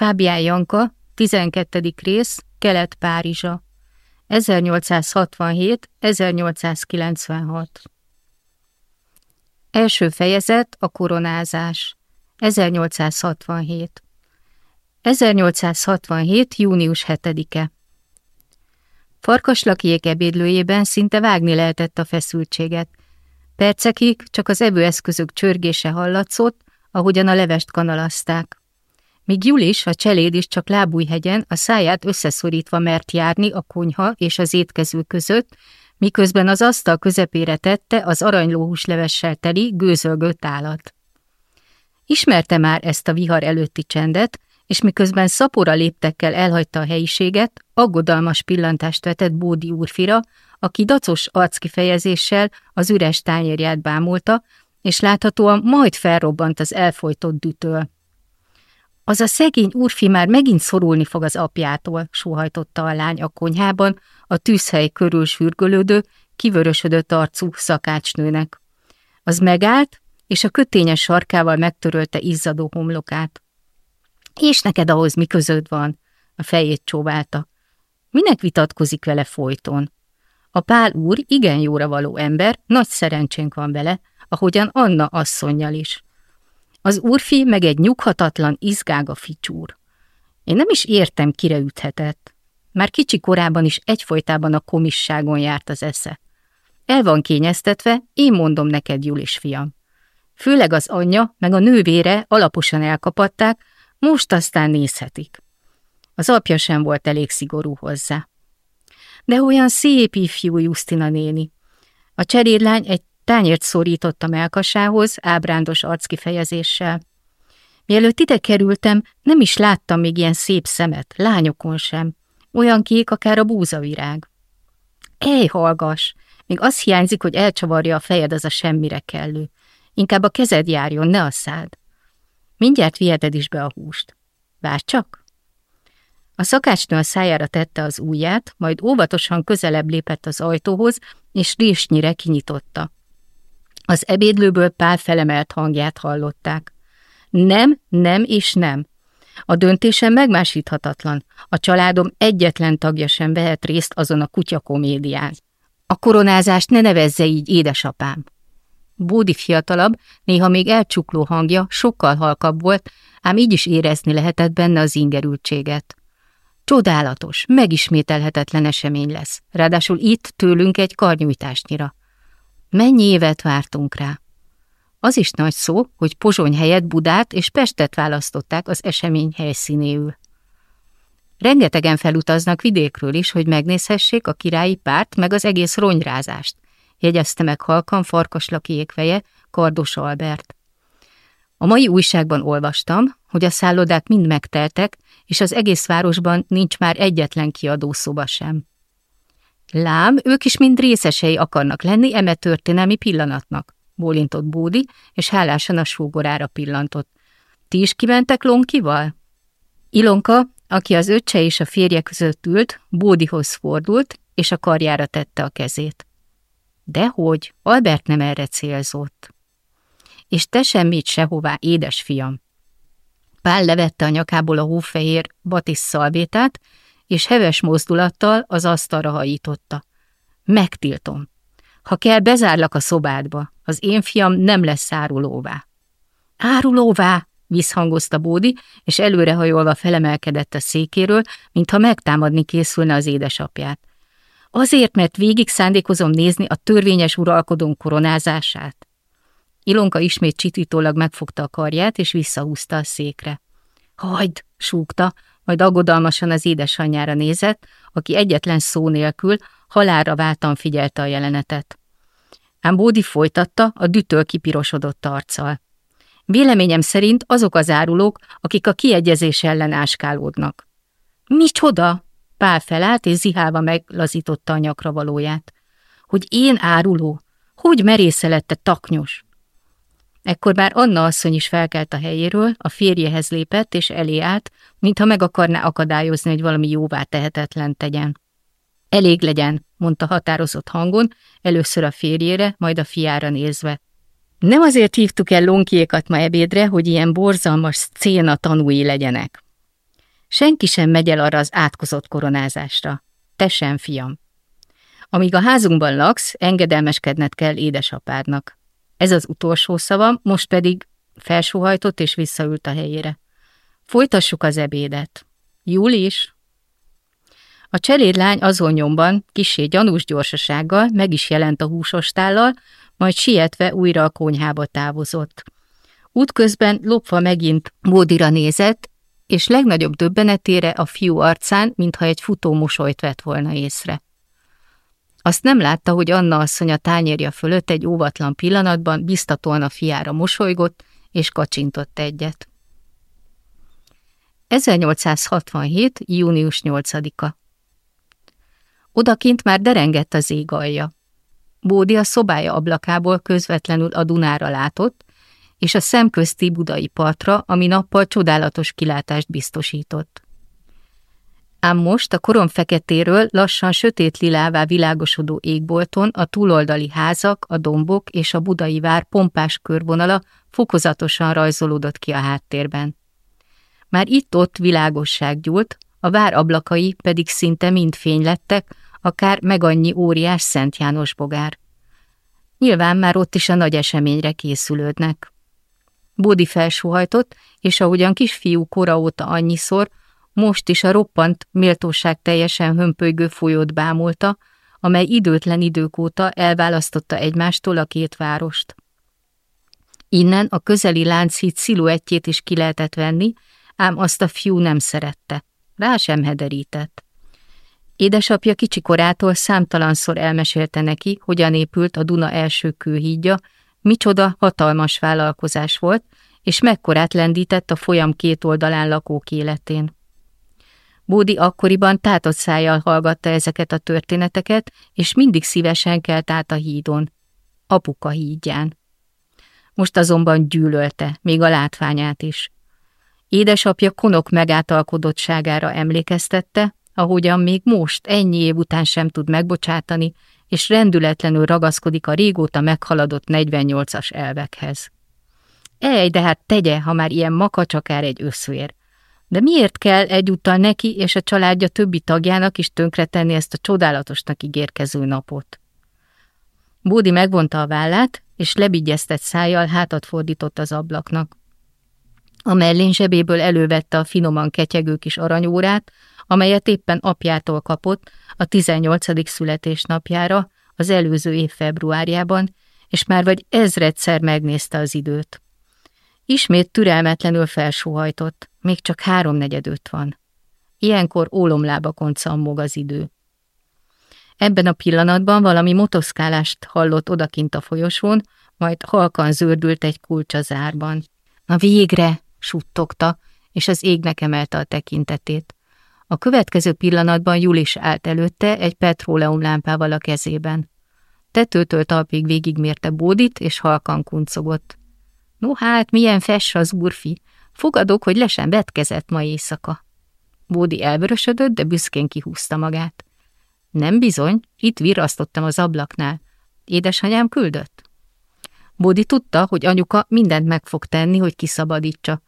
Fábián Janka, 12. rész, Kelet-Párizsa. 1867-1896 Első fejezet a koronázás. 1867 1867. június 7-e Farkaslakiék ebédlőjében szinte vágni lehetett a feszültséget. Percekig csak az evőeszközök csörgése hallatszott, ahogyan a levest kanalazták míg Julis, a cseléd is csak lábújhegyen, a száját összeszorítva mert járni a konyha és az étkező között, miközben az asztal közepére tette az aranylóhúslevessel teli, gőzölgött állat. Ismerte már ezt a vihar előtti csendet, és miközben szapora léptekkel elhagyta a helyiséget, aggodalmas pillantást vetett Bódi úrfira, aki dacos arckifejezéssel az üres tányérját bámulta, és láthatóan majd felrobbant az elfolytott dütől. Az a szegény úrfi már megint szorulni fog az apjától, sóhajtotta a lány a konyhában, a tűzhely körül sürgölődő, kivörösödött arcú szakácsnőnek. Az megállt, és a kötényes sarkával megtörölte izzadó homlokát. És neked ahhoz mi közöd van? A fejét csóválta. Minek vitatkozik vele folyton? A Pál úr igen jóra való ember, nagy szerencsénk van vele, ahogyan Anna asszonynal is. Az úrfi meg egy nyughatatlan, izgága ficsúr. Én nem is értem, kire üthetett. Már kicsi korában is egyfolytában a komisságon járt az esze. El van kényeztetve, én mondom neked, Julis fiam. Főleg az anyja, meg a nővére alaposan elkapatták, most aztán nézhetik. Az apja sem volt elég szigorú hozzá. De olyan szép ifjú Justina néni. A cserédlány egy Tányért szorított a melkasához, ábrándos arckifejezéssel. Mielőtt ide kerültem, nem is láttam még ilyen szép szemet, lányokon sem. Olyan kék, akár a búzavirág. Ej, hallgas! Még az hiányzik, hogy elcsavarja a fejed az a semmire kellő. Inkább a kezed járjon, ne a szád. Mindjárt viheted is be a húst. Várj csak! A szakácsnő a szájára tette az ujját, majd óvatosan közelebb lépett az ajtóhoz, és résnyire kinyitotta. Az ebédlőből Pál felemelt hangját hallották. Nem, nem és nem. A döntésem megmásíthatatlan. A családom egyetlen tagja sem vehet részt azon a kutyakomédián. A koronázást ne nevezze így, édesapám. Bódi fiatalabb, néha még elcsukló hangja sokkal halkabb volt, ám így is érezni lehetett benne az ingerültséget. Csodálatos, megismételhetetlen esemény lesz, ráadásul itt tőlünk egy karnyújtásnyira. Mennyi évet vártunk rá? Az is nagy szó, hogy Pozsony helyett Budát és Pestet választották az esemény helyszínéül. Rengetegen felutaznak vidékről is, hogy megnézhessék a királyi párt meg az egész ronyrázást, jegyezte meg halkan farkaslaki ékveje, Kardos Albert. A mai újságban olvastam, hogy a szállodák mind megteltek, és az egész városban nincs már egyetlen kiadószoba sem. Lám, ők is mind részesei akarnak lenni eme történelmi pillanatnak, bólintott Bódi, és hálásan a súgorára pillantott. Ti is kimentek Lonkival? Ilonka, aki az öccse és a férje között ült, Bódihoz fordult, és a karjára tette a kezét. Dehogy, Albert nem erre célzott. És te semmit sehová, édes fiam. Pál levette a nyakából a hófehér batisz szalvétát, és heves mozdulattal az asztalra hajította. Megtiltom. Ha kell, bezárlak a szobádba. Az én fiam nem lesz árulóvá. Árulóvá? visszhangozta Bódi, és előrehajolva felemelkedett a székéről, mintha megtámadni készülne az édesapját. Azért, mert végig szándékozom nézni a törvényes uralkodón koronázását. Ilonka ismét csitítólag megfogta a karját, és visszahúzta a székre. Hagyd, súgta, majd aggodalmasan az édesanyjára nézett, aki egyetlen szó nélkül halára váltan figyelte a jelenetet. Ám Bódi folytatta a dütől kipirosodott arccal. Véleményem szerint azok az árulók, akik a kiegyezés ellen áskálódnak. Micsoda? Pál felállt és zihálva meglazította a nyakra valóját. Hogy én áruló? Hogy merészelette taknyos? Ekkor már Anna asszony is felkelt a helyéről, a férjehez lépett és elé állt, mintha meg akarná akadályozni, hogy valami jóvá tehetetlen tegyen. Elég legyen, mondta határozott hangon, először a férjére, majd a fiára nézve. Nem azért hívtuk el lonkiékat ma ebédre, hogy ilyen borzalmas széna tanúi legyenek. Senki sem megy el arra az átkozott koronázásra. Te sem, fiam. Amíg a házunkban laksz, engedelmeskedned kell édesapádnak. Ez az utolsó szavam, most pedig felsóhajtott és visszaült a helyére. Folytassuk az ebédet. Júlis? A cselédlány azon nyomban, kisé gyanús gyorsasággal meg is jelent a húsostállal, majd sietve újra a konyhába távozott. Útközben lopva megint Módira nézett, és legnagyobb döbbenetére a fiú arcán, mintha egy futó mosolyt vett volna észre. Azt nem látta, hogy Anna asszony a tányérja fölött egy óvatlan pillanatban biztatóan a fiára mosolygott, és kacsintott egyet. 1867. június 8-a Odakint már derengett az ég alja. Bódi a szobája ablakából közvetlenül a Dunára látott, és a szemközti budai partra, ami nappal csodálatos kilátást biztosított. Ám most a korom feketéről lassan sötét lilává világosodó égbolton a túloldali házak, a dombok és a budai vár pompás körvonala fokozatosan rajzolódott ki a háttérben. Már itt-ott világosság gyúlt, a vár ablakai pedig szinte mind fény lettek, akár meg annyi óriás Szent János bogár. Nyilván már ott is a nagy eseményre készülődnek. Bódi felsóhajtott, és ahogyan kisfiú kora óta annyiszor, most is a roppant, méltóság teljesen hömpölygő folyót bámulta, amely időtlen idők óta elválasztotta egymástól a két várost. Innen a közeli lánchíd sziluettjét is ki lehetett venni, ám azt a fiú nem szerette. Rá sem hederített. Édesapja kicsikorától számtalanszor elmesélte neki, hogyan épült a Duna első kőhídja, micsoda hatalmas vállalkozás volt, és mekkorát lendített a folyam két oldalán lakók életén. Bódi akkoriban tátott szájjal hallgatta ezeket a történeteket, és mindig szívesen kelt át a hídon. Apuka hídján. Most azonban gyűlölte, még a látványát is. Édesapja konok megátalkodottságára emlékeztette, ahogyan még most, ennyi év után sem tud megbocsátani, és rendületlenül ragaszkodik a régóta meghaladott 48-as elvekhez. Ej, de hát tegye, ha már ilyen makacs akár egy összvér. De miért kell egyúttal neki és a családja többi tagjának is tönkretenni ezt a csodálatosnak ígérkező napot? Bódi megvonta a vállát, és lebigyeztett szájjal hátat fordított az ablaknak. A mellén zsebéből elővette a finoman ketyegő kis aranyórát, amelyet éppen apjától kapott a 18. születésnapjára az előző év februárjában, és már vagy ezredszer megnézte az időt. Ismét türelmetlenül felsóhajtott, még csak háromnegyed van. Ilyenkor ólomlábakon cammog az idő. Ebben a pillanatban valami motoszkálást hallott odakint a folyosón, majd halkan zördült egy kulcs az árban. Na végre, suttogta, és az égnek emelte a tekintetét. A következő pillanatban Julis állt előtte egy petróleumlámpával a kezében. Tetőtől talpig végigmérte Bódit, és halkan kuncogott. No hát, milyen fess az úrfi, fogadok, hogy lesen vetkezett ma éjszaka. Bódi elvörösödött, de büszkén kihúzta magát. Nem bizony, itt virasztottam az ablaknál. Édesanyám küldött? Bódi tudta, hogy anyuka mindent meg fog tenni, hogy kiszabadítsa,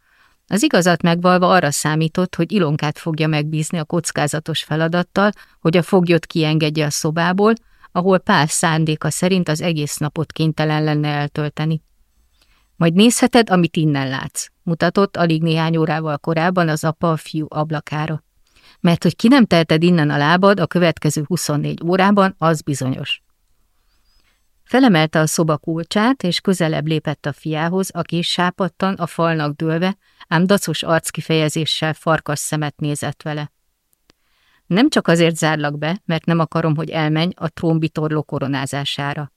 az igazat megvalva arra számított, hogy Ilonkát fogja megbízni a kockázatos feladattal, hogy a foglyot kiengedje a szobából, ahol Pál szándéka szerint az egész napot kénytelen lenne eltölteni. Majd nézheted, amit innen látsz, mutatott alig néhány órával korábban az apa a fiú ablakára. Mert hogy ki nem telted innen a lábad a következő 24 órában, az bizonyos. Felemelte a szoba kulcsát, és közelebb lépett a fiához, aki sápadtan a falnak dőlve, ám dacos arckifejezéssel farkas szemet nézett vele. Nem csak azért zárlak be, mert nem akarom, hogy elmenj a trónbitorló koronázására,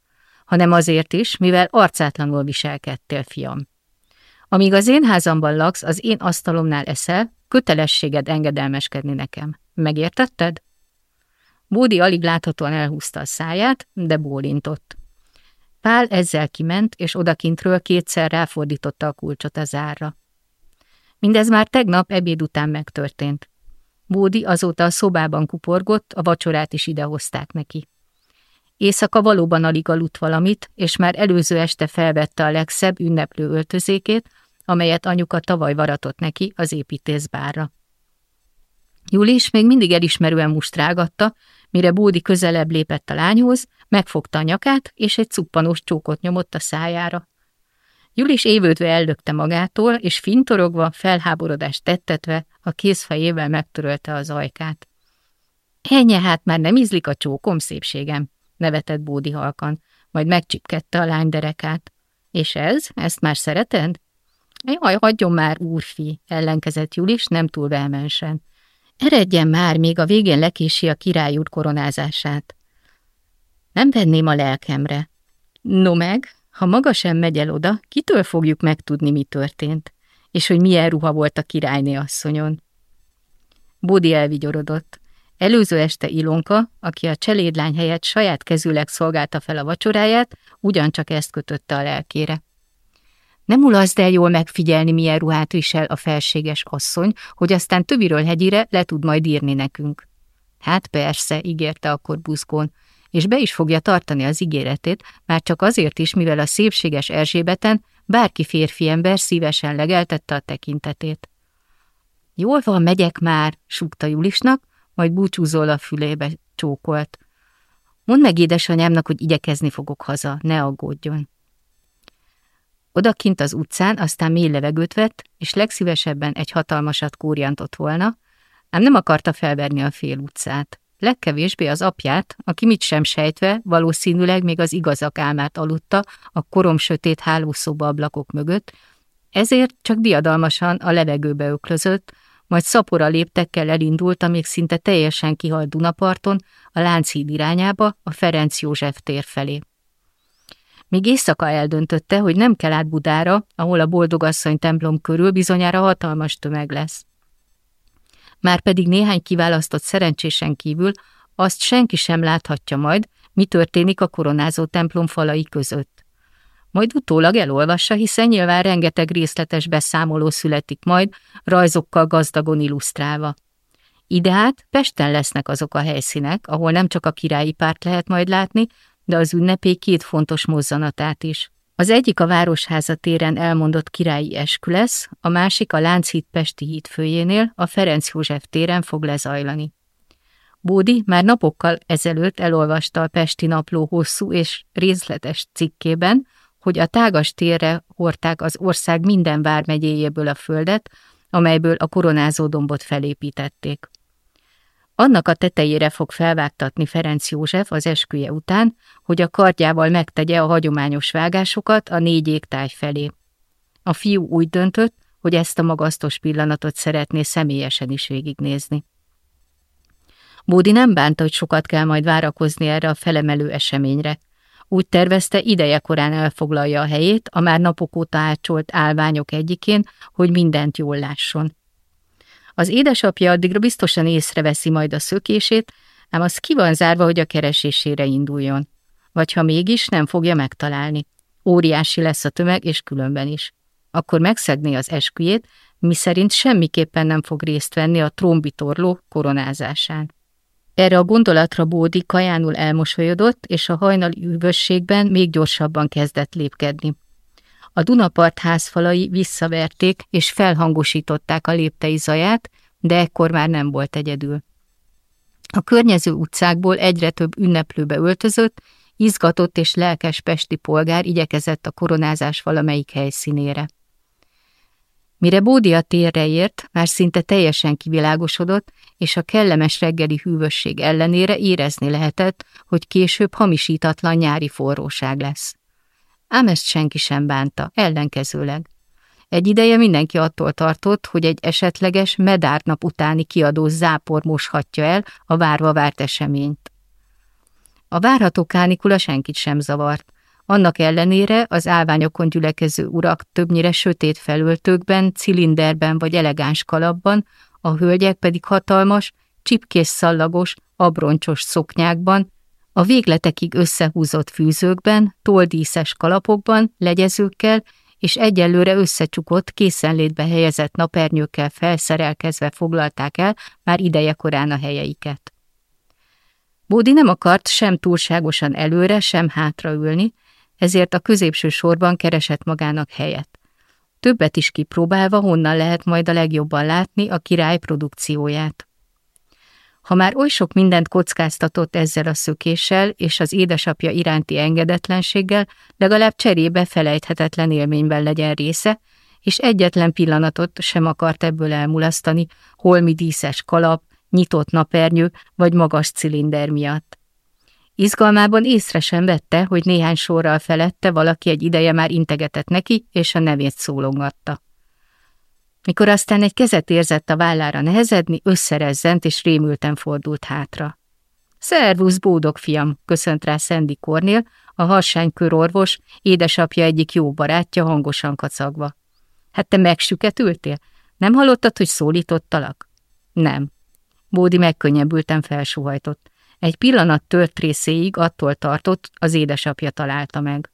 hanem azért is, mivel arcátlanul viselkedtél, fiam. Amíg az én házamban laksz, az én asztalomnál eszel, kötelességed engedelmeskedni nekem. Megértetted? Bódi alig láthatóan elhúzta a száját, de bólintott. Pál ezzel kiment, és odakintről kétszer ráfordította a kulcsot a zárra. Mindez már tegnap ebéd után megtörtént. Bódi azóta a szobában kuporgott, a vacsorát is idehozták neki. Éjszaka valóban alig aludt valamit, és már előző este felvette a legszebb ünneplő öltözékét, amelyet anyuka tavaly varatott neki az építészbárra. Julis még mindig elismerően mustrálgatta, mire Bódi közelebb lépett a lányhoz, megfogta a nyakát, és egy cuppanós csókot nyomott a szájára. Julis évődve ellökte magától, és fintorogva, felháborodást tettetve, a kézfejével megtörölte az ajkát. Ennyi hát már nem ízlik a csókom, szépségem, nevetett Bódi halkan, majd megcsipkedte a lány derekát. És ez? Ezt már szereted? Jaj, hagyjon már, úrfi, ellenkezett Julis, nem túl vehemensen. Eredjen már, még a végén lekési a király úr koronázását. Nem venném a lelkemre. No meg, ha maga sem megy el oda, kitől fogjuk megtudni, mi történt, és hogy milyen ruha volt a királyné asszonyon. Bódi elvigyorodott. Előző este Ilonka, aki a cselédlány helyett saját kezűleg szolgálta fel a vacsoráját, ugyancsak ezt kötötte a lelkére. Nem ulaszd el jól megfigyelni, milyen ruhát visel a felséges asszony, hogy aztán töviről hegyire le tud majd írni nekünk. Hát persze, ígérte akkor buzgón, és be is fogja tartani az ígéretét, már csak azért is, mivel a szépséges Erzsébeten bárki férfi ember szívesen legeltette a tekintetét. Jól van, megyek már, súgta Julisnak, majd búcsúzol a fülébe csókolt. Mondd meg édesanyámnak, hogy igyekezni fogok haza, ne aggódjon. Odakint az utcán aztán mély levegőt vett, és legszívesebben egy hatalmasat kúrjantott volna, ám nem akarta felverni a fél utcát. Legkevésbé az apját, aki mit sem sejtve, valószínűleg még az igazak álmát aludta a korom sötét hálószoba ablakok mögött, ezért csak diadalmasan a levegőbe öklözött, majd szapora léptekkel elindult a még szinte teljesen kihalt Dunaparton, a Lánchíd irányába, a Ferenc József tér felé. Még éjszaka eldöntötte, hogy nem kell át Budára, ahol a boldogasszony templom körül bizonyára hatalmas tömeg lesz. Márpedig néhány kiválasztott szerencsésen kívül azt senki sem láthatja majd, mi történik a koronázó templom falai között. Majd utólag elolvassa, hiszen nyilván rengeteg részletes beszámoló születik majd, rajzokkal gazdagon illusztrálva. Ideát Pesten lesznek azok a helyszínek, ahol nem csak a királyi párt lehet majd látni, de az ünnepé két fontos mozzanatát is. Az egyik a Városháza téren elmondott királyi eskü lesz, a másik a Lánchíd Pesti híd főjénél, a Ferenc József téren fog lezajlani. Bódi már napokkal ezelőtt elolvasta a Pesti napló hosszú és részletes cikkében, hogy a tágas térre hordták az ország minden vármegyéjéből a földet, amelyből a koronázó dombot felépítették. Annak a tetejére fog felvágtatni Ferenc József az esküje után, hogy a kardjával megtegye a hagyományos vágásokat a négy égtáj felé. A fiú úgy döntött, hogy ezt a magasztos pillanatot szeretné személyesen is végignézni. Bódi nem bánta, hogy sokat kell majd várakozni erre a felemelő eseményre. Úgy tervezte, ideje korán elfoglalja a helyét, a már napok óta átcsolt állványok egyikén, hogy mindent jól lásson. Az édesapja addigra biztosan észreveszi majd a szökését, ám az ki van zárva, hogy a keresésére induljon. Vagy ha mégis, nem fogja megtalálni. Óriási lesz a tömeg, és különben is. Akkor megszegné az esküjét, miszerint semmiképpen nem fog részt venni a trombitorló koronázásán. Erre a gondolatra Bódi kajánul elmosolyodott, és a hajnali üvösségben még gyorsabban kezdett lépkedni. A Dunapart házfalai visszaverték és felhangosították a léptei zaját, de ekkor már nem volt egyedül. A környező utcákból egyre több ünneplőbe öltözött, izgatott és lelkes pesti polgár igyekezett a koronázás valamelyik helyszínére. Mire Bódi a térre ért, már szinte teljesen kivilágosodott, és a kellemes reggeli hűvösség ellenére érezni lehetett, hogy később hamisítatlan nyári forróság lesz. Ám ezt senki sem bánta, ellenkezőleg. Egy ideje mindenki attól tartott, hogy egy esetleges medárnap utáni kiadó zápor moshatja el a várva várt eseményt. A várható kánikula senkit sem zavart. Annak ellenére az állványokon gyülekező urak többnyire sötét felöltőkben, cilinderben vagy elegáns kalapban, a hölgyek pedig hatalmas, csipkés szallagos, abroncsos szoknyákban, a végletekig összehúzott fűzőkben, toldíszes kalapokban, legyezőkkel és egyelőre összecsukott, készenlétbe helyezett napernyőkkel felszerelkezve foglalták el már ideje korán a helyeiket. Bódi nem akart sem túlságosan előre, sem hátra ülni, ezért a középső sorban keresett magának helyet. Többet is kipróbálva, honnan lehet majd a legjobban látni a király produkcióját. Ha már oly sok mindent kockáztatott ezzel a szökéssel és az édesapja iránti engedetlenséggel, legalább cserébe felejthetetlen élményben legyen része, és egyetlen pillanatot sem akart ebből elmulasztani, holmi díszes kalap, nyitott napernyő vagy magas cilinder miatt. Izgalmában észre sem vette, hogy néhány sorral felette valaki egy ideje már integetett neki, és a nevét szólongatta. Mikor aztán egy kezet érzett a vállára nehezedni, összerezzent és rémülten fordult hátra. Szervusz, bódog fiam, köszönt rá Szendi Kornél, a harsány körorvos, édesapja egyik jó barátja hangosan kacagva. Hát te megsüketültél? Nem hallottad, hogy szólítottalak? Nem. Bódi megkönnyebbülten felsuhajtott. Egy pillanat tört részéig attól tartott, az édesapja találta meg.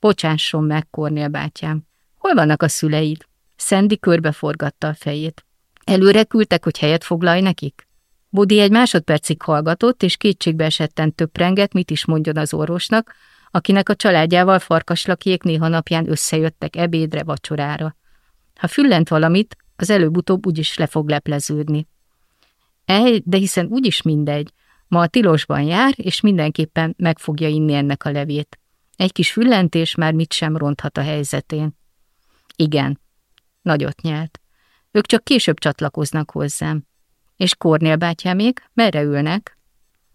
Bocsásson meg, Kornél bátyám. Hol vannak a szüleid? Szendi körbeforgatta a fejét. Előre küldtek, hogy helyet foglalj nekik? Bodi egy másodpercig hallgatott, és kétségbe esetten töprengett, mit is mondjon az orvosnak, akinek a családjával farkaslakiék néha napján összejöttek ebédre, vacsorára. Ha füllent valamit, az előbb-utóbb úgyis le fog lepleződni. Ej, de hiszen úgyis mindegy. Ma a tilosban jár, és mindenképpen meg fogja inni ennek a levét. Egy kis füllentés már mit sem ronthat a helyzetén. Igen, nagyot nyelt. Ők csak később csatlakoznak hozzám. És Kornél bátyámék merre ülnek?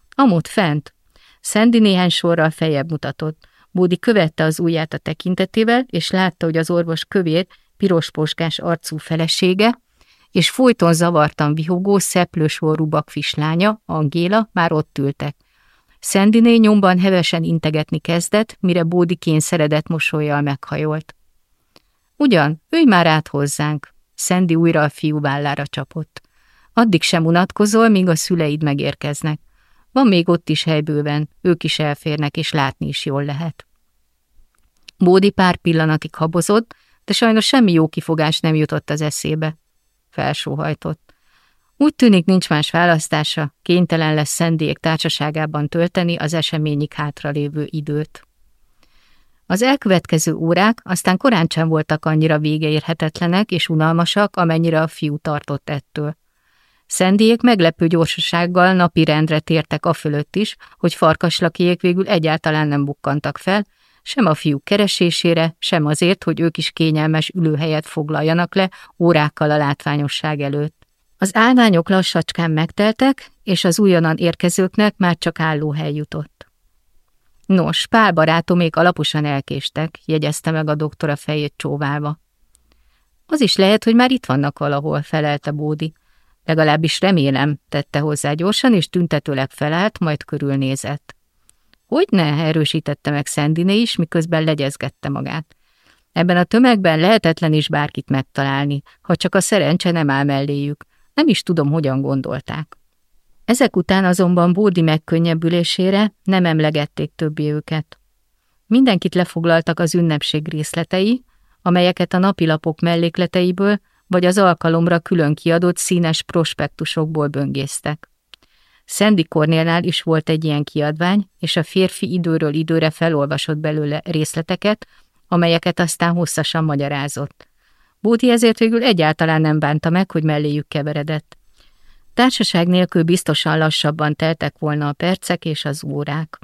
Amúgy fent. Szendi néhány sorral fejebb mutatott. Bódi követte az ujját a tekintetével, és látta, hogy az orvos kövér, pirosposkás arcú felesége, és folyton zavartan vihogó, szeplős orrú bakfislánya, Angéla már ott ültek. Szendiné nyomban hevesen integetni kezdett, mire Bódi kényszeredett mosolyjal meghajolt. Ugyan, ülj már át hozzánk. Szendi újra a fiú vállára csapott. Addig sem unatkozol, míg a szüleid megérkeznek. Van még ott is helybőven, ők is elférnek, és látni is jól lehet. Bódi pár pillanatig habozott, de sajnos semmi jó kifogás nem jutott az eszébe. Felsóhajtott. Úgy tűnik nincs más választása, kénytelen lesz Szendiék társaságában tölteni az eseményig hátralévő időt. Az elkövetkező órák aztán korán sem voltak annyira végeérhetetlenek és unalmasak, amennyire a fiú tartott ettől. Szendiék meglepő gyorsasággal napi rendre tértek a fölött is, hogy farkaslakiék végül egyáltalán nem bukkantak fel, sem a fiúk keresésére, sem azért, hogy ők is kényelmes ülőhelyet foglaljanak le órákkal a látványosság előtt. Az állványok lassacskán megteltek, és az újonnan érkezőknek már csak állóhely jutott. Nos, pár barátomék alaposan elkéstek, jegyezte meg a doktor a fejét csóválva. Az is lehet, hogy már itt vannak valahol, felelte Bódi. Legalábbis remélem, tette hozzá gyorsan, és tüntetőleg felállt, majd körülnézett. Hogy ne, erősítette meg Szendiné is, miközben legyezgette magát. Ebben a tömegben lehetetlen is bárkit megtalálni, ha csak a szerencse nem áll melléjük. Nem is tudom, hogyan gondolták. Ezek után azonban Bódi megkönnyebbülésére nem emlegették többi őket. Mindenkit lefoglaltak az ünnepség részletei, amelyeket a napilapok mellékleteiből vagy az alkalomra külön kiadott színes prospektusokból böngésztek. Szendi Kornélnál is volt egy ilyen kiadvány, és a férfi időről időre felolvasott belőle részleteket, amelyeket aztán hosszasan magyarázott. Bódi ezért végül egyáltalán nem bánta meg, hogy melléjük keveredett. Társaság nélkül biztosan lassabban teltek volna a percek és az órák.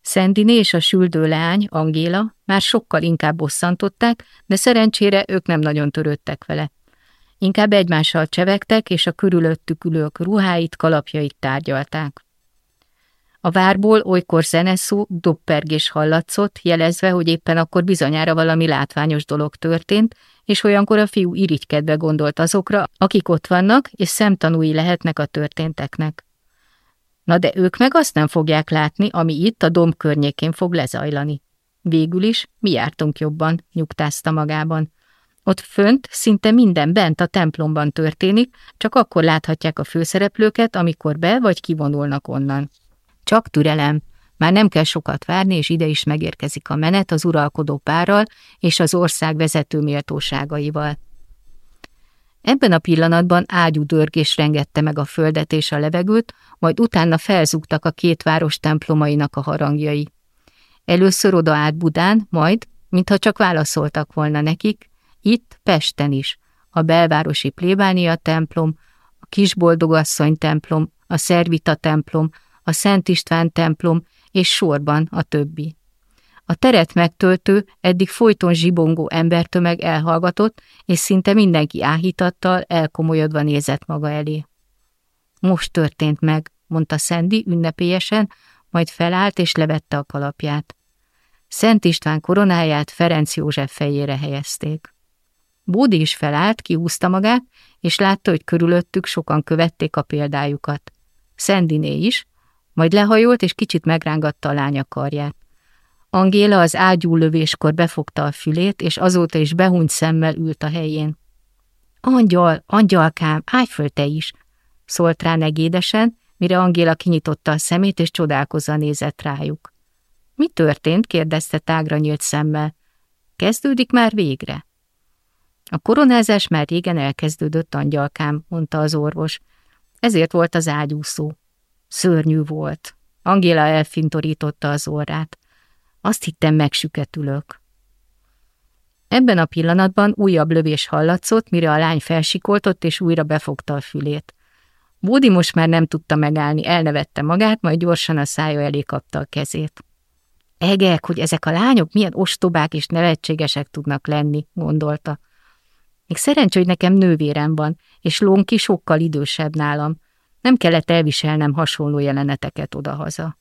Szendiné és a süldő leány, Angéla, már sokkal inkább bosszantották, de szerencsére ők nem nagyon törődtek vele. Inkább egymással csevegtek, és a körülöttük ülők ruháit, kalapjait tárgyalták. A várból olykor zeneszó, doppergés hallatszott, jelezve, hogy éppen akkor bizonyára valami látványos dolog történt, és olyankor a fiú irigykedve gondolt azokra, akik ott vannak, és szemtanúi lehetnek a történteknek. Na de ők meg azt nem fogják látni, ami itt a domb környékén fog lezajlani. Végül is mi jártunk jobban, nyugtázta magában. Ott fönt szinte minden bent a templomban történik, csak akkor láthatják a főszereplőket, amikor be vagy kivonulnak onnan. Csak türelem, már nem kell sokat várni, és ide is megérkezik a menet az uralkodó párral és az ország vezető méltóságaival. Ebben a pillanatban ágyú dörgés rengette meg a földet és a levegőt, majd utána felzúgtak a két város templomainak a harangjai. Először oda át Budán, majd, mintha csak válaszoltak volna nekik, itt Pesten is, a belvárosi plébánia templom, a kisboldogasszony templom, a Szervita templom, a Szent István templom, és sorban a többi. A teret megtöltő, eddig folyton zsibongó embertömeg elhallgatott, és szinte mindenki áhítattal, elkomolyodva nézett maga elé. Most történt meg, mondta Szendi ünnepélyesen, majd felállt és levette a kalapját. Szent István koronáját Ferenc József fejére helyezték. Bódi is felállt, kihúzta magát, és látta, hogy körülöttük sokan követték a példájukat. Szendiné is, majd lehajolt, és kicsit megrángatta a lánya karját. Angéla az ágyúlövéskor befogta a fülét, és azóta is behúnyt szemmel ült a helyén. Angyal, angyalkám, állj föl te is, szólt rá negédesen, mire Angéla kinyitotta a szemét, és csodálkozva nézett rájuk. Mi történt? kérdezte tágra nyílt szemmel. Kezdődik már végre? A koronázás már régen elkezdődött, angyalkám, mondta az orvos. Ezért volt az ágyúszó. Szörnyű volt. Angéla elfintorította az orrát. Azt hittem, megsüketülök. Ebben a pillanatban újabb lövés hallatszott, mire a lány felsikoltott és újra befogta a fülét. Bódi most már nem tudta megállni, elnevette magát, majd gyorsan a szája elé kapta a kezét. Egek, hogy ezek a lányok milyen ostobák és nevetségesek tudnak lenni, gondolta. Még szerencsé, hogy nekem nővérem van, és Lonki sokkal idősebb nálam. Nem kellett elviselnem hasonló jeleneteket odahaza.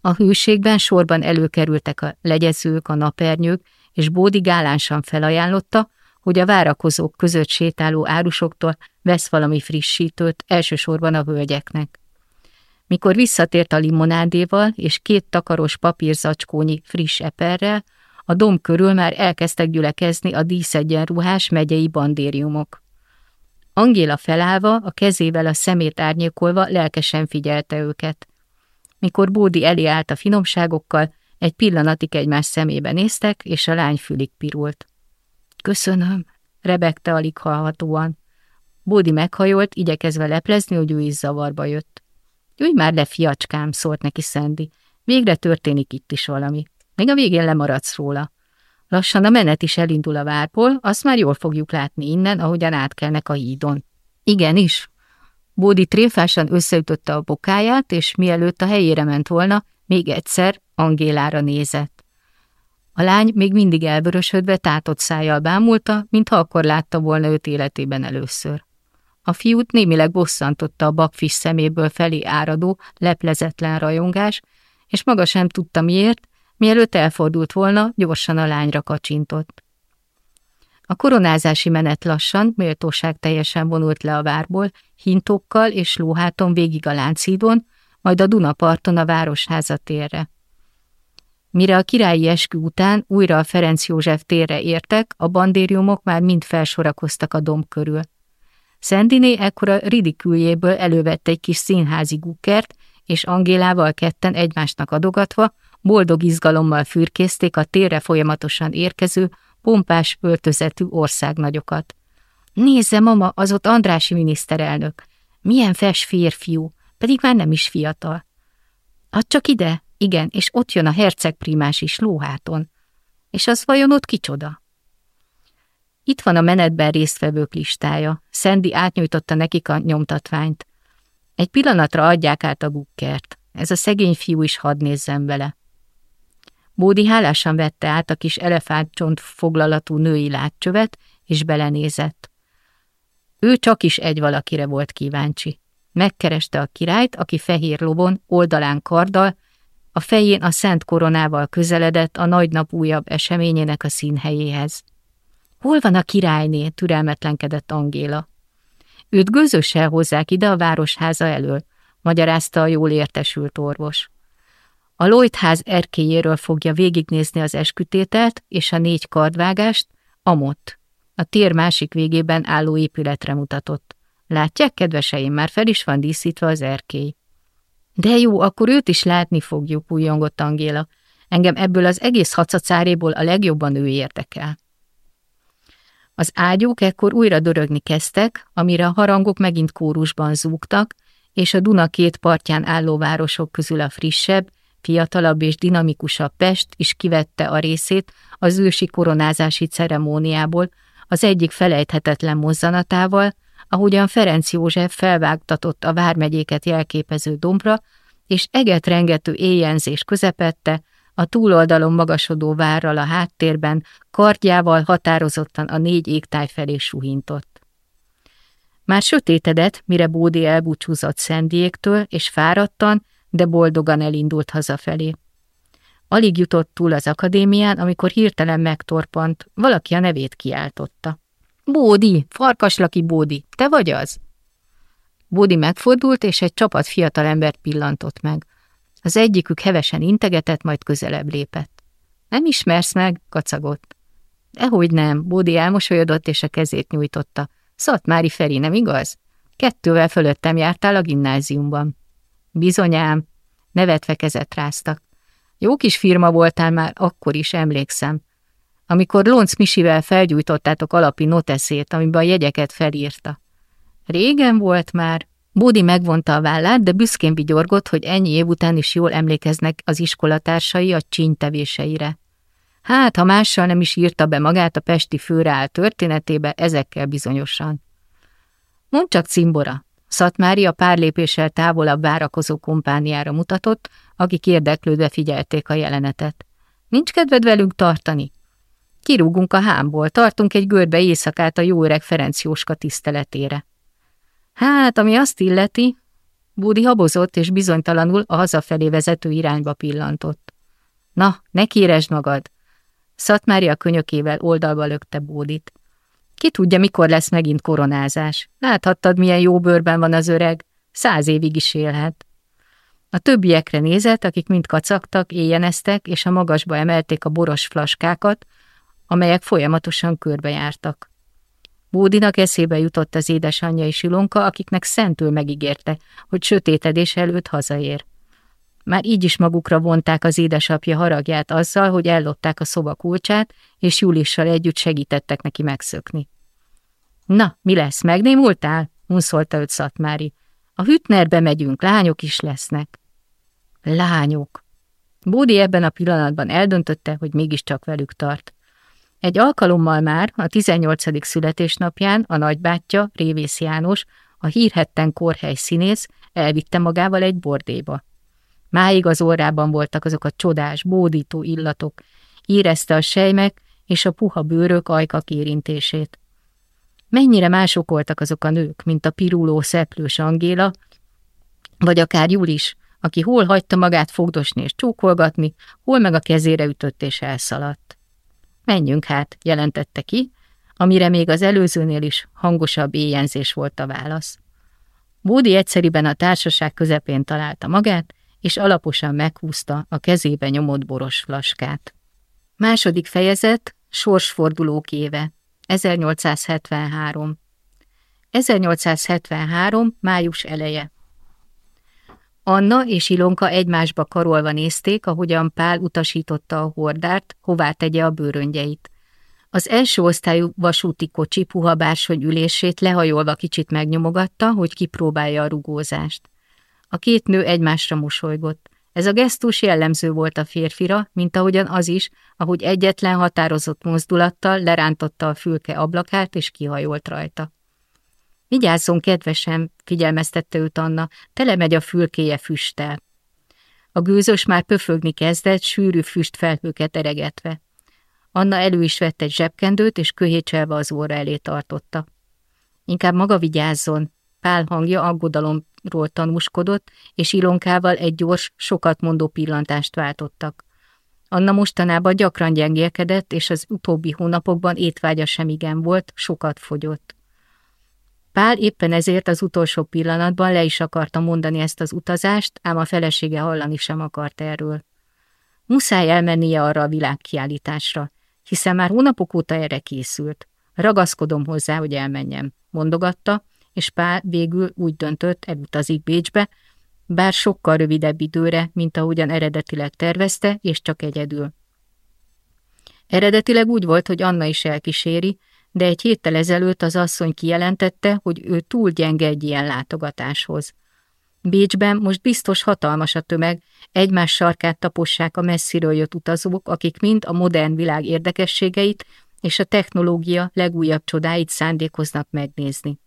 A hűségben sorban előkerültek a legyezők, a napernyők, és Bódi gálánsan felajánlotta, hogy a várakozók között sétáló árusoktól vesz valami frissítőt, elsősorban a völgyeknek. Mikor visszatért a limonádéval és két takaros papírzacskónyi friss eperrel, a domb körül már elkezdtek gyülekezni a díszegyenruhás megyei bandériumok. Angéla felállva, a kezével a szemét árnyékolva lelkesen figyelte őket. Mikor Bódi elé állt a finomságokkal, egy pillanatig egymás szemébe néztek, és a lány fülig pirult. Köszönöm, rebegte alig hallhatóan. Bódi meghajolt, igyekezve leplezni, hogy ő is zavarba jött. Ülj már le, fiacskám, szólt neki Szendi. Végre történik itt is valami. Még a végén lemaradsz róla. Lassan a menet is elindul a várból, azt már jól fogjuk látni innen, ahogyan átkelnek a hídon. Igenis. Bódi tréfásan összeütötte a bokáját, és mielőtt a helyére ment volna, még egyszer Angélára nézett. A lány még mindig elvörösödve tátott szájjal bámulta, mintha akkor látta volna őt életében először. A fiút némileg bosszantotta a bakfis szeméből felé áradó, leplezetlen rajongás, és maga sem tudta miért, mielőtt elfordult volna, gyorsan a lányra kacsintott. A koronázási menet lassan, méltóság teljesen vonult le a várból, hintókkal és lóháton végig a Lánchídon, majd a Dunaparton a Városháza térre. Mire a királyi eskü után újra a Ferenc József térre értek, a bandériumok már mind felsorakoztak a domb körül. Szendiné ekkor a ridiküljéből elővette egy kis színházi gukkert, és Angélával ketten egymásnak adogatva, boldog izgalommal fürkészték a térre folyamatosan érkező, pompás öltözetű országnagyokat. Nézze, mama, az ott Andrási miniszterelnök. Milyen fes férfiú, pedig már nem is fiatal. Add csak ide, igen, és ott jön a hercegprimás is lóháton. És az vajon ott kicsoda? Itt van a menetben résztvevők listája. Szendi átnyújtotta nekik a nyomtatványt. Egy pillanatra adják át a gukkert. Ez a szegény fiú is hadd nézzen bele. Bódi hálásan vette át a kis elefántcsont foglalatú női látcsövet, és belenézett. Ő csak is egy valakire volt kíváncsi. Megkereste a királyt, aki fehér lovon, oldalán karddal, a fején a szent koronával közeledett a nagy nap újabb eseményének a színhelyéhez. Hol van a királyné? türelmetlenkedett Angéla. Őt gőzössel hozzák ide a városháza elől, magyarázta a jól értesült orvos. A Lloydház erkélyéről fogja végignézni az eskütételt és a négy kardvágást, amott. A tér másik végében álló épületre mutatott. Látják, kedveseim, már fel is van díszítve az erkély. De jó, akkor őt is látni fogjuk, újongott Angéla. Engem ebből az egész hacacáréból a legjobban ő érdekel. Az ágyúk ekkor újra dörögni kezdtek, amire a harangok megint kórusban zúgtak, és a Duna két partján álló városok közül a frissebb, fiatalabb és dinamikusabb Pest is kivette a részét az ősi koronázási ceremóniából, az egyik felejthetetlen mozzanatával, ahogyan Ferenc József felvágtatott a vármegyéket jelképező dombra, és eget rengető éjjenzés közepette, a túloldalon magasodó várral a háttérben, kardjával határozottan a négy égtáj felé suhintott. Már sötétedett, mire Bódi elbúcsúzott Szendiéktől, és fáradtan, de boldogan elindult hazafelé. Alig jutott túl az akadémián, amikor hirtelen megtorpant, valaki a nevét kiáltotta. Bódi, farkaslaki Bódi, te vagy az? Bódi megfordult, és egy csapat fiatalembert pillantott meg. Az egyikük hevesen integetett, majd közelebb lépett. Nem ismersz meg? kacagott. Dehogy nem, Bódi elmosolyodott, és a kezét nyújtotta. Szatmári Feri, nem igaz? Kettővel fölöttem jártál a gimnáziumban. Bizonyám, nevetve kezet ráztak. Jó kis firma voltál már, akkor is emlékszem. Amikor Lonc Misivel felgyújtottátok alapi noteszét, amiben a jegyeket felírta. Régen volt már. Bódi megvonta a vállát, de büszkén vigyorgott, hogy ennyi év után is jól emlékeznek az iskolatársai a csínytevéseire. Hát, ha mással nem is írta be magát a pesti főreál történetébe, ezekkel bizonyosan. Mondd csak cimbora. Szatmári a pár lépéssel távolabb várakozó kompániára mutatott, akik érdeklődve figyelték a jelenetet. Nincs kedved velünk tartani? Kirúgunk a hámból, tartunk egy görbe éjszakát a jó öreg Ferenc Jóska tiszteletére. Hát, ami azt illeti, Búdi habozott és bizonytalanul a hazafelé vezető irányba pillantott. Na, ne kéresd magad! Szatmári a könyökével oldalba lökte Bódit. Ki tudja, mikor lesz megint koronázás. Láthattad, milyen jó bőrben van az öreg. Száz évig is élhet. A többiekre nézett, akik mind kacagtak, éjjeneztek, és a magasba emelték a boros flaskákat, amelyek folyamatosan körbejártak. Bódinak eszébe jutott az édesanyja és Ilonka, akiknek szentül megígérte, hogy sötétedés előtt hazaér. Már így is magukra vonták az édesapja haragját azzal, hogy ellopták a szoba kulcsát, és Julissal együtt segítettek neki megszökni. Na, mi lesz, megnémultál? unszolta őt Szatmári. A hütnerbe megyünk, lányok is lesznek. Lányok. Bódi ebben a pillanatban eldöntötte, hogy mégiscsak velük tart. Egy alkalommal már, a 18. születésnapján a nagybátyja, Révész János, a hírhetten korhely színész elvitte magával egy bordéba. Máig az orrában voltak azok a csodás, bódító illatok, érezte a sejmek és a puha bőrök ajkak érintését. Mennyire mások voltak azok a nők, mint a piruló szeplős Angéla, vagy akár Julis, aki hol hagyta magát fogdosni és csókolgatni, hol meg a kezére ütött és elszaladt. Menjünk hát, jelentette ki, amire még az előzőnél is hangosabb éjjenzés volt a válasz. Bódi egyszeriben a társaság közepén találta magát, és alaposan meghúzta a kezébe nyomott boros flaskát. Második fejezet, sorsfordulók éve, 1873. 1873. május eleje. Anna és Ilonka egymásba karolva nézték, ahogyan Pál utasította a hordárt, hová tegye a bőröngyeit. Az első osztályú vasúti kocsi puha bársony ülését lehajolva kicsit megnyomogatta, hogy kipróbálja a rugózást. A két nő egymásra mosolygott. Ez a gesztus jellemző volt a férfira, mint ahogyan az is, ahogy egyetlen határozott mozdulattal lerántotta a fülke ablakát és kihajolt rajta. Vigyázzon, kedvesem, figyelmeztette őt Anna, tele megy a fülkéje füsttel. A gőzös már pöfögni kezdett, sűrű füstfelhőket eregetve. Anna elő is vett egy zsebkendőt, és köhécselve az óra elé tartotta. Inkább maga vigyázzon, Pál hangja aggodalomról tanúskodott, és Ilonkával egy gyors, sokat mondó pillantást váltottak. Anna mostanában gyakran gyengélkedett, és az utóbbi hónapokban étvágya sem igen volt, sokat fogyott. Pál éppen ezért az utolsó pillanatban le is akarta mondani ezt az utazást, ám a felesége hallani sem akart erről. Muszáj elmennie arra a világkiállításra, hiszen már hónapok óta erre készült. Ragaszkodom hozzá, hogy elmenjem, mondogatta, és Pál végül úgy döntött, elutazik Bécsbe, bár sokkal rövidebb időre, mint ahogyan eredetileg tervezte, és csak egyedül. Eredetileg úgy volt, hogy Anna is elkíséri, de egy héttel ezelőtt az asszony kijelentette, hogy ő túl gyenge egy ilyen látogatáshoz. Bécsben most biztos hatalmas a tömeg, egymás sarkát tapossák a messziről jött utazók, akik mind a modern világ érdekességeit és a technológia legújabb csodáit szándékoznak megnézni.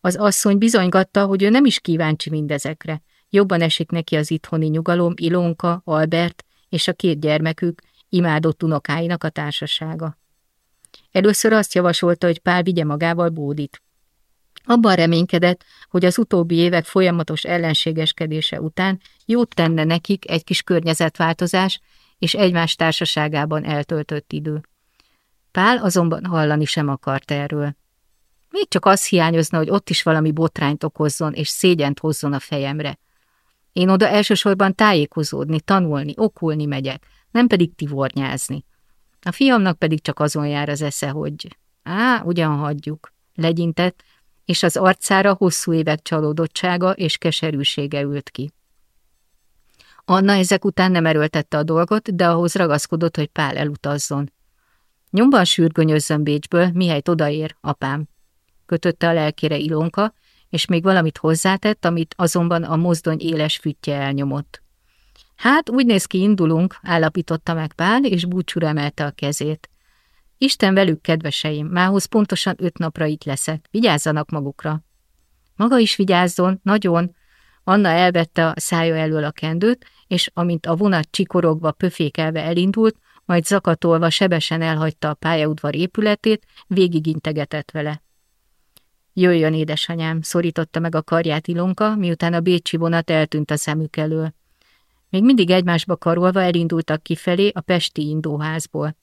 Az asszony bizonygatta, hogy ő nem is kíváncsi mindezekre. Jobban esik neki az itthoni nyugalom, Ilonka, Albert és a két gyermekük, imádott unokáinak a társasága. Először azt javasolta, hogy Pál vigye magával Bódit. Abban reménykedett, hogy az utóbbi évek folyamatos ellenségeskedése után jót tenne nekik egy kis környezetváltozás és egymás társaságában eltöltött idő. Pál azonban hallani sem akart erről. Még csak az hiányozna, hogy ott is valami botrányt okozzon és szégyent hozzon a fejemre. Én oda elsősorban tájékozódni, tanulni, okulni megyek, nem pedig tivornyázni. A fiamnak pedig csak azon jár az esze, hogy á, ugyan hagyjuk, legyintett, és az arcára hosszú évek csalódottsága és keserűsége ült ki. Anna ezek után nem erőltette a dolgot, de ahhoz ragaszkodott, hogy Pál elutazzon. Nyomban sürgönyözzön Bécsből, mihelyt odaér, apám. Kötötte a lelkére Ilonka, és még valamit hozzátett, amit azonban a mozdony éles füttye elnyomott. Hát, úgy néz ki, indulunk, állapította meg Pál, és búcsúra emelte a kezét. Isten velük, kedveseim, mához pontosan öt napra itt leszek. Vigyázzanak magukra. Maga is vigyázzon, nagyon. Anna elvette a szája elől a kendőt, és amint a vonat csikorogva, pöfékelve elindult, majd zakatolva sebesen elhagyta a pályaudvar épületét, integetett vele. Jöjjön, édesanyám, szorította meg a karját Ilonka, miután a bécsi vonat eltűnt a szemük elől. Még mindig egymásba karolva elindultak kifelé a pesti indóházból.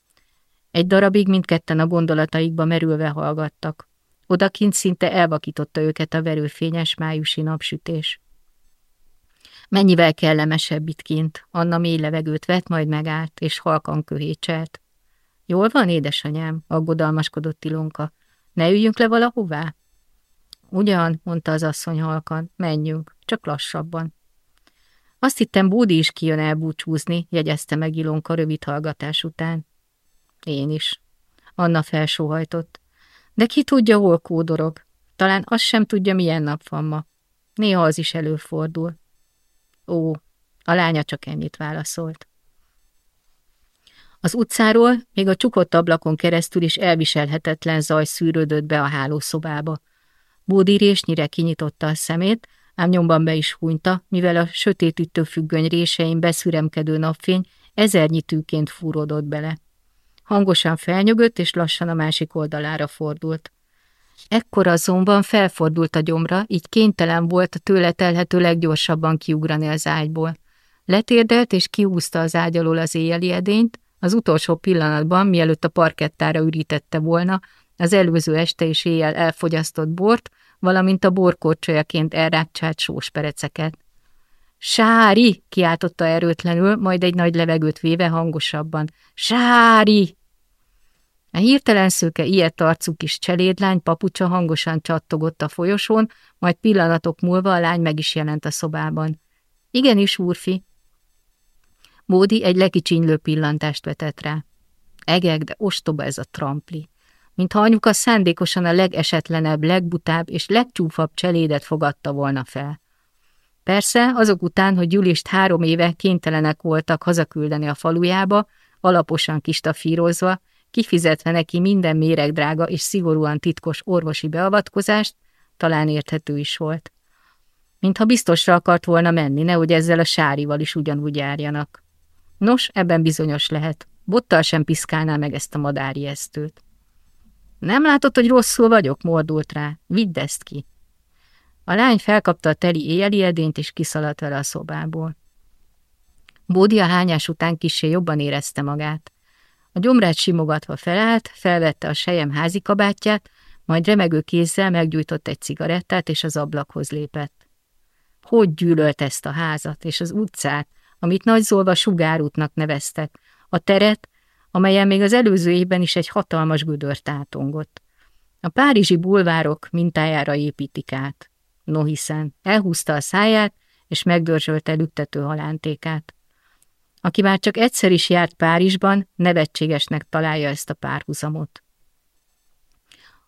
Egy darabig mindketten a gondolataikba merülve hallgattak. Odakint szinte elvakította őket a verőfényes májusi napsütés. Mennyivel kellemesebb itt kint, Anna mély levegőt vett, majd megállt, és halkan köhécselt. Jól van, édesanyám, aggodalmaskodott Ilonka. Ne üljünk le valahová? Ugyan, mondta az asszony halkan, menjünk, csak lassabban. Azt hittem, Bódi is kijön elbúcsúzni, jegyezte meg Ilonka rövid hallgatás után. Én is. Anna felsóhajtott. De ki tudja, hol kódorog. Talán azt sem tudja, milyen nap van ma. Néha az is előfordul. Ó, a lánya csak ennyit válaszolt. Az utcáról még a csukott ablakon keresztül is elviselhetetlen zaj szűrődött be a hálószobába. Bódi résnyire kinyitotta a szemét, ám nyomban be is hunyta, mivel a sötét függöny résein beszüremkedő napfény ezernyi tűként fúródott bele. Hangosan felnyögött, és lassan a másik oldalára fordult. Ekkor azonban felfordult a gyomra, így kénytelen volt a tőle telhető leggyorsabban kiugrani az ágyból. Letérdelt és kiúzta az ágy alól az éjjeli edényt, az utolsó pillanatban, mielőtt a parkettára ürítette volna, az előző este és éjjel elfogyasztott bort, valamint a borkorcsolyaként elrákcsált sóspereceket. Sári! kiáltotta erőtlenül, majd egy nagy levegőt véve hangosabban. Sári! A hirtelen szőke ilyet arcú kis cselédlány papucsa hangosan csattogott a folyosón, majd pillanatok múlva a lány meg is jelent a szobában. Igenis, úrfi. Módi egy lekicsinylő pillantást vetett rá. Egek, de ostoba ez a trampli. Mintha anyuka szándékosan a legesetlenebb, legbutább és legcsúfabb cselédet fogadta volna fel. Persze, azok után, hogy Gyulist három éve kénytelenek voltak hazaküldeni a falujába, alaposan kistafírozva, kifizetve neki minden méregdrága és szigorúan titkos orvosi beavatkozást, talán érthető is volt. Mintha biztosra akart volna menni, nehogy ezzel a sárival is ugyanúgy járjanak. Nos, ebben bizonyos lehet. Bottal sem piszkálná meg ezt a esztőt. Nem látod, hogy rosszul vagyok? mordult rá. Vidd ezt ki. A lány felkapta a teli éjjeli edényt, és kiszaladt vele a szobából. Bódi a hányás után kisé jobban érezte magát. A gyomrát simogatva felállt, felvette a sejem házi kabátját, majd remegő kézzel meggyújtott egy cigarettát, és az ablakhoz lépett. Hogy gyűlölt ezt a házat és az utcát, amit nagyzolva sugárútnak neveztek, a teret, amelyen még az előző évben is egy hatalmas gödör tátongott. A párizsi bulvárok mintájára építik át. No hiszen, elhúzta a száját, és megdörzsölte lüktető halántékát. Aki már csak egyszer is járt Párizsban, nevetségesnek találja ezt a párhuzamot.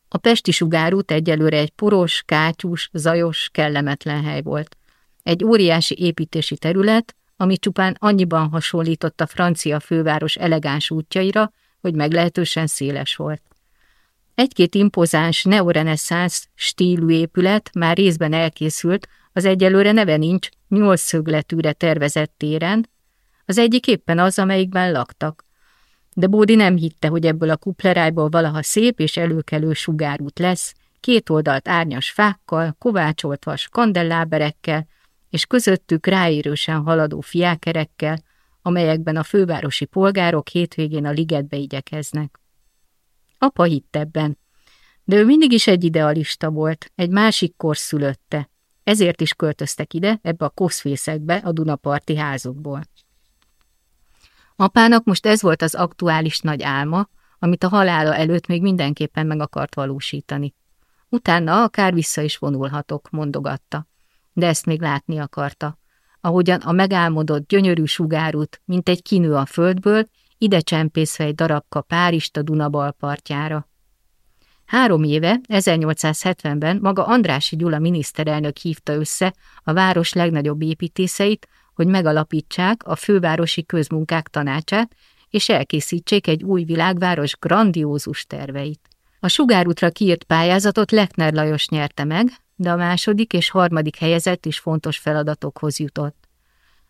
A Pesti sugárút egyelőre egy poros, kátyús, zajos, kellemetlen hely volt. Egy óriási építési terület, ami csupán annyiban hasonlított a francia főváros elegáns útjaira, hogy meglehetősen széles volt. Egy-két impozáns neoreneszánsz stílű épület már részben elkészült, az egyelőre neve nincs, nyolc szögletűre tervezett téren, az egyik éppen az, amelyikben laktak. De Bódi nem hitte, hogy ebből a kuplerájból valaha szép és előkelő sugárút lesz, két oldalt árnyas fákkal, kovácsolt vas kandelláberekkel, és közöttük ráérősen haladó fiákerekkel, amelyekben a fővárosi polgárok hétvégén a ligetbe igyekeznek. Apa hitt ebben, de ő mindig is egy idealista volt, egy másik kor szülötte, ezért is költöztek ide, ebbe a koszfészekbe, a Dunaparti házukból. Apának most ez volt az aktuális nagy álma, amit a halála előtt még mindenképpen meg akart valósítani. Utána akár vissza is vonulhatok, mondogatta. De ezt még látni akarta. Ahogyan a megálmodott gyönyörű sugárút, mint egy kinő a földből, ide csempészve egy darabka Párist a Duna balpartjára. Három éve, 1870-ben maga Andrási Gyula miniszterelnök hívta össze a város legnagyobb építészeit, hogy megalapítsák a fővárosi közmunkák tanácsát, és elkészítsék egy új világváros grandiózus terveit. A sugárútra kiírt pályázatot Lechner Lajos nyerte meg, de a második és harmadik helyezett is fontos feladatokhoz jutott.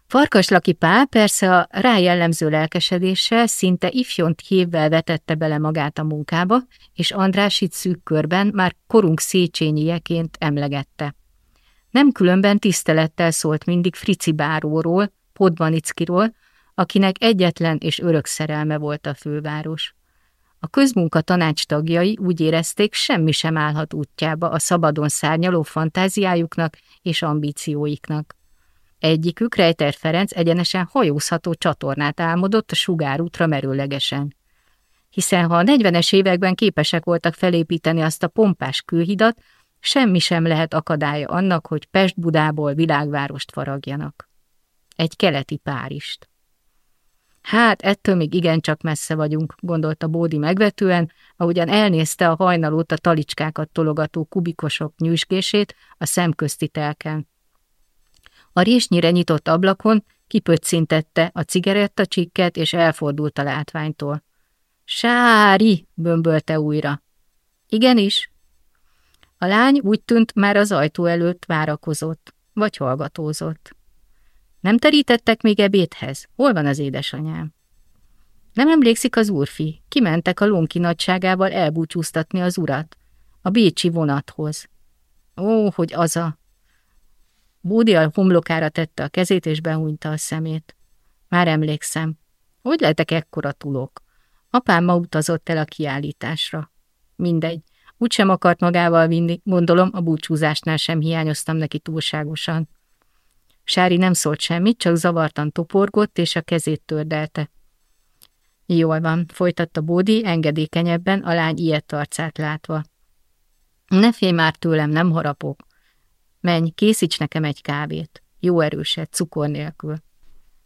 Farkaslaki Pál persze a rájellemző lelkesedéssel szinte ifjont hívvel vetette bele magát a munkába, és András itt szűk körben már korunk szécsényieként emlegette. Nem különben tisztelettel szólt mindig Frici Báróról, Podmanickiról, akinek egyetlen és örök szerelme volt a főváros. A közmunka tanács tagjai úgy érezték, semmi sem állhat útjába a szabadon szárnyaló fantáziájuknak és ambícióiknak. Egyikük, Rejter Ferenc egyenesen hajózható csatornát álmodott a sugárútra merőlegesen. Hiszen ha a 40-es években képesek voltak felépíteni azt a pompás kőhidat, semmi sem lehet akadálya annak, hogy Pest-Budából világvárost faragjanak. Egy keleti Párist. Hát, ettől még igencsak messze vagyunk, gondolta Bódi megvetően, ahogyan elnézte a hajnal óta talicskákat tologató kubikosok nyűsgését a szemközti telken. A résnyire nyitott ablakon kipöccintette a cigarettacsikket, és elfordult a látványtól. Sári, bömbölte újra. Igenis. A lány úgy tűnt, már az ajtó előtt várakozott, vagy hallgatózott. Nem terítettek még ebédhez? Hol van az édesanyám? Nem emlékszik az úrfi. Kimentek a lonki nagyságával elbúcsúztatni az urat. A bécsi vonathoz. Ó, hogy az a... Bódi a homlokára tette a kezét, és behúnyta a szemét. Már emlékszem. Hogy lehetek ekkora tulok? Apám ma utazott el a kiállításra. Mindegy. Úgysem akart magával vinni, gondolom, a búcsúzásnál sem hiányoztam neki túlságosan. Sári nem szólt semmit, csak zavartan toporgott, és a kezét tördelte. Jól van, folytatta Bódi engedékenyebben a lány ilyet arcát látva. Ne félj már tőlem, nem harapok. Menj, készíts nekem egy kávét. Jó erőset, cukor nélkül.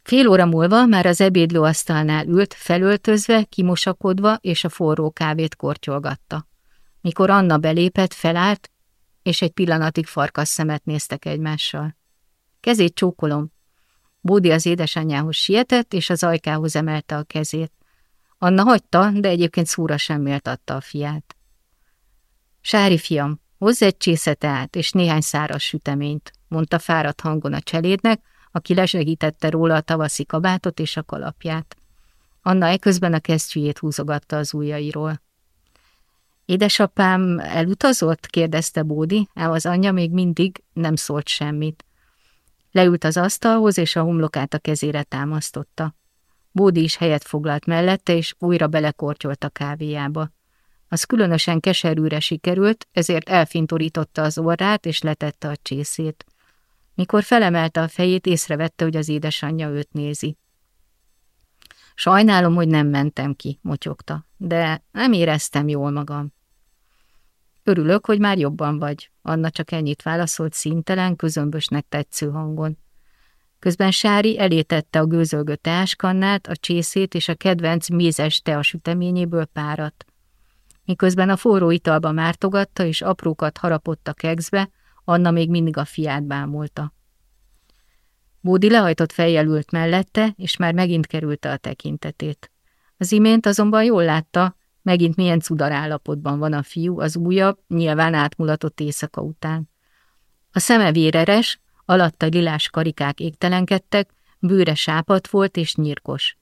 Fél óra múlva már az ebédlőasztalnál ült, felöltözve, kimosakodva, és a forró kávét kortyolgatta. Mikor Anna belépett, felállt, és egy pillanatig farkas szemet néztek egymással. Kezét csókolom. Bódi az édesanyjához sietett, és az ajkához emelte a kezét. Anna hagyta, de egyébként szóra sem méltatta a fiát. Sári fiam, hozz egy csésze át, és néhány száraz süteményt, mondta fáradt hangon a cselédnek, aki lesegítette róla a tavaszi kabátot és a kalapját. Anna eközben a kesztyűjét húzogatta az ujjairól. Édesapám elutazott? kérdezte Bódi, ám az anyja még mindig nem szólt semmit. Leült az asztalhoz, és a homlokát a kezére támasztotta. Bódi is helyet foglalt mellette, és újra belekortyolt a kávéjába. Az különösen keserűre sikerült, ezért elfintorította az orrát, és letette a csészét. Mikor felemelte a fejét, észrevette, hogy az édesanyja őt nézi. Sajnálom, hogy nem mentem ki, motyogta, de nem éreztem jól magam. Örülök, hogy már jobban vagy. Anna csak ennyit válaszolt szintelen, közömbösnek tetsző hangon. Közben Sári elétette a gőzölgő teáskannát, a csészét és a kedvenc mézes teasüteményéből párat. Miközben a forró italba mártogatta és aprókat harapott a kegzbe, Anna még mindig a fiát bámulta. Bódi lehajtott fejjel ült mellette, és már megint kerülte a tekintetét. Az imént azonban jól látta, megint milyen cudar állapotban van a fiú, az újabb, nyilván átmulatott éjszaka után. A szeme véreres, alatta lilás karikák égtelenkedtek, bőre sápat volt és nyírkos.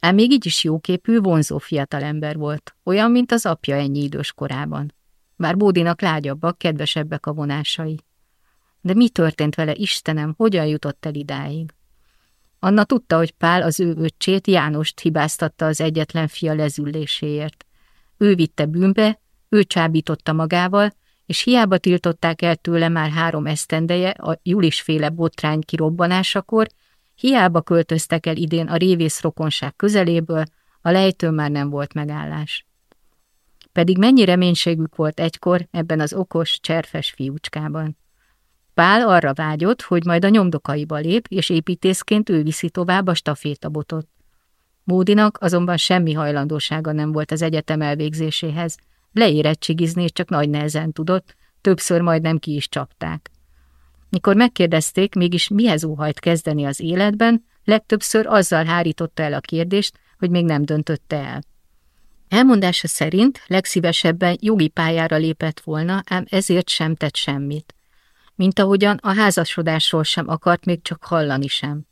Ám még így is jóképű, vonzó fiatalember volt, olyan, mint az apja ennyi idős korában. Bár Bódinak lágyabbak, kedvesebbek a vonásai. De mi történt vele, Istenem, hogyan jutott el idáig? Anna tudta, hogy Pál az ő öccsét, Jánost hibáztatta az egyetlen fia lezülléséért. Ő vitte bűnbe, ő csábította magával, és hiába tiltották el tőle már három esztendeje a Julisféle botrány kirobbanásakor, hiába költöztek el idén a révész rokonság közeléből, a lejtőn már nem volt megállás. Pedig mennyi reménységük volt egykor ebben az okos, cserfes fiúcskában. Pál arra vágyott, hogy majd a nyomdokaiba lép, és építészként ő viszi tovább a stafétabotot. Módinak azonban semmi hajlandósága nem volt az egyetem elvégzéséhez, leérettségizni csak nagy nehezen tudott, többször majdnem ki is csapták. Mikor megkérdezték, mégis mihez óhajt kezdeni az életben, legtöbbször azzal hárította el a kérdést, hogy még nem döntötte el. Elmondása szerint legszívesebben jogi pályára lépett volna, ám ezért sem tett semmit mint ahogyan a házasodásról sem akart még csak hallani sem.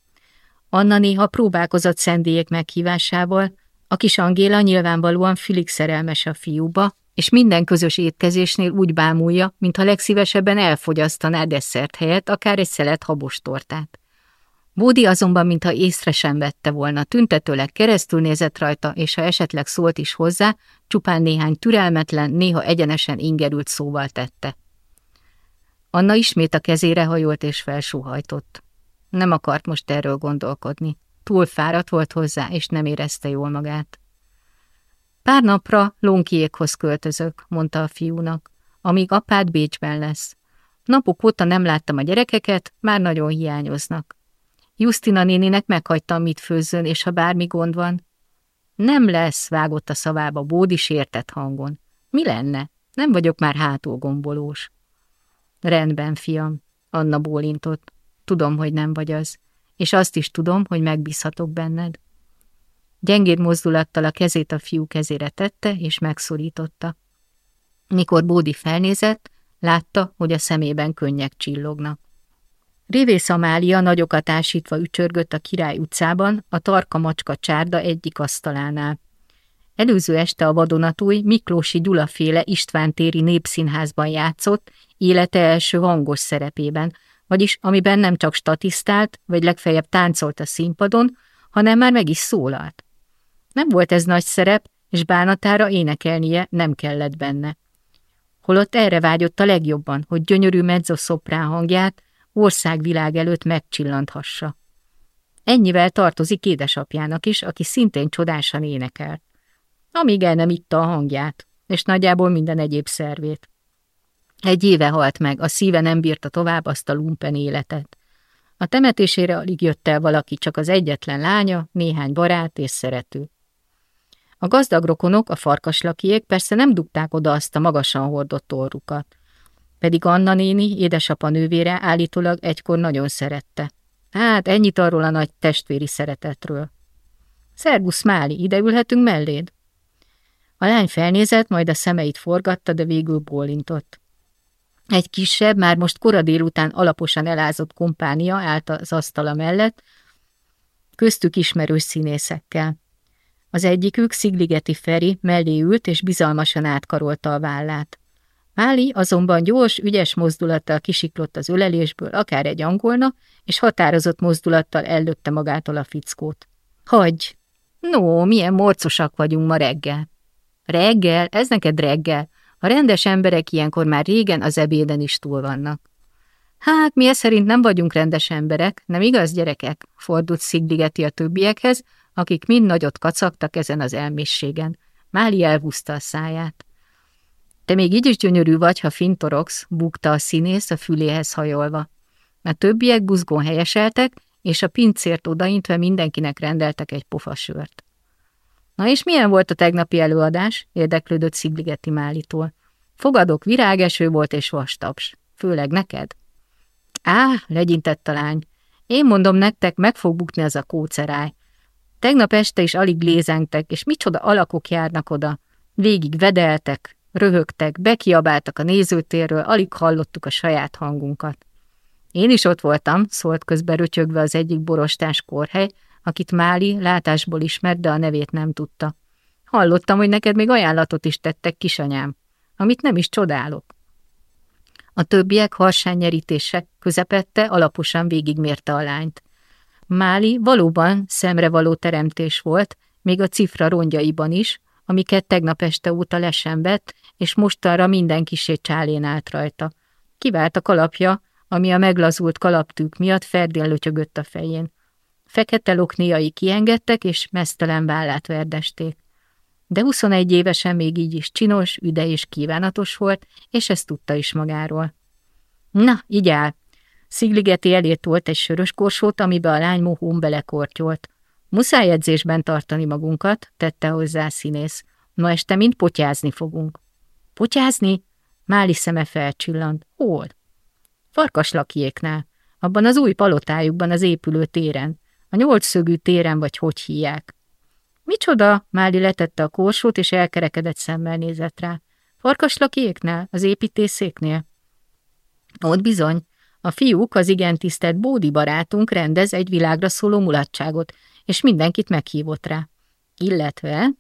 Anna néha próbálkozott szendélyek meghívásával, a kis Angéla nyilvánvalóan fülig szerelmes a fiúba, és minden közös étkezésnél úgy bámulja, mintha legszívesebben elfogyasztaná desszert helyett akár egy szelet habostortát. Bódi azonban, mintha észre sem vette volna, tüntetőleg keresztül nézett rajta, és ha esetleg szólt is hozzá, csupán néhány türelmetlen, néha egyenesen ingerült szóval tette. Anna ismét a kezére hajolt és felsúhajtott. Nem akart most erről gondolkodni. Túl fáradt volt hozzá, és nem érezte jól magát. Pár napra Lonkiékhoz költözök, mondta a fiúnak, amíg apád Bécsben lesz. Napok óta nem láttam a gyerekeket, már nagyon hiányoznak. Justina néninek meghagytam, mit főzzön, és ha bármi gond van. Nem lesz, vágott a szavába Bódi sértett hangon. Mi lenne? Nem vagyok már hátulgombolós. Rendben, fiam, Anna bólintott. Tudom, hogy nem vagy az, és azt is tudom, hogy megbízhatok benned. Gyengéd mozdulattal a kezét a fiú kezére tette, és megszorította. Mikor Bódi felnézett, látta, hogy a szemében könnyek csillognak. Révész Amália nagyokat ásítva ücsörgött a Király utcában, a tarka macska csárda egyik asztalánál. Előző este a vadonatúj Miklósi Gyulaféle Istvántéri Népszínházban játszott, élete első hangos szerepében, vagyis amiben nem csak statisztált, vagy legfeljebb táncolt a színpadon, hanem már meg is szólalt. Nem volt ez nagy szerep, és bánatára énekelnie nem kellett benne. Holott erre vágyott a legjobban, hogy gyönyörű mezzoszoprán hangját országvilág előtt megcsillanthassa. Ennyivel tartozik édesapjának is, aki szintén csodásan énekelt amíg el nem itta a hangját, és nagyjából minden egyéb szervét. Egy éve halt meg, a szíve nem bírta tovább azt a lumpen életet. A temetésére alig jött el valaki, csak az egyetlen lánya, néhány barát és szerető. A gazdag rokonok, a farkaslakiék persze nem dugták oda azt a magasan hordott orrukat. Pedig Anna néni, édesapa nővére állítólag egykor nagyon szerette. Hát ennyit arról a nagy testvéri szeretetről. Szerbusz Máli, ide ülhetünk melléd? A lány felnézett, majd a szemeit forgatta, de végül bólintott. Egy kisebb, már most kora délután alaposan elázott kompánia állt az asztala mellett, köztük ismerős színészekkel. Az egyikük Szigligeti Feri mellé ült és bizalmasan átkarolta a vállát. Máli azonban gyors, ügyes mozdulattal kisiklott az ölelésből, akár egy angolna, és határozott mozdulattal ellökte magától a fickót. Hagyj! No, milyen morcosak vagyunk ma reggel! Reggel? Ez neked reggel. A rendes emberek ilyenkor már régen az ebéden is túl vannak. Hát, mi szerint nem vagyunk rendes emberek, nem igaz, gyerekek? Fordult Szigligeti a többiekhez, akik mind nagyot kacagtak ezen az elmészségen. Máli elhúzta a száját. Te még így is gyönyörű vagy, ha fintorogsz, bukta a színész a füléhez hajolva. A többiek buzgón helyeseltek, és a pincért odaintve mindenkinek rendeltek egy pofasört. Na és milyen volt a tegnapi előadás? érdeklődött Szigligeti Málitól. Fogadok, virágeső volt és vastaps. Főleg neked. Á, legyintett a lány. Én mondom nektek, meg fog bukni az a kóceráj. Tegnap este is alig lézengtek, és micsoda alakok járnak oda. Végig vedeltek, röhögtek, bekiabáltak a nézőtérről, alig hallottuk a saját hangunkat. Én is ott voltam, szólt közben rötyögve az egyik borostás korhely, akit Máli látásból ismert, de a nevét nem tudta. Hallottam, hogy neked még ajánlatot is tettek, kisanyám, amit nem is csodálok. A többiek harsánynyerítése közepette alaposan végigmérte a lányt. Máli valóban szemrevaló teremtés volt, még a cifra rongyaiban is, amiket tegnap este óta lesen vett, és mostanra minden kisé csálén állt rajta. Kivált a kalapja, ami a meglazult kalaptűk miatt ferdén lötyögött a fején. Fekete lokniai kiengedtek, és mesztelen vállát verdesték. De 21 évesen még így is csinos, üde és kívánatos volt, és ezt tudta is magáról. Na, így áll. Szigligeti elért volt egy sörös korsót, amibe a lány mohón belekortyolt. Muszáj edzésben tartani magunkat, tette hozzá a színész. Ma este mind potyázni fogunk. Potyázni? Máli szeme felcsillant. Hol? Farkaslakiéknál. Abban az új palotájukban az épülő téren. A nyolcszögű téren vagy hogy hívják. Micsoda? Máli letette a korsót, és elkerekedett szemmel nézett rá. Farkaslakiéknál? Az építészéknél? Ott bizony. A fiúk, az igen tisztelt Bódi barátunk rendez egy világra szóló mulatságot, és mindenkit meghívott rá. Illetve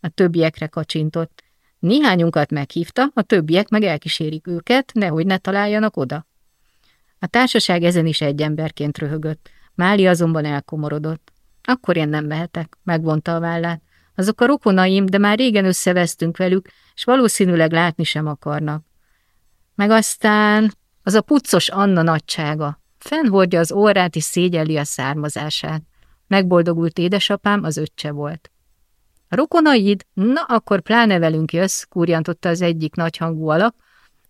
a többiekre kacsintott. Néhányunkat meghívta, a többiek meg elkísérik őket, nehogy ne találjanak oda. A társaság ezen is egy emberként röhögött. Máli azonban elkomorodott. Akkor én nem mehetek, megvonta a vállát. Azok a rokonaim, de már régen összevesztünk velük, és valószínűleg látni sem akarnak. Meg aztán az a puccos Anna nagysága. Fennhordja az órát és szégyeli a származását. Megboldogult édesapám az öccse volt. A rokonaid? Na, akkor pláne velünk jössz, kúrjantotta az egyik nagyhangú alak,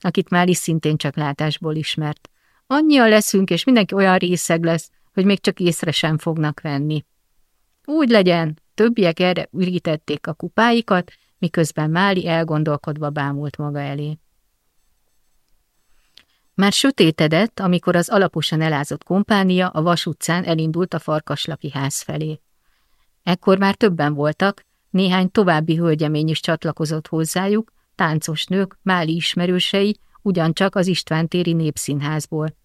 akit már is szintén csak látásból ismert. Annyian leszünk, és mindenki olyan részeg lesz, hogy még csak észre sem fognak venni. Úgy legyen, többiek erre ürítették a kupáikat, miközben Máli elgondolkodva bámult maga elé. Már sötétedett, amikor az alaposan elázott kompánia a Vas utcán elindult a farkaslaki ház felé. Ekkor már többen voltak, néhány további hölgyemény is csatlakozott hozzájuk, táncos nők, Máli ismerősei, ugyancsak az István téri népszínházból.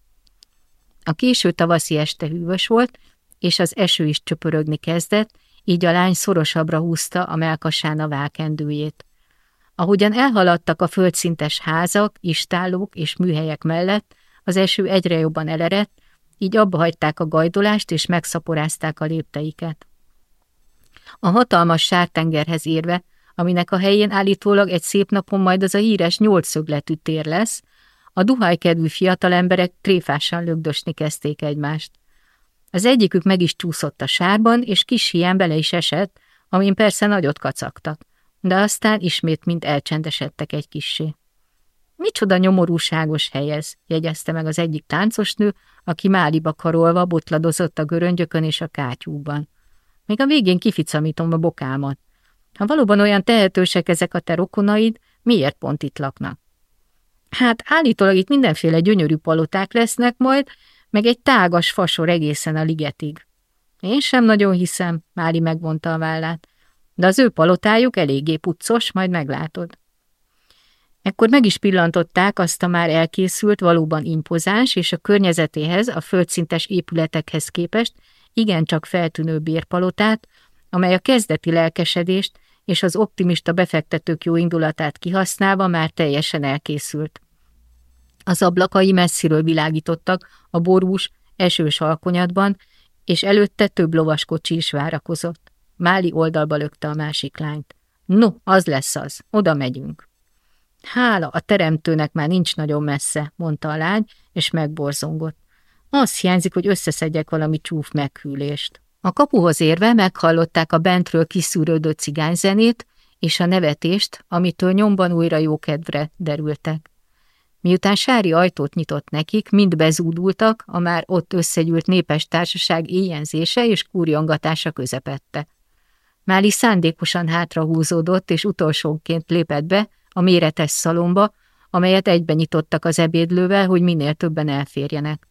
A késő tavaszi este hűvös volt, és az eső is csöpörögni kezdett, így a lány szorosabbra húzta a melkasán a válkendőjét. Ahogyan elhaladtak a földszintes házak, istállók és műhelyek mellett, az eső egyre jobban elerett, így abba hagyták a gajdolást és megszaporázták a lépteiket. A hatalmas sártengerhez érve, aminek a helyén állítólag egy szép napon majd az a híres nyolcszögletű tér lesz, a duhajkedvű fiatalemberek tréfásan lögdösni kezdték egymást. Az egyikük meg is csúszott a sárban, és kis hián bele is esett, amin persze nagyot kacagtak de aztán ismét mind elcsendesedtek egy kissé. Micsoda nyomorúságos hely ez, jegyezte meg az egyik táncosnő, aki máliba karolva botladozott a göröngyökön és a kátyúban. Még a végén kificamítom a bokámat. Ha valóban olyan tehetősek ezek a te rokonaid, miért pont itt laknak? Hát állítólag itt mindenféle gyönyörű paloták lesznek majd, meg egy tágas fasor egészen a ligetig. Én sem nagyon hiszem, Máli megvonta a vállát de az ő palotájuk eléggé puccos, majd meglátod. Ekkor meg is pillantották azt a már elkészült, valóban impozáns, és a környezetéhez, a földszintes épületekhez képest igencsak feltűnő bérpalotát, amely a kezdeti lelkesedést és az optimista befektetők jó indulatát kihasználva már teljesen elkészült. Az ablakai messziről világítottak a borús, esős alkonyatban, és előtte több lovaskocsi is várakozott. Máli oldalba lökte a másik lányt. No, az lesz az, oda megyünk. Hála, a teremtőnek már nincs nagyon messze, mondta a lány, és megborzongott. Az hiányzik, hogy összeszedjek valami csúf meghűlést. A kapuhoz érve meghallották a bentről kiszűrődő cigányzenét és a nevetést, amitől nyomban újra jókedvre derültek. Miután Sári ajtót nyitott nekik, mind bezúdultak a már ott összegyűlt népes társaság éjjenzése és kúrjongatása közepette. Máli szándékosan hátrahúzódott, és utolsóként lépett be a méretes szalomba, amelyet egyben nyitottak az ebédlővel, hogy minél többen elférjenek.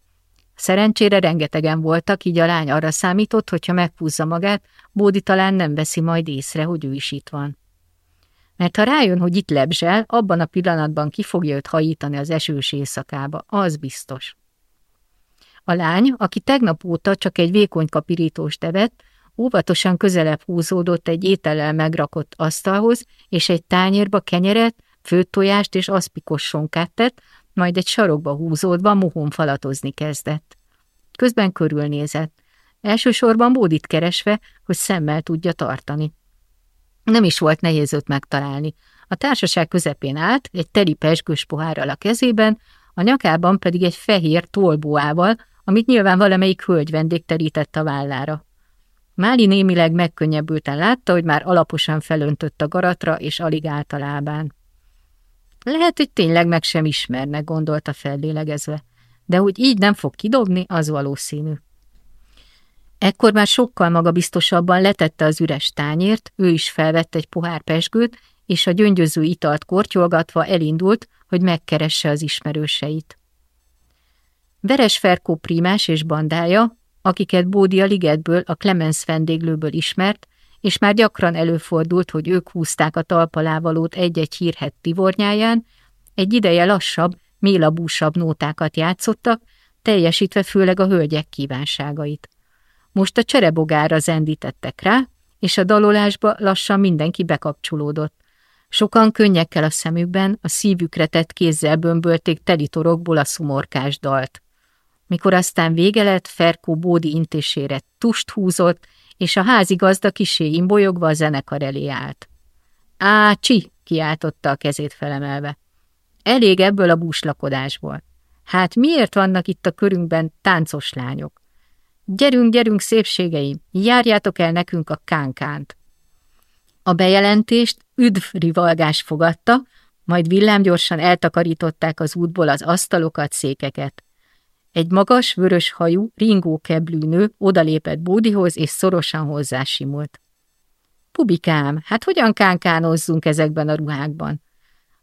Szerencsére rengetegen voltak, így a lány arra számított, hogyha meghúzza magát, Bódi talán nem veszi majd észre, hogy ő is itt van. Mert ha rájön, hogy itt lebzsel, abban a pillanatban ki fogja őt hajítani az esős éjszakába, az biztos. A lány, aki tegnap óta csak egy vékonyka pirítóst evett, óvatosan közelebb húzódott egy étellel megrakott asztalhoz, és egy tányérba kenyeret, főtt tojást és aszpikos sonkát tett, majd egy sarokba húzódva muhon falatozni kezdett. Közben körülnézett, elsősorban Bódit keresve, hogy szemmel tudja tartani. Nem is volt nehéz őt megtalálni. A társaság közepén állt, egy teli pesgős pohárral a kezében, a nyakában pedig egy fehér tolbóával, amit nyilván valamelyik hölgy vendég terített a vállára. Máli némileg megkönnyebbülten látta, hogy már alaposan felöntött a garatra, és alig állt a lábán. Lehet, hogy tényleg meg sem ismerne, gondolta fellélegezve, de hogy így nem fog kidobni, az valószínű. Ekkor már sokkal magabiztosabban letette az üres tányért, ő is felvett egy pohár pesgőt, és a gyöngyöző italt kortyolgatva elindult, hogy megkeresse az ismerőseit. Veres Ferkó primás és bandája, akiket Bódi a ligetből, a Clemens vendéglőből ismert, és már gyakran előfordult, hogy ők húzták a talpalávalót egy-egy hírhet tivornyáján, egy ideje lassabb, mélabúsabb nótákat játszottak, teljesítve főleg a hölgyek kívánságait. Most a cserebogára zendítettek rá, és a dalolásba lassan mindenki bekapcsolódott. Sokan könnyekkel a szemükben, a szívükre tett kézzel bömbölték telitorokból a szumorkás dalt. Mikor aztán vége lett, Ferkó Bódi intésére tust húzott, és a házigazda kisé imbolyogva a zenekar elé állt. Ácsi! kiáltotta a kezét felemelve. Elég ebből a búslakodásból. Hát miért vannak itt a körünkben táncos lányok? Gyerünk, gyerünk, szépségeim, járjátok el nekünk a kánkánt. A bejelentést üdv rivalgás fogadta, majd villámgyorsan eltakarították az útból az asztalokat, székeket. Egy magas, vörös hajú, ringó keblű nő odalépett Bódihoz, és szorosan hozzásimult. Pubikám, hát hogyan kánkánozzunk ezekben a ruhákban?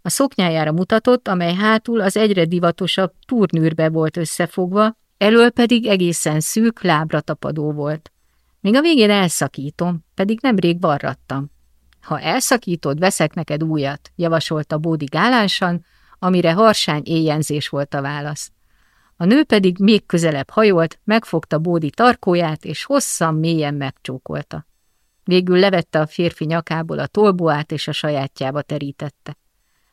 A szoknyájára mutatott, amely hátul az egyre divatosabb turnűrbe volt összefogva, elől pedig egészen szűk, lábra tapadó volt. Még a végén elszakítom, pedig nemrég varrattam. Ha elszakítod, veszek neked újat, javasolta Bódi gálánsan, amire harsány éjjenzés volt a válasz. A nő pedig még közelebb hajolt, megfogta Bódi tarkóját, és hosszan, mélyen megcsókolta. Végül levette a férfi nyakából a tolboát, és a sajátjába terítette.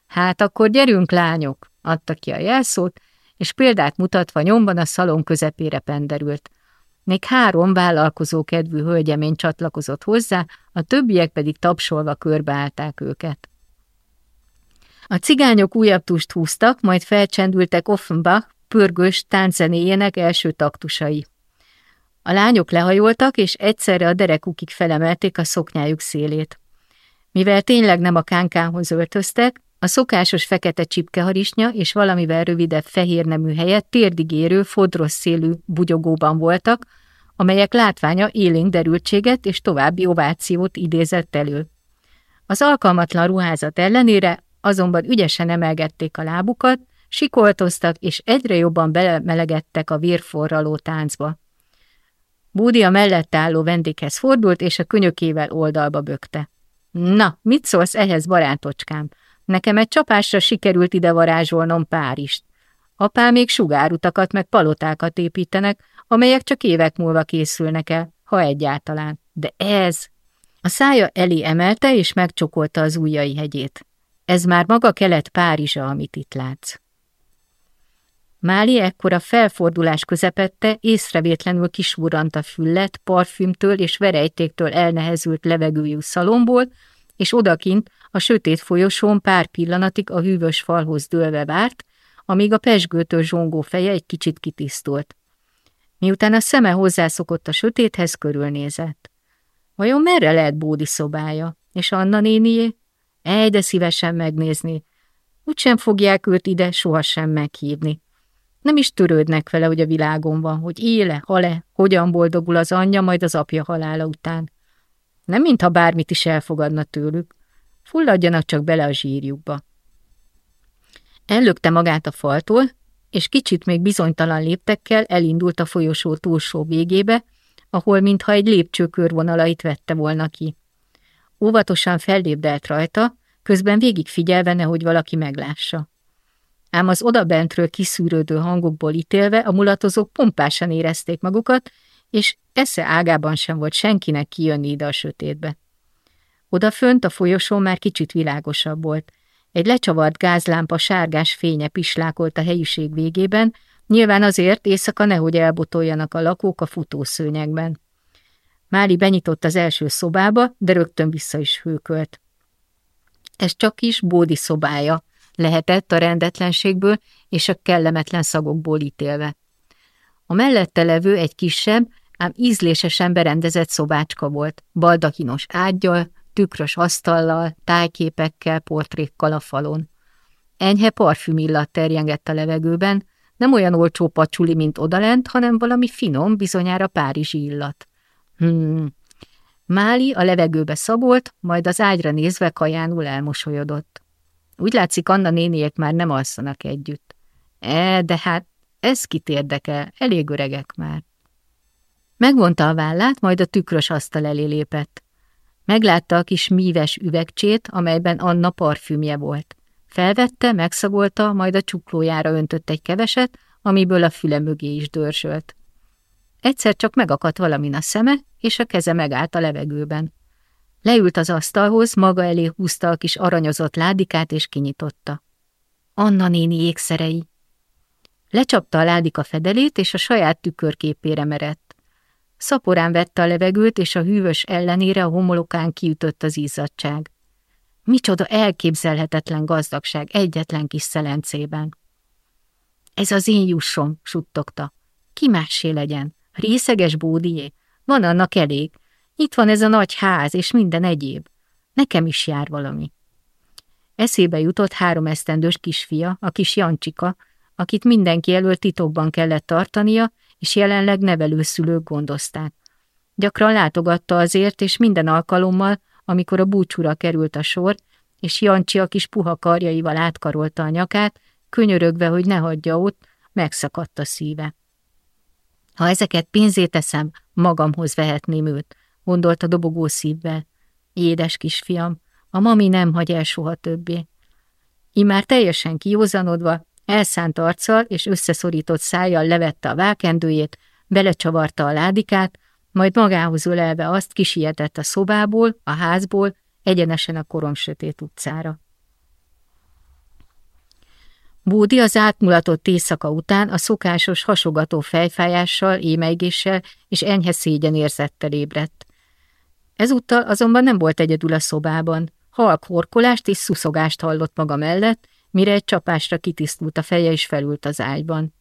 Hát akkor gyerünk, lányok, adta ki a jelszót, és példát mutatva nyomban a szalon közepére penderült. Még három vállalkozó kedvű hölgyemény csatlakozott hozzá, a többiek pedig tapsolva körbeállták őket. A cigányok újabb tust húztak, majd felcsendültek Offenbach pörgős tánczenéjének első taktusai. A lányok lehajoltak, és egyszerre a derekukig felemelték a szoknyájuk szélét. Mivel tényleg nem a kánkánhoz öltöztek, a szokásos fekete csipkeharisnya és valamivel rövidebb fehér nemű helyett térdigérő, fodros szélű bugyogóban voltak, amelyek látványa élénk derültséget és további ovációt idézett elő. Az alkalmatlan ruházat ellenére azonban ügyesen emelgették a lábukat, sikoltoztak, és egyre jobban belemelegettek a vérforraló táncba. Búdi a mellett álló vendéghez fordult, és a könyökével oldalba bökte. Na, mit szólsz ehhez, barátocskám? Nekem egy csapásra sikerült ide varázsolnom Párist. Apám még sugárutakat meg palotákat építenek, amelyek csak évek múlva készülnek el, ha egyáltalán. De ez... A szája elé emelte, és megcsokolta az ujjai hegyét. Ez már maga kelet Párizsa, amit itt látsz. Máli ekkor a felfordulás közepette észrevétlenül kisúrant a füllet, parfümtől és verejtéktől elnehezült levegőjű szalomból, és odakint a sötét folyosón pár pillanatig a hűvös falhoz dőlve várt, amíg a pesgőtől zsongó feje egy kicsit kitisztult. Miután a szeme hozzászokott a sötéthez, körülnézett. Vajon merre lehet Bódi szobája? És Anna nénié? Ej, de szívesen megnézni. Úgysem fogják őt ide sohasem meghívni. Nem is törődnek vele, hogy a világon van, hogy éle, hale, hogyan boldogul az anyja, majd az apja halála után. Nem mintha bármit is elfogadna tőlük. Fulladjanak csak bele a zsírjukba. Ellökte magát a faltól, és kicsit még bizonytalan léptekkel elindult a folyosó túlsó végébe, ahol mintha egy lépcsőkörvonalait vette volna ki. Óvatosan fellépdelt rajta, közben végig figyelve, nehogy valaki meglássa. Ám az odabentről kiszűrődő hangokból ítélve a mulatozók pompásan érezték magukat, és esze ágában sem volt senkinek kijönni ide a sötétbe. Odafönt a folyosó már kicsit világosabb volt. Egy lecsavart gázlámpa sárgás fénye pislákolt a helyiség végében, nyilván azért éjszaka nehogy elbotoljanak a lakók a futószőnyegben. Máli benyitott az első szobába, de rögtön vissza is hőkölt. Ez csak is Bódi szobája, lehetett a rendetlenségből és a kellemetlen szagokból ítélve. A mellette levő egy kisebb, ám ízlésesen berendezett szobácska volt, baldakinos ágyjal, tükrös asztallal, tájképekkel, portrékkal a falon. Enyhe parfümillat terjengett a levegőben, nem olyan olcsó pacsuli, mint odalent, hanem valami finom, bizonyára párizsi illat. Hmm. Máli a levegőbe szagolt, majd az ágyra nézve kajánul elmosolyodott. Úgy látszik, Anna néniek már nem alszanak együtt. E, de hát ez kit érdekel, elég öregek már. Megvonta a vállát, majd a tükrös asztal elé lépett. Meglátta a kis míves üvegcsét, amelyben Anna parfümje volt. Felvette, megszagolta, majd a csuklójára öntött egy keveset, amiből a füle mögé is dörzsölt. Egyszer csak megakadt valamin a szeme, és a keze megállt a levegőben. Leült az asztalhoz, maga elé húzta a kis aranyozott ládikát, és kinyitotta. Anna néni ékszerei. Lecsapta a ládika fedelét, és a saját tükörképére merett. Szaporán vette a levegőt, és a hűvös ellenére a homolokán kiütött az izzadság. Micsoda elképzelhetetlen gazdagság egyetlen kis szelencében. Ez az én jussom, suttogta. Ki mássé legyen? Részeges bódié? Van annak elég. Itt van ez a nagy ház, és minden egyéb. Nekem is jár valami. Eszébe jutott három esztendős kisfia, a kis Jancsika, akit mindenki elől titokban kellett tartania, és jelenleg nevelőszülők gondozták. Gyakran látogatta azért, és minden alkalommal, amikor a búcsúra került a sor, és Jancsi a kis puha karjaival átkarolta a nyakát, könyörögve, hogy ne hagyja ott, megszakadt a szíve. Ha ezeket pénzét teszem, magamhoz vehetném őt, gondolta dobogó szívvel. Édes kisfiam, a mami nem hagy el soha többé. Immár teljesen kiózanodva, elszánt arccal és összeszorított szájjal levette a vákendőjét, belecsavarta a ládikát, majd magához ölelve azt kisietett a szobából, a házból, egyenesen a korom sötét utcára. Bódi az átmulatott éjszaka után a szokásos hasogató fejfájással, émeigéssel és enyhe szégyen érzettel ébredt. Ezúttal azonban nem volt egyedül a szobában. Halk horkolást és szuszogást hallott maga mellett, mire egy csapásra kitisztult a feje és felült az ágyban.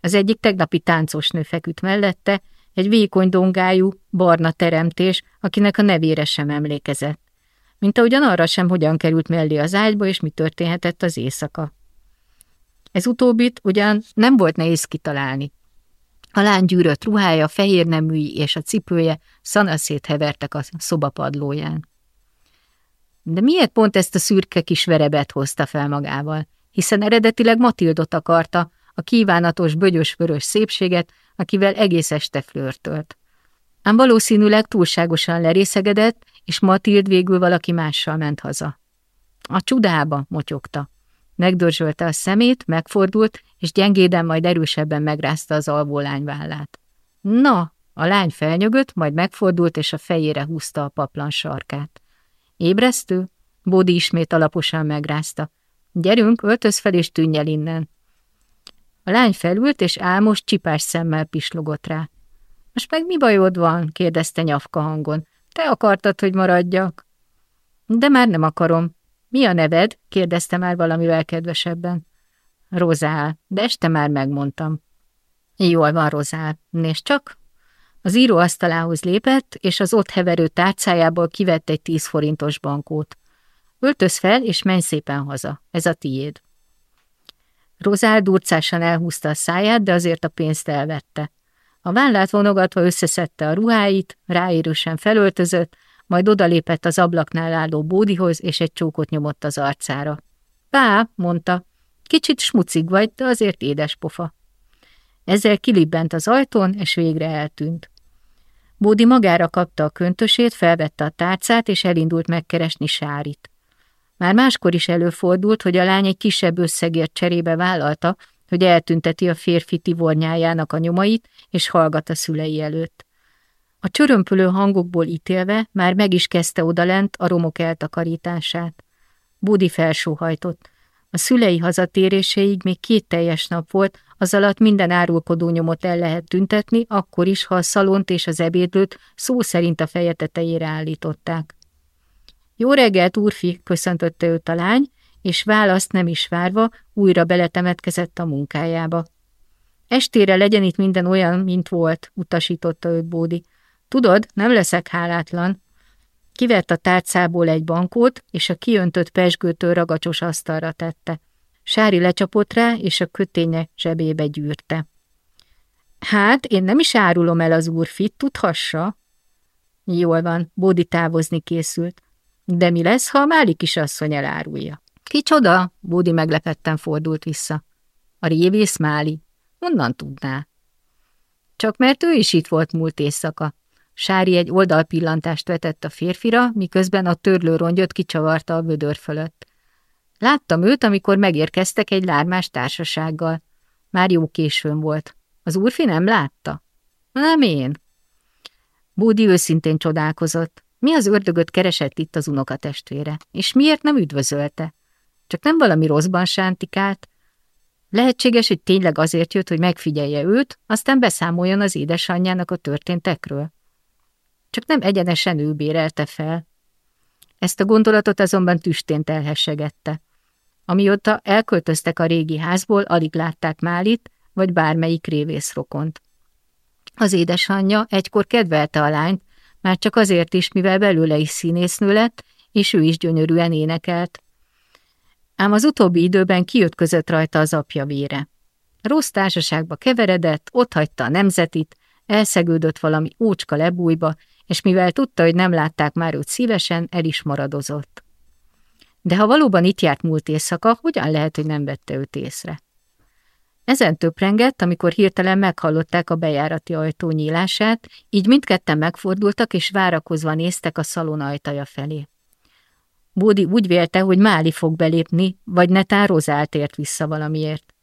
Az egyik tegnapi táncos nő feküdt mellette, egy vékony dongájú, barna teremtés, akinek a nevére sem emlékezett. Mint ahogyan arra sem, hogyan került mellé az ágyba, és mi történhetett az éjszaka. Ez utóbbit ugyan nem volt nehéz kitalálni. A lány gyűrött ruhája, fehér neműi és a cipője szanaszét hevertek a szobapadlóján. De miért pont ezt a szürke kis verebet hozta fel magával? Hiszen eredetileg Matildot akarta, a kívánatos bögyös-vörös szépséget, akivel egész este flörtölt. Ám valószínűleg túlságosan lerészegedett, és Matild végül valaki mással ment haza. A csudába motyogta. Megdörzsölte a szemét, megfordult, és gyengéden, majd erősebben megrázta az alvó lány vállát. Na, a lány felnyögött, majd megfordult, és a fejére húzta a paplan sarkát. Ébresztő? Bódi ismét alaposan megrázta. Gyerünk, öltöz fel, és tűnj el innen. A lány felült, és álmos, csipás szemmel pislogott rá. Most meg mi bajod van? kérdezte nyafka hangon. Te akartad, hogy maradjak? De már nem akarom. Mi a neved? kérdezte már valamivel kedvesebben. Rozál, de este már megmondtam. Jól van, Rozál. Nézd csak. Az íróasztalához lépett, és az ott heverő tárcájából kivett egy tíz forintos bankót. Öltöz fel, és menj szépen haza. Ez a tiéd. Rozál durcásan elhúzta a száját, de azért a pénzt elvette. A vállát vonogatva összeszedte a ruháit, ráérősen felöltözött, majd odalépett az ablaknál álló bódihoz, és egy csókot nyomott az arcára. Pá, mondta, Kicsit smucig vagy, de azért édes pofa. Ezzel kilibbent az ajtón, és végre eltűnt. Bódi magára kapta a köntösét, felvette a tárcát, és elindult megkeresni Sárit. Már máskor is előfordult, hogy a lány egy kisebb összegért cserébe vállalta, hogy eltünteti a férfi tivornyájának a nyomait, és hallgat a szülei előtt. A csörömpölő hangokból ítélve már meg is kezdte odalent a romok eltakarítását. Budi felsóhajtott. A szülei hazatéréséig még két teljes nap volt, az alatt minden árulkodó nyomot el lehet tüntetni, akkor is, ha a szalont és az ebédlőt szó szerint a feje tetejére állították. Jó reggelt, úrfi, köszöntötte őt a lány, és választ nem is várva újra beletemetkezett a munkájába. Estére legyen itt minden olyan, mint volt, utasította őt Bódi. Tudod, nem leszek hálátlan. Kivert a tárcából egy bankót, és a kiöntött pesgőtől ragacsos asztalra tette. Sári lecsapott rá, és a köténye zsebébe gyűrte. Hát, én nem is árulom el az úrfit, tudhassa? Jól van, Bódi távozni készült. De mi lesz, ha a Máli kisasszony elárulja? Kicsoda? Bódi meglepetten fordult vissza. A révész Máli. Honnan tudná? Csak mert ő is itt volt múlt éjszaka. Sári egy oldalpillantást vetett a férfira, miközben a törlő rongyot kicsavarta a vödör fölött. Láttam őt, amikor megérkeztek egy lármás társasággal. Már jó későn volt. Az úrfi nem látta? Nem én. Bódi őszintén csodálkozott. Mi az ördögöt keresett itt az unokatestvére? És miért nem üdvözölte? Csak nem valami rosszban sántikált? Lehetséges, hogy tényleg azért jött, hogy megfigyelje őt, aztán beszámoljon az édesanyjának a történtekről. Csak nem egyenesen ő bérelte fel. Ezt a gondolatot azonban tüstént elhessegette. Amióta elköltöztek a régi házból, alig látták Málit, vagy bármelyik révészrokont. Az édesanyja egykor kedvelte a lányt, már csak azért is, mivel belőle is színésznő lett, és ő is gyönyörűen énekelt. Ám az utóbbi időben kiütközött rajta az apja vére. Rossz társaságba keveredett, otthagyta a nemzetit, elszegődött valami ócska lebújba, és mivel tudta, hogy nem látták már őt szívesen, el is maradozott. De ha valóban itt járt múlt éjszaka, hogyan lehet, hogy nem vette őt észre? Ezen töprengett, amikor hirtelen meghallották a bejárati ajtó nyílását, így mindketten megfordultak és várakozva néztek a szalon ajtaja felé. Bódi úgy vélte, hogy Máli fog belépni, vagy netán Rozált ért vissza valamiért.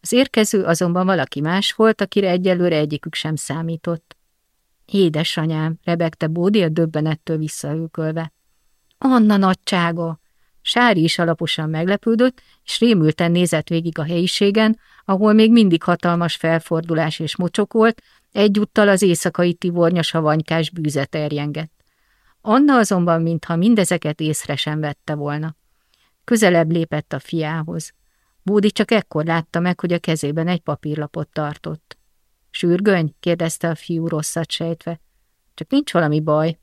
Az érkező azonban valaki más volt, akire egyelőre egyikük sem számított. Édesanyám, rebegte Bódi a döbbenettől visszahőkölve. Anna nagysága! Sári is alaposan meglepődött, és rémülten nézett végig a helyiségen, ahol még mindig hatalmas felfordulás és mocsok volt, egyúttal az éjszakai tivornya savanykás bűze terjengett. Anna azonban, mintha mindezeket észre sem vette volna. Közelebb lépett a fiához. Bódi csak ekkor látta meg, hogy a kezében egy papírlapot tartott. Sürgöny? kérdezte a fiú rosszat sejtve. Csak nincs valami baj.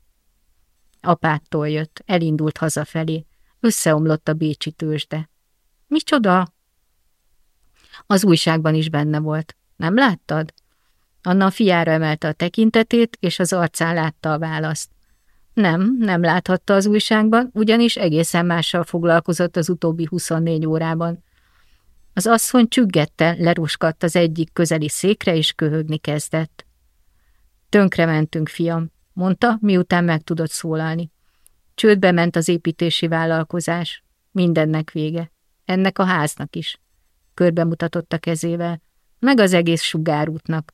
Apától jött, elindult hazafelé. Összeomlott a bécsi tőzsde. Micsoda? Az újságban is benne volt. Nem láttad? Anna a fiára emelte a tekintetét, és az arcán látta a választ. Nem, nem láthatta az újságban, ugyanis egészen mással foglalkozott az utóbbi 24 órában. Az asszony csüggette, leruskadt az egyik közeli székre, és köhögni kezdett. Tönkre mentünk, fiam, mondta, miután meg tudott szólalni. Csődbe ment az építési vállalkozás. Mindennek vége. Ennek a háznak is. Körbe mutatott a kezével. Meg az egész sugárútnak.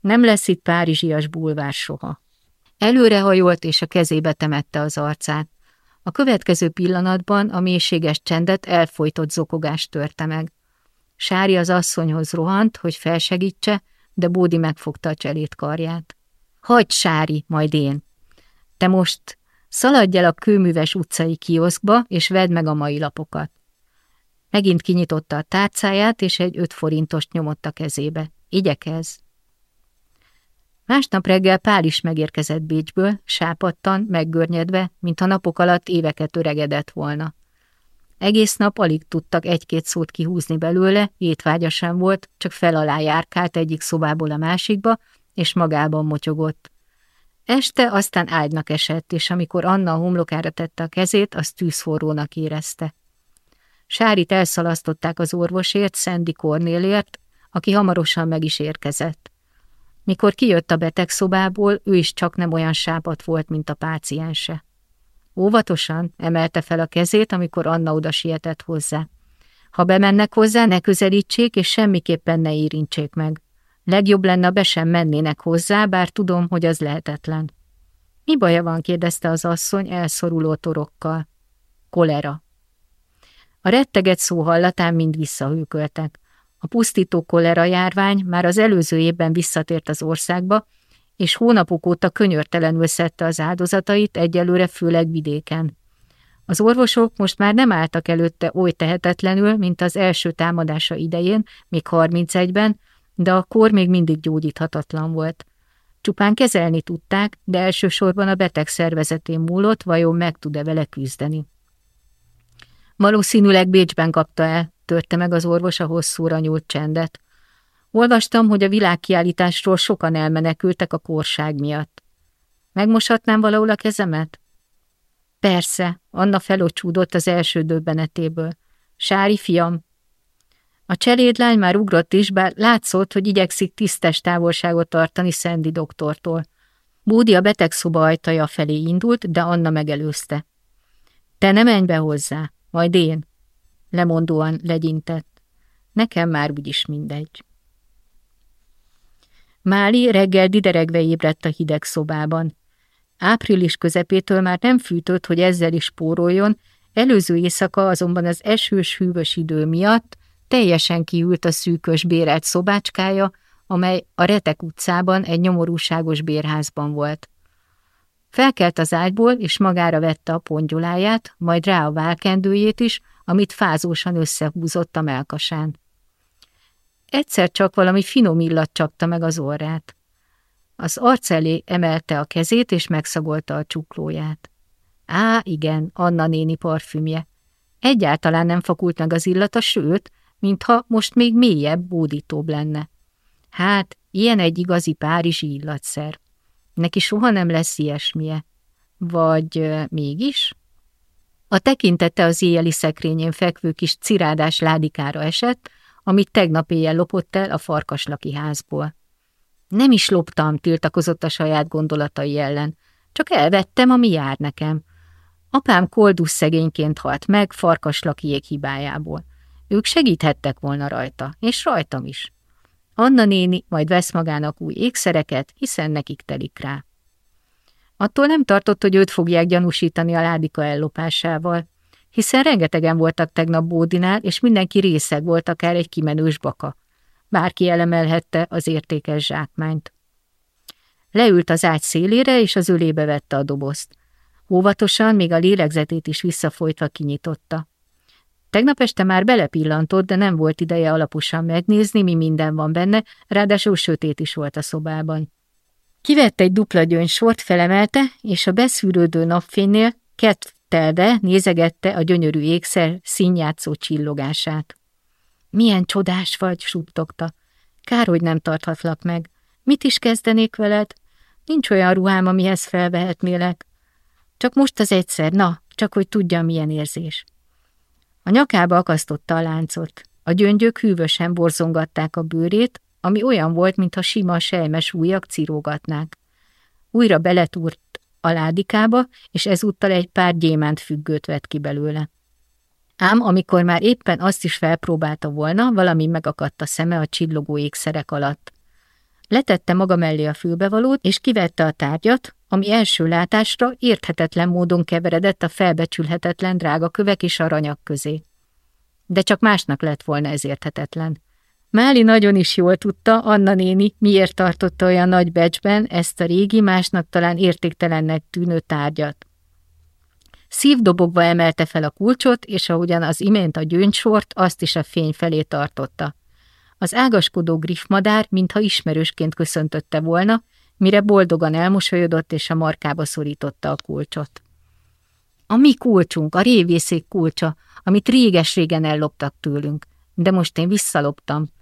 Nem lesz itt párizsias bulvár soha. Előrehajolt, és a kezébe temette az arcát. A következő pillanatban a mélységes csendet elfolytott zokogás törte meg. Sári az asszonyhoz rohant, hogy felsegítse, de Bódi megfogta a cselét karját. Hagy, Sári, majd én. Te most szaladj el a kőműves utcai kioszkba, és vedd meg a mai lapokat. Megint kinyitotta a tárcáját, és egy öt forintost nyomott a kezébe. Igyekez. Másnap reggel Pál is megérkezett Bécsből, sápadtan, meggörnyedve, mintha napok alatt éveket öregedett volna. Egész nap alig tudtak egy-két szót kihúzni belőle, étvágya sem volt, csak fel alá járkált egyik szobából a másikba, és magában motyogott. Este aztán ágynak esett, és amikor Anna a homlokára tette a kezét, az tűzforrónak érezte. Sárit elszalasztották az orvosért, Szendi Kornélért, aki hamarosan meg is érkezett. Mikor kijött a betegszobából, ő is csak nem olyan sápat volt, mint a páciense. Óvatosan emelte fel a kezét, amikor Anna oda sietett hozzá. Ha bemennek hozzá, ne közelítsék, és semmiképpen ne érintsék meg. Legjobb lenne, be sem mennének hozzá, bár tudom, hogy az lehetetlen. Mi baja van, kérdezte az asszony elszoruló torokkal. Kolera. A retteget szó hallatán mind visszahűköltek. A pusztító kolera járvány már az előző évben visszatért az országba, és hónapok óta könyörtelenül szedte az áldozatait, egyelőre főleg vidéken. Az orvosok most már nem álltak előtte oly tehetetlenül, mint az első támadása idején, még 31-ben, de a kor még mindig gyógyíthatatlan volt. Csupán kezelni tudták, de elsősorban a beteg szervezetén múlott, vajon meg tud-e vele küzdeni. Valószínűleg Bécsben kapta el, törte meg az orvos a hosszúra nyúlt csendet. Olvastam, hogy a világkiállításról sokan elmenekültek a korság miatt. Megmoshatnám valahol a kezemet? Persze, Anna felocsúdott az első döbbenetéből. Sári fiam. A cselédlány már ugrott is, bár látszott, hogy igyekszik tisztes távolságot tartani Szendi doktortól. Bódi a betegszoba ajtaja felé indult, de Anna megelőzte. Te ne menj be hozzá, majd én. Lemondóan legyintett. Nekem már úgyis mindegy. Máli reggel dideregve ébredt a hideg szobában. Április közepétől már nem fűtött, hogy ezzel is póroljon, előző éjszaka azonban az esős, hűvös idő miatt teljesen kiült a szűkös bérelt szobácskája, amely a Retek utcában egy nyomorúságos bérházban volt. Felkelt az ágyból, és magára vette a pongyoláját, majd rá a válkendőjét is, amit fázósan összehúzott a melkasán. Egyszer csak valami finom illat csapta meg az orrát. Az arc elé emelte a kezét, és megszagolta a csuklóját. Á, igen, Anna néni parfümje. Egyáltalán nem fakult meg az illata, sőt, mintha most még mélyebb, bódítóbb lenne. Hát, ilyen egy igazi párizsi illatszer. Neki soha nem lesz ilyesmie. Vagy euh, mégis? A tekintete az éjjeli szekrényén fekvő kis cirádás ládikára esett, amit tegnap éjjel lopott el a farkaslaki házból. Nem is loptam, tiltakozott a saját gondolatai ellen. Csak elvettem, ami jár nekem. Apám koldus szegényként halt meg farkaslakiék hibájából. Ők segíthettek volna rajta, és rajtam is. Anna néni majd vesz magának új ékszereket, hiszen nekik telik rá. Attól nem tartott, hogy őt fogják gyanúsítani a ládika ellopásával, hiszen rengetegen voltak tegnap Bódinál, és mindenki részeg volt akár egy kimenős baka. Bárki elemelhette az értékes zsákmányt. Leült az ágy szélére, és az ölébe vette a dobozt. Óvatosan, még a lélegzetét is visszafolytva kinyitotta. Tegnap este már belepillantott, de nem volt ideje alaposan megnézni, mi minden van benne, ráadásul sötét is volt a szobában. Kivett egy dupla gyöngysort, felemelte, és a beszűrődő napfénynél kettelve nézegette a gyönyörű ékszer színjátszó csillogását. Milyen csodás vagy, suttogta. Kár, hogy nem tarthatlak meg. Mit is kezdenék veled? Nincs olyan ruhám, amihez felvehetnélek. Csak most az egyszer, na, csak hogy tudjam, milyen érzés. A nyakába akasztotta a láncot. A gyöngyök hűvösen borzongatták a bőrét, ami olyan volt, mintha sima sejmes ujjak cirógatnák. Újra beletúrt a ládikába, és ezúttal egy pár gyémánt függőt vett ki belőle. Ám amikor már éppen azt is felpróbálta volna, valami megakadt a szeme a csillogó ékszerek alatt. Letette maga mellé a fülbevalót, és kivette a tárgyat, ami első látásra érthetetlen módon keveredett a felbecsülhetetlen drága kövek és aranyak közé. De csak másnak lett volna ez érthetetlen. Máli nagyon is jól tudta, Anna néni miért tartotta olyan nagy becsben ezt a régi, másnak talán értéktelennek tűnő tárgyat. Szívdobogva emelte fel a kulcsot, és ahogyan az imént a gyöngysort, azt is a fény felé tartotta. Az ágaskodó griffmadár, mintha ismerősként köszöntötte volna, mire boldogan elmosolyodott, és a markába szorította a kulcsot. A mi kulcsunk, a révészék kulcsa, amit réges-régen elloptak tőlünk, de most én visszaloptam,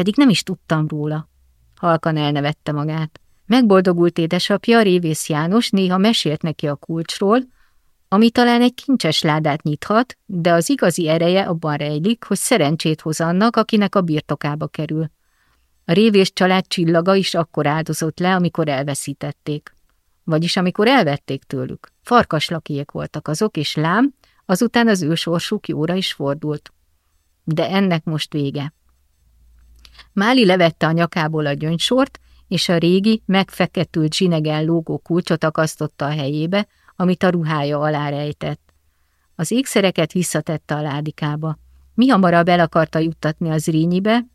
pedig nem is tudtam róla. Halkan elnevette magát. Megboldogult édesapja, Révész János néha mesélt neki a kulcsról, ami talán egy kincses ládát nyithat, de az igazi ereje abban rejlik, hogy szerencsét hoz annak, akinek a birtokába kerül. A révés család csillaga is akkor áldozott le, amikor elveszítették. Vagyis amikor elvették tőlük. Farkaslakiek voltak azok, és lám, azután az ő sorsuk jóra is fordult. De ennek most vége. Máli levette a nyakából a gyöngysort, és a régi, megfeketült zsinegen lógó kulcsot akasztotta a helyébe, amit a ruhája alá rejtett. Az ékszereket visszatette a ládikába. Mi hamarabb el akarta juttatni az rínyibe,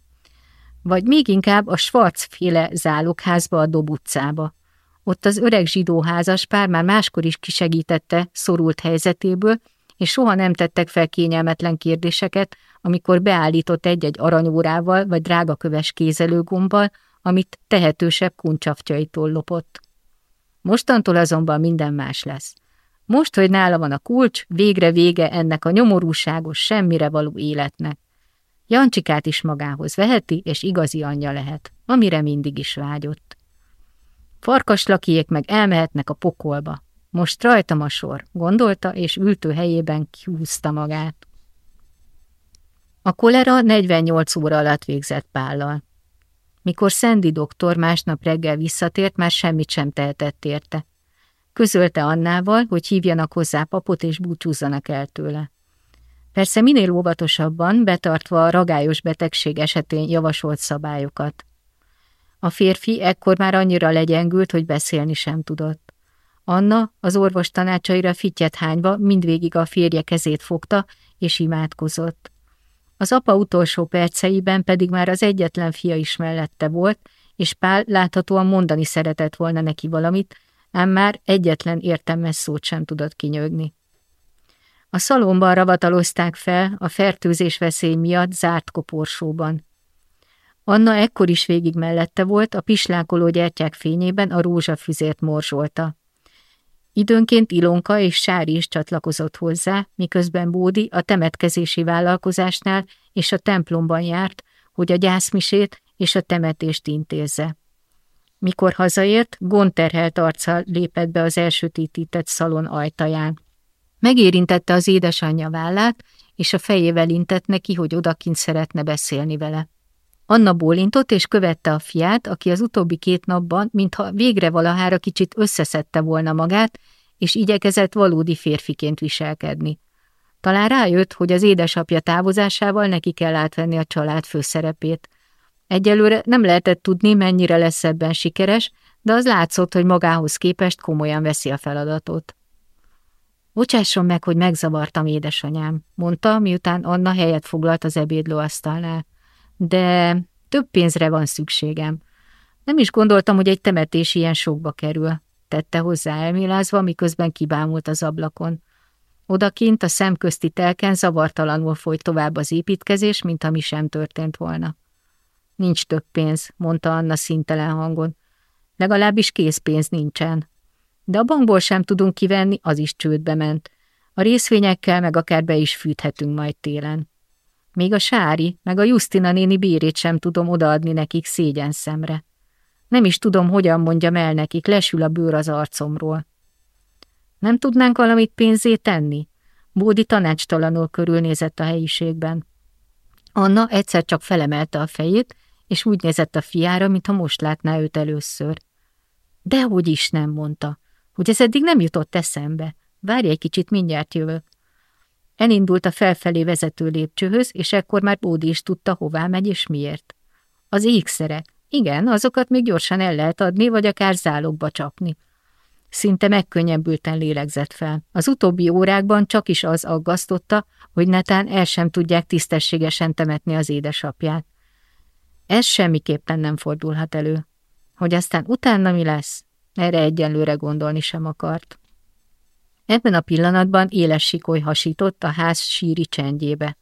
vagy még inkább a Schwarz-féle zálogházba a Dob utcába. Ott az öreg zsidóházas pár már máskor is kisegítette szorult helyzetéből, és soha nem tettek fel kényelmetlen kérdéseket, amikor beállított egy-egy aranyórával vagy drágaköves kézelőgombbal, amit tehetősebb kuncsaftjaitól lopott. Mostantól azonban minden más lesz. Most, hogy nála van a kulcs, végre vége ennek a nyomorúságos, semmire való életnek. Jancsikát is magához veheti, és igazi anyja lehet, amire mindig is vágyott. Farkaslakiék meg elmehetnek a pokolba. Most rajtam a sor, gondolta, és ültő helyében kihúzta magát. A kolera 48 óra alatt végzett pállal. Mikor Szendi doktor másnap reggel visszatért, már semmit sem tehetett érte. Közölte Annával, hogy hívjanak hozzá papot és búcsúzzanak el tőle. Persze minél óvatosabban, betartva a ragályos betegség esetén javasolt szabályokat. A férfi ekkor már annyira legyengült, hogy beszélni sem tudott. Anna az orvos tanácsaira fittyet hányva mindvégig a férje kezét fogta, és imádkozott. Az apa utolsó perceiben pedig már az egyetlen fia is mellette volt, és Pál láthatóan mondani szeretett volna neki valamit, ám már egyetlen értelmes szót sem tudott kinyögni. A szalomban ravatalozták fel a fertőzés veszély miatt zárt koporsóban. Anna ekkor is végig mellette volt, a pislákoló gyertyák fényében a rózsafüzért morzsolta. Időnként Ilonka és Sári is csatlakozott hozzá, miközben Bódi a temetkezési vállalkozásnál és a templomban járt, hogy a gyászmisét és a temetést intézze. Mikor hazaért, gonterhelt arccal lépett be az elsötétített szalon ajtaján. Megérintette az édesanyja vállát, és a fejével intett neki, hogy odakint szeretne beszélni vele. Anna bólintott és követte a fiát, aki az utóbbi két napban, mintha végre valahára kicsit összeszedte volna magát, és igyekezett valódi férfiként viselkedni. Talán rájött, hogy az édesapja távozásával neki kell átvenni a család főszerepét. Egyelőre nem lehetett tudni, mennyire lesz ebben sikeres, de az látszott, hogy magához képest komolyan veszi a feladatot. Bocsásson meg, hogy megzavartam, édesanyám, mondta, miután Anna helyet foglalt az ebédlőasztalnál de több pénzre van szükségem. Nem is gondoltam, hogy egy temetés ilyen sokba kerül, tette hozzá elmélázva, miközben kibámult az ablakon. Odakint a szemközti telken zavartalanul folyt tovább az építkezés, mint ami sem történt volna. Nincs több pénz, mondta Anna szintelen hangon. Legalábbis készpénz nincsen. De a bankból sem tudunk kivenni, az is csődbe ment. A részvényekkel meg akár be is fűthetünk majd télen. Még a Sári, meg a Justina néni bérét sem tudom odaadni nekik szégyen szemre. Nem is tudom, hogyan mondjam el nekik, lesül a bőr az arcomról. Nem tudnánk valamit pénzé tenni? Bódi tanácstalanul körülnézett a helyiségben. Anna egyszer csak felemelte a fejét, és úgy nézett a fiára, mintha most látná őt először. Dehogy is nem, mondta, hogy ez eddig nem jutott eszembe. Várj egy kicsit, mindjárt jövök. Elindult a felfelé vezető lépcsőhöz, és ekkor már Bódi is tudta, hová megy és miért. Az ékszerek. Igen, azokat még gyorsan el lehet adni, vagy akár zálogba csapni. Szinte megkönnyebbülten lélegzett fel. Az utóbbi órákban csak is az aggasztotta, hogy netán el sem tudják tisztességesen temetni az édesapját. Ez semmiképpen nem fordulhat elő. Hogy aztán utána mi lesz, erre egyenlőre gondolni sem akart. Ebben a pillanatban éles sikoly hasított a ház síri csendjébe.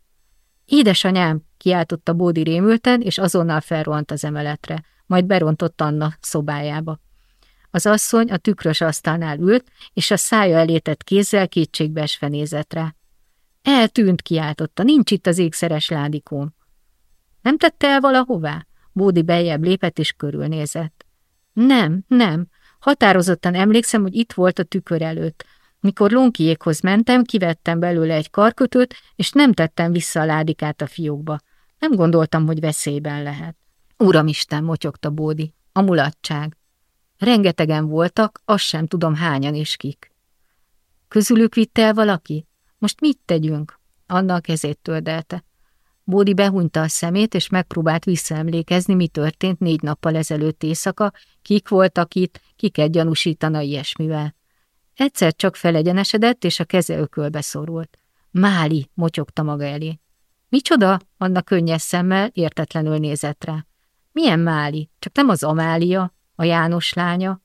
Édesanyám! kiáltotta Bódi rémülten, és azonnal felrohant az emeletre, majd berontott Anna szobájába. Az asszony a tükrös asztalnál ült, és a szája elétett kézzel kétségbeesve nézett rá. Eltűnt, kiáltotta, nincs itt az ékszeres ládikóm. Nem tette el valahová? Bódi beljebb lépett és körülnézett. Nem, nem. Határozottan emlékszem, hogy itt volt a tükör előtt. Mikor Lonkiékhoz mentem, kivettem belőle egy karkötőt, és nem tettem vissza a ládikát a fiókba. Nem gondoltam, hogy veszélyben lehet. Uramisten, motyogta Bódi, a mulatság. Rengetegen voltak, azt sem tudom hányan és kik. Közülük vitte el valaki? Most mit tegyünk? Anna a kezét tördelte. Bódi behúnyta a szemét, és megpróbált visszaemlékezni, mi történt négy nappal ezelőtt éjszaka, kik voltak itt, kiket gyanúsítana ilyesmivel. Egyszer csak felegyenesedett, és a keze ökölbe szorult. Máli, motyogta maga elé. Micsoda? Anna könnyes szemmel értetlenül nézett rá. Milyen Máli? Csak nem az Amália, a János lánya?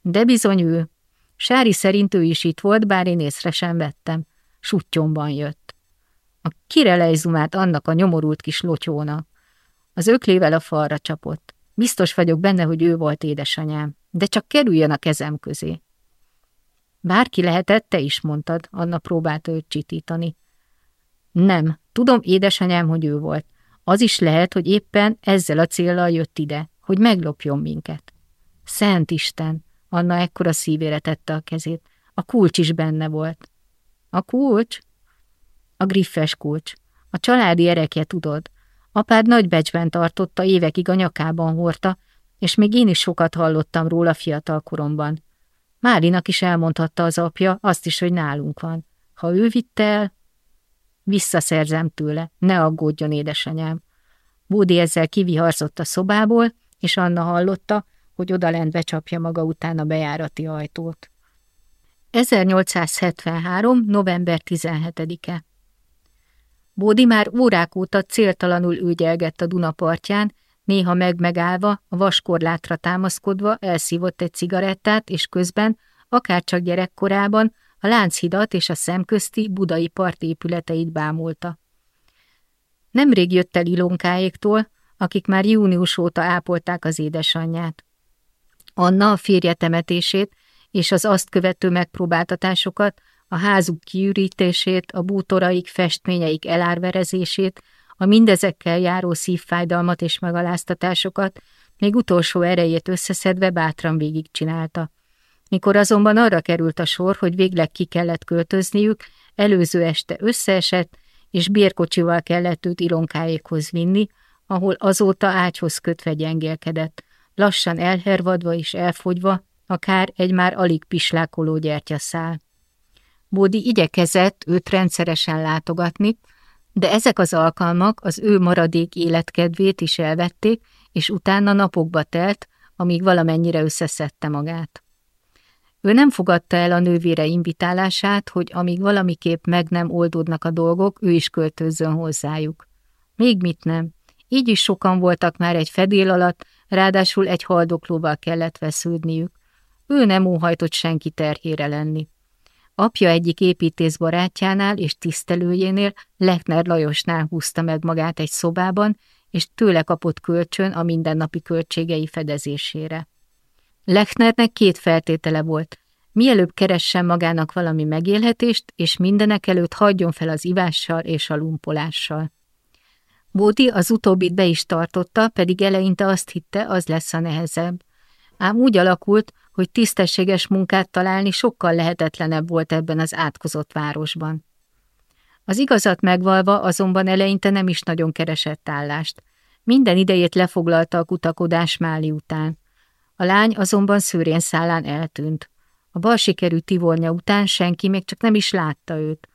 De bizony ő. Sári szerint ő is itt volt, bár én észre sem vettem. Suttyomban jött. A kirelejzumát annak a nyomorult kis lotyónak. Az öklével a falra csapott. Biztos vagyok benne, hogy ő volt édesanyám, de csak kerüljön a kezem közé. Bárki lehetett, te is mondtad, Anna próbálta őt csitítani. Nem, tudom, édesanyám, hogy ő volt. Az is lehet, hogy éppen ezzel a céllal jött ide, hogy meglopjon minket. Szent Isten! Anna ekkora szívére tette a kezét. A kulcs is benne volt. A kulcs? A griffes kulcs. A családi erekje, tudod. Apád nagy becsben tartotta, évekig a nyakában hordta, és még én is sokat hallottam róla fiatal koromban. Márinak is elmondhatta az apja, azt is, hogy nálunk van. Ha ő vitte el, visszaszerzem tőle, ne aggódjon, édesanyám. Bódi ezzel kiviharzott a szobából, és Anna hallotta, hogy odalent becsapja maga után a bejárati ajtót. 1873. november 17-e Bódi már órák óta céltalanul ügyelgett a Duna partján, néha megmegállva, a vaskorlátra támaszkodva elszívott egy cigarettát, és közben, akárcsak gyerekkorában, a Lánchidat és a szemközti budai partépületeit bámulta. Nemrég jött el Ilonkáéktól, akik már június óta ápolták az édesanyját. Anna a férje temetését és az azt követő megpróbáltatásokat, a házuk kiürítését, a bútoraik, festményeik elárverezését, a mindezekkel járó szívfájdalmat és megaláztatásokat még utolsó erejét összeszedve bátran végigcsinálta. Mikor azonban arra került a sor, hogy végleg ki kellett költözniük, előző este összeesett, és bérkocsival kellett őt ironkáékhoz vinni, ahol azóta ágyhoz kötve gyengélkedett, lassan elhervadva és elfogyva, akár egy már alig pislákoló gyertyaszál. Bódi igyekezett őt rendszeresen látogatni, de ezek az alkalmak az ő maradék életkedvét is elvették, és utána napokba telt, amíg valamennyire összeszedte magát. Ő nem fogadta el a nővére invitálását, hogy amíg valamiképp meg nem oldódnak a dolgok, ő is költözzön hozzájuk. Még mit nem. Így is sokan voltak már egy fedél alatt, ráadásul egy haldoklóval kellett vesződniük. Ő nem óhajtott senki terhére lenni. Apja egyik építész barátjánál és tisztelőjénél, Lechner Lajosnál húzta meg magát egy szobában, és tőle kapott kölcsön a mindennapi költségei fedezésére. Lechnernek két feltétele volt. Mielőbb keressen magának valami megélhetést, és mindenek előtt hagyjon fel az ivással és a lumpolással. Bódi az utóbbit be is tartotta, pedig eleinte azt hitte, az lesz a nehezebb. Ám úgy alakult, hogy tisztességes munkát találni sokkal lehetetlenebb volt ebben az átkozott városban. Az igazat megvalva azonban eleinte nem is nagyon keresett állást. Minden idejét lefoglalta a kutakodás Máli után. A lány azonban szőrén szállán eltűnt. A bal sikerű tivornya után senki még csak nem is látta őt.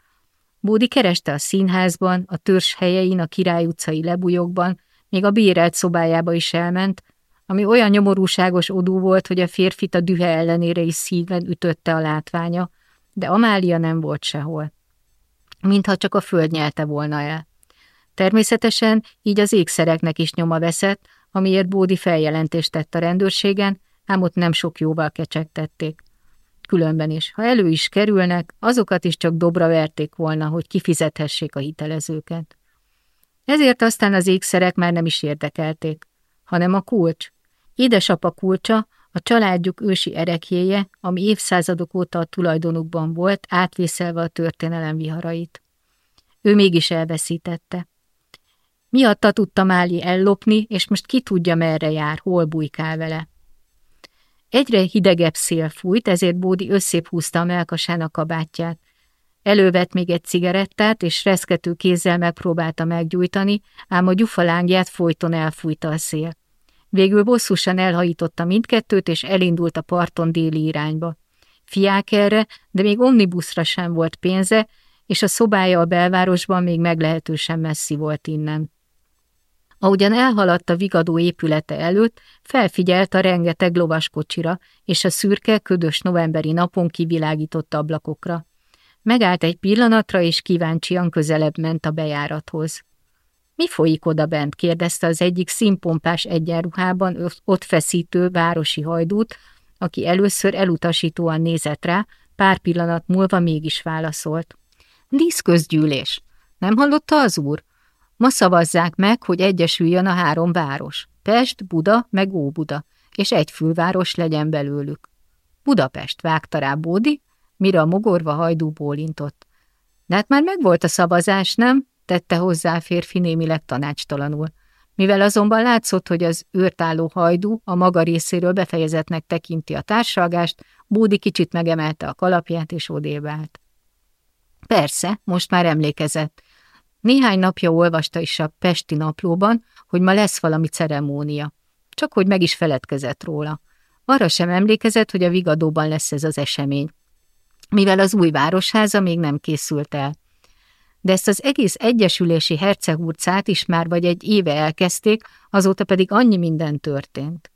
Bódi kereste a színházban, a törzs helyein, a Király utcai lebujokban, még a bérelt szobájába is elment, ami olyan nyomorúságos odú volt, hogy a férfit a dühe ellenére is szíven ütötte a látványa, de Amália nem volt sehol. Mintha csak a föld nyelte volna el. Természetesen így az ékszereknek is nyoma veszett, amiért Bódi feljelentést tett a rendőrségen, ám ott nem sok jóval kecsegtették. Különben is, ha elő is kerülnek, azokat is csak dobra verték volna, hogy kifizethessék a hitelezőket. Ezért aztán az ékszerek már nem is érdekelték, hanem a kulcs. Édesapa kulcsa, a családjuk ősi erekjéje, ami évszázadok óta a tulajdonukban volt, átvészelve a történelem viharait. Ő mégis elveszítette. Miatta tudta Máli ellopni, és most ki tudja, merre jár, hol bujkál vele. Egyre hidegebb szél fújt, ezért Bódi összép húzta a melkasán a kabátját. Elővett még egy cigarettát, és reszkető kézzel megpróbálta meggyújtani, ám a gyufalángját folyton elfújta a szél. Végül bosszusan elhajította mindkettőt, és elindult a parton déli irányba. Fiák erre, de még omnibuszra sem volt pénze, és a szobája a belvárosban még meglehetősen messzi volt innen. Ahogyan elhaladt a vigadó épülete előtt, felfigyelt a rengeteg lovaskocsira és a szürke, ködös novemberi napon kivilágított ablakokra. Megállt egy pillanatra, és kíváncsian közelebb ment a bejárathoz. Mi folyik oda bent? kérdezte az egyik színpompás egyenruhában ott feszítő városi hajdút, aki először elutasítóan nézett rá, pár pillanat múlva mégis válaszolt. Díszközgyűlés. Nem hallotta az úr? Ma szavazzák meg, hogy egyesüljön a három város. Pest, Buda, meg Óbuda, és egy fülváros legyen belőlük. Budapest vágta rá Bódi, mire a mogorva hajdú bólintott. De hát már megvolt a szavazás, nem? Tette hozzá a férfi némileg tanácstalanul. Mivel azonban látszott, hogy az őrtálló hajdú a maga részéről befejezetnek tekinti a társalgást, Bódi kicsit megemelte a kalapját és odébált. Persze, most már emlékezett. Néhány napja olvasta is a Pesti naplóban, hogy ma lesz valami ceremónia. Csak hogy meg is feledkezett róla. Arra sem emlékezett, hogy a Vigadóban lesz ez az esemény. Mivel az új városháza még nem készült el. De ezt az egész egyesülési hercegurcát is már vagy egy éve elkezdték, azóta pedig annyi minden történt.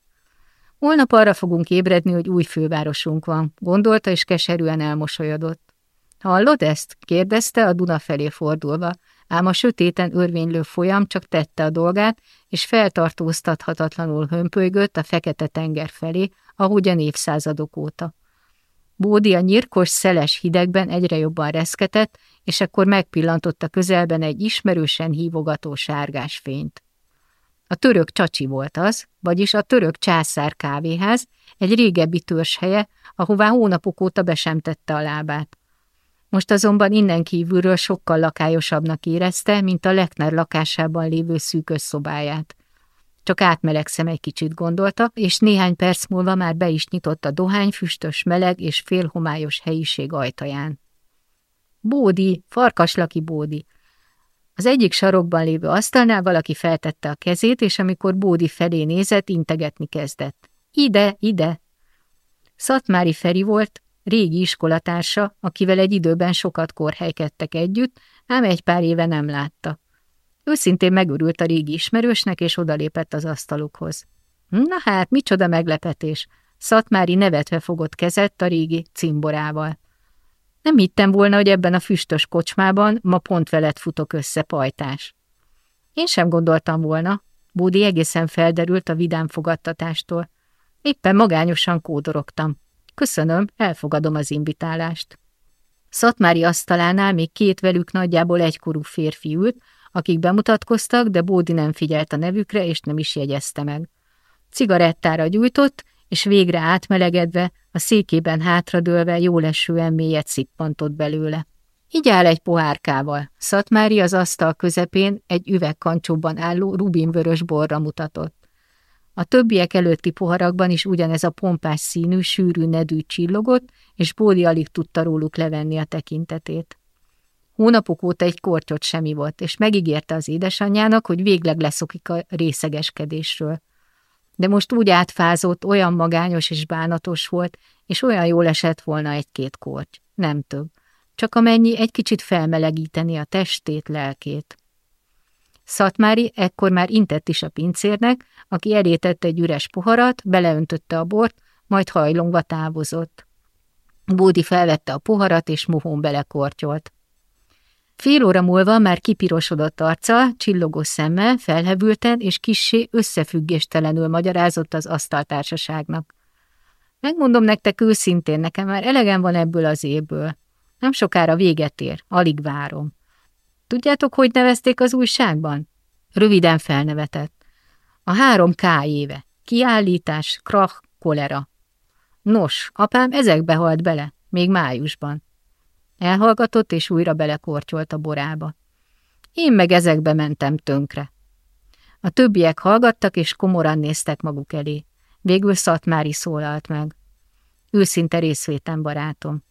Holnap arra fogunk ébredni, hogy új fővárosunk van, gondolta és keserűen elmosolyodott. Hallod ezt? kérdezte a Duna felé fordulva, ám a sötéten örvénylő folyam csak tette a dolgát, és feltartóztathatatlanul hömpölygött a fekete tenger felé, ahogyan évszázadok óta. Bódi a nyirkos, szeles hidegben egyre jobban reszketett, és akkor megpillantotta közelben egy ismerősen hívogató sárgás fényt. A török csacsi volt az, vagyis a török császár kávéház, egy régebbi törzshelye, ahová hónapok óta be sem tette a lábát. Most azonban innen kívülről sokkal lakályosabbnak érezte, mint a Lechner lakásában lévő szűkös szobáját. Csak átmelegszem egy kicsit gondolta, és néhány perc múlva már be is nyitott a dohányfüstös, meleg és félhomályos helyiség ajtaján. Bódi, farkaslaki Bódi. Az egyik sarokban lévő asztalnál valaki feltette a kezét, és amikor Bódi felé nézett, integetni kezdett. Ide, ide! Szatmári Feri volt, régi iskolatársa, akivel egy időben sokat korhelykedtek együtt, ám egy pár éve nem látta. Őszintén megörült a régi ismerősnek, és odalépett az asztalukhoz. Na hát, micsoda meglepetés! Szatmári nevetve fogott kezett a régi cimborával. Nem hittem volna, hogy ebben a füstös kocsmában ma pont veled futok össze, pajtás. Én sem gondoltam volna. Bódi egészen felderült a vidám fogadtatástól. Éppen magányosan kódorogtam. Köszönöm, elfogadom az invitálást. Szatmári asztalánál még két velük nagyjából egykorú férfi ült, akik bemutatkoztak, de Bódi nem figyelt a nevükre, és nem is jegyezte meg. Cigarettára gyújtott, és végre átmelegedve, a székében hátradőlve jólesően mélyet szippantott belőle. Így áll egy pohárkával. Szatmári az asztal közepén egy üvegkancsóban álló rubinvörös borra mutatott. A többiek előtti poharakban is ugyanez a pompás színű, sűrű nedű csillogott, és Bódi alig tudta róluk levenni a tekintetét. Hónapok óta egy kortyot semmi volt, és megígérte az édesanyjának, hogy végleg leszokik a részegeskedésről. De most úgy átfázott, olyan magányos és bánatos volt, és olyan jól esett volna egy-két korty, nem több. Csak amennyi egy kicsit felmelegíteni a testét, lelkét. Szatmári ekkor már intett is a pincérnek, aki elétette egy üres poharat, beleöntötte a bort, majd hajlongva távozott. Bódi felvette a poharat, és mohón belekortyolt. Fél óra múlva már kipirosodott arca, csillogó szemmel, felhevülten és kissé összefüggéstelenül magyarázott az asztaltársaságnak. Megmondom nektek őszintén, nekem már elegem van ebből az évből. Nem sokára véget ér, alig várom. Tudjátok, hogy nevezték az újságban? Röviden felnevetett. A három K éve. Kiállítás, krach, kolera. Nos, apám ezekbe halt bele, még májusban. Elhallgatott, és újra belekortyolt a borába. Én meg ezekbe mentem tönkre. A többiek hallgattak, és komoran néztek maguk elé. Végül Szatmári szólalt meg. Őszinte részvétem, barátom.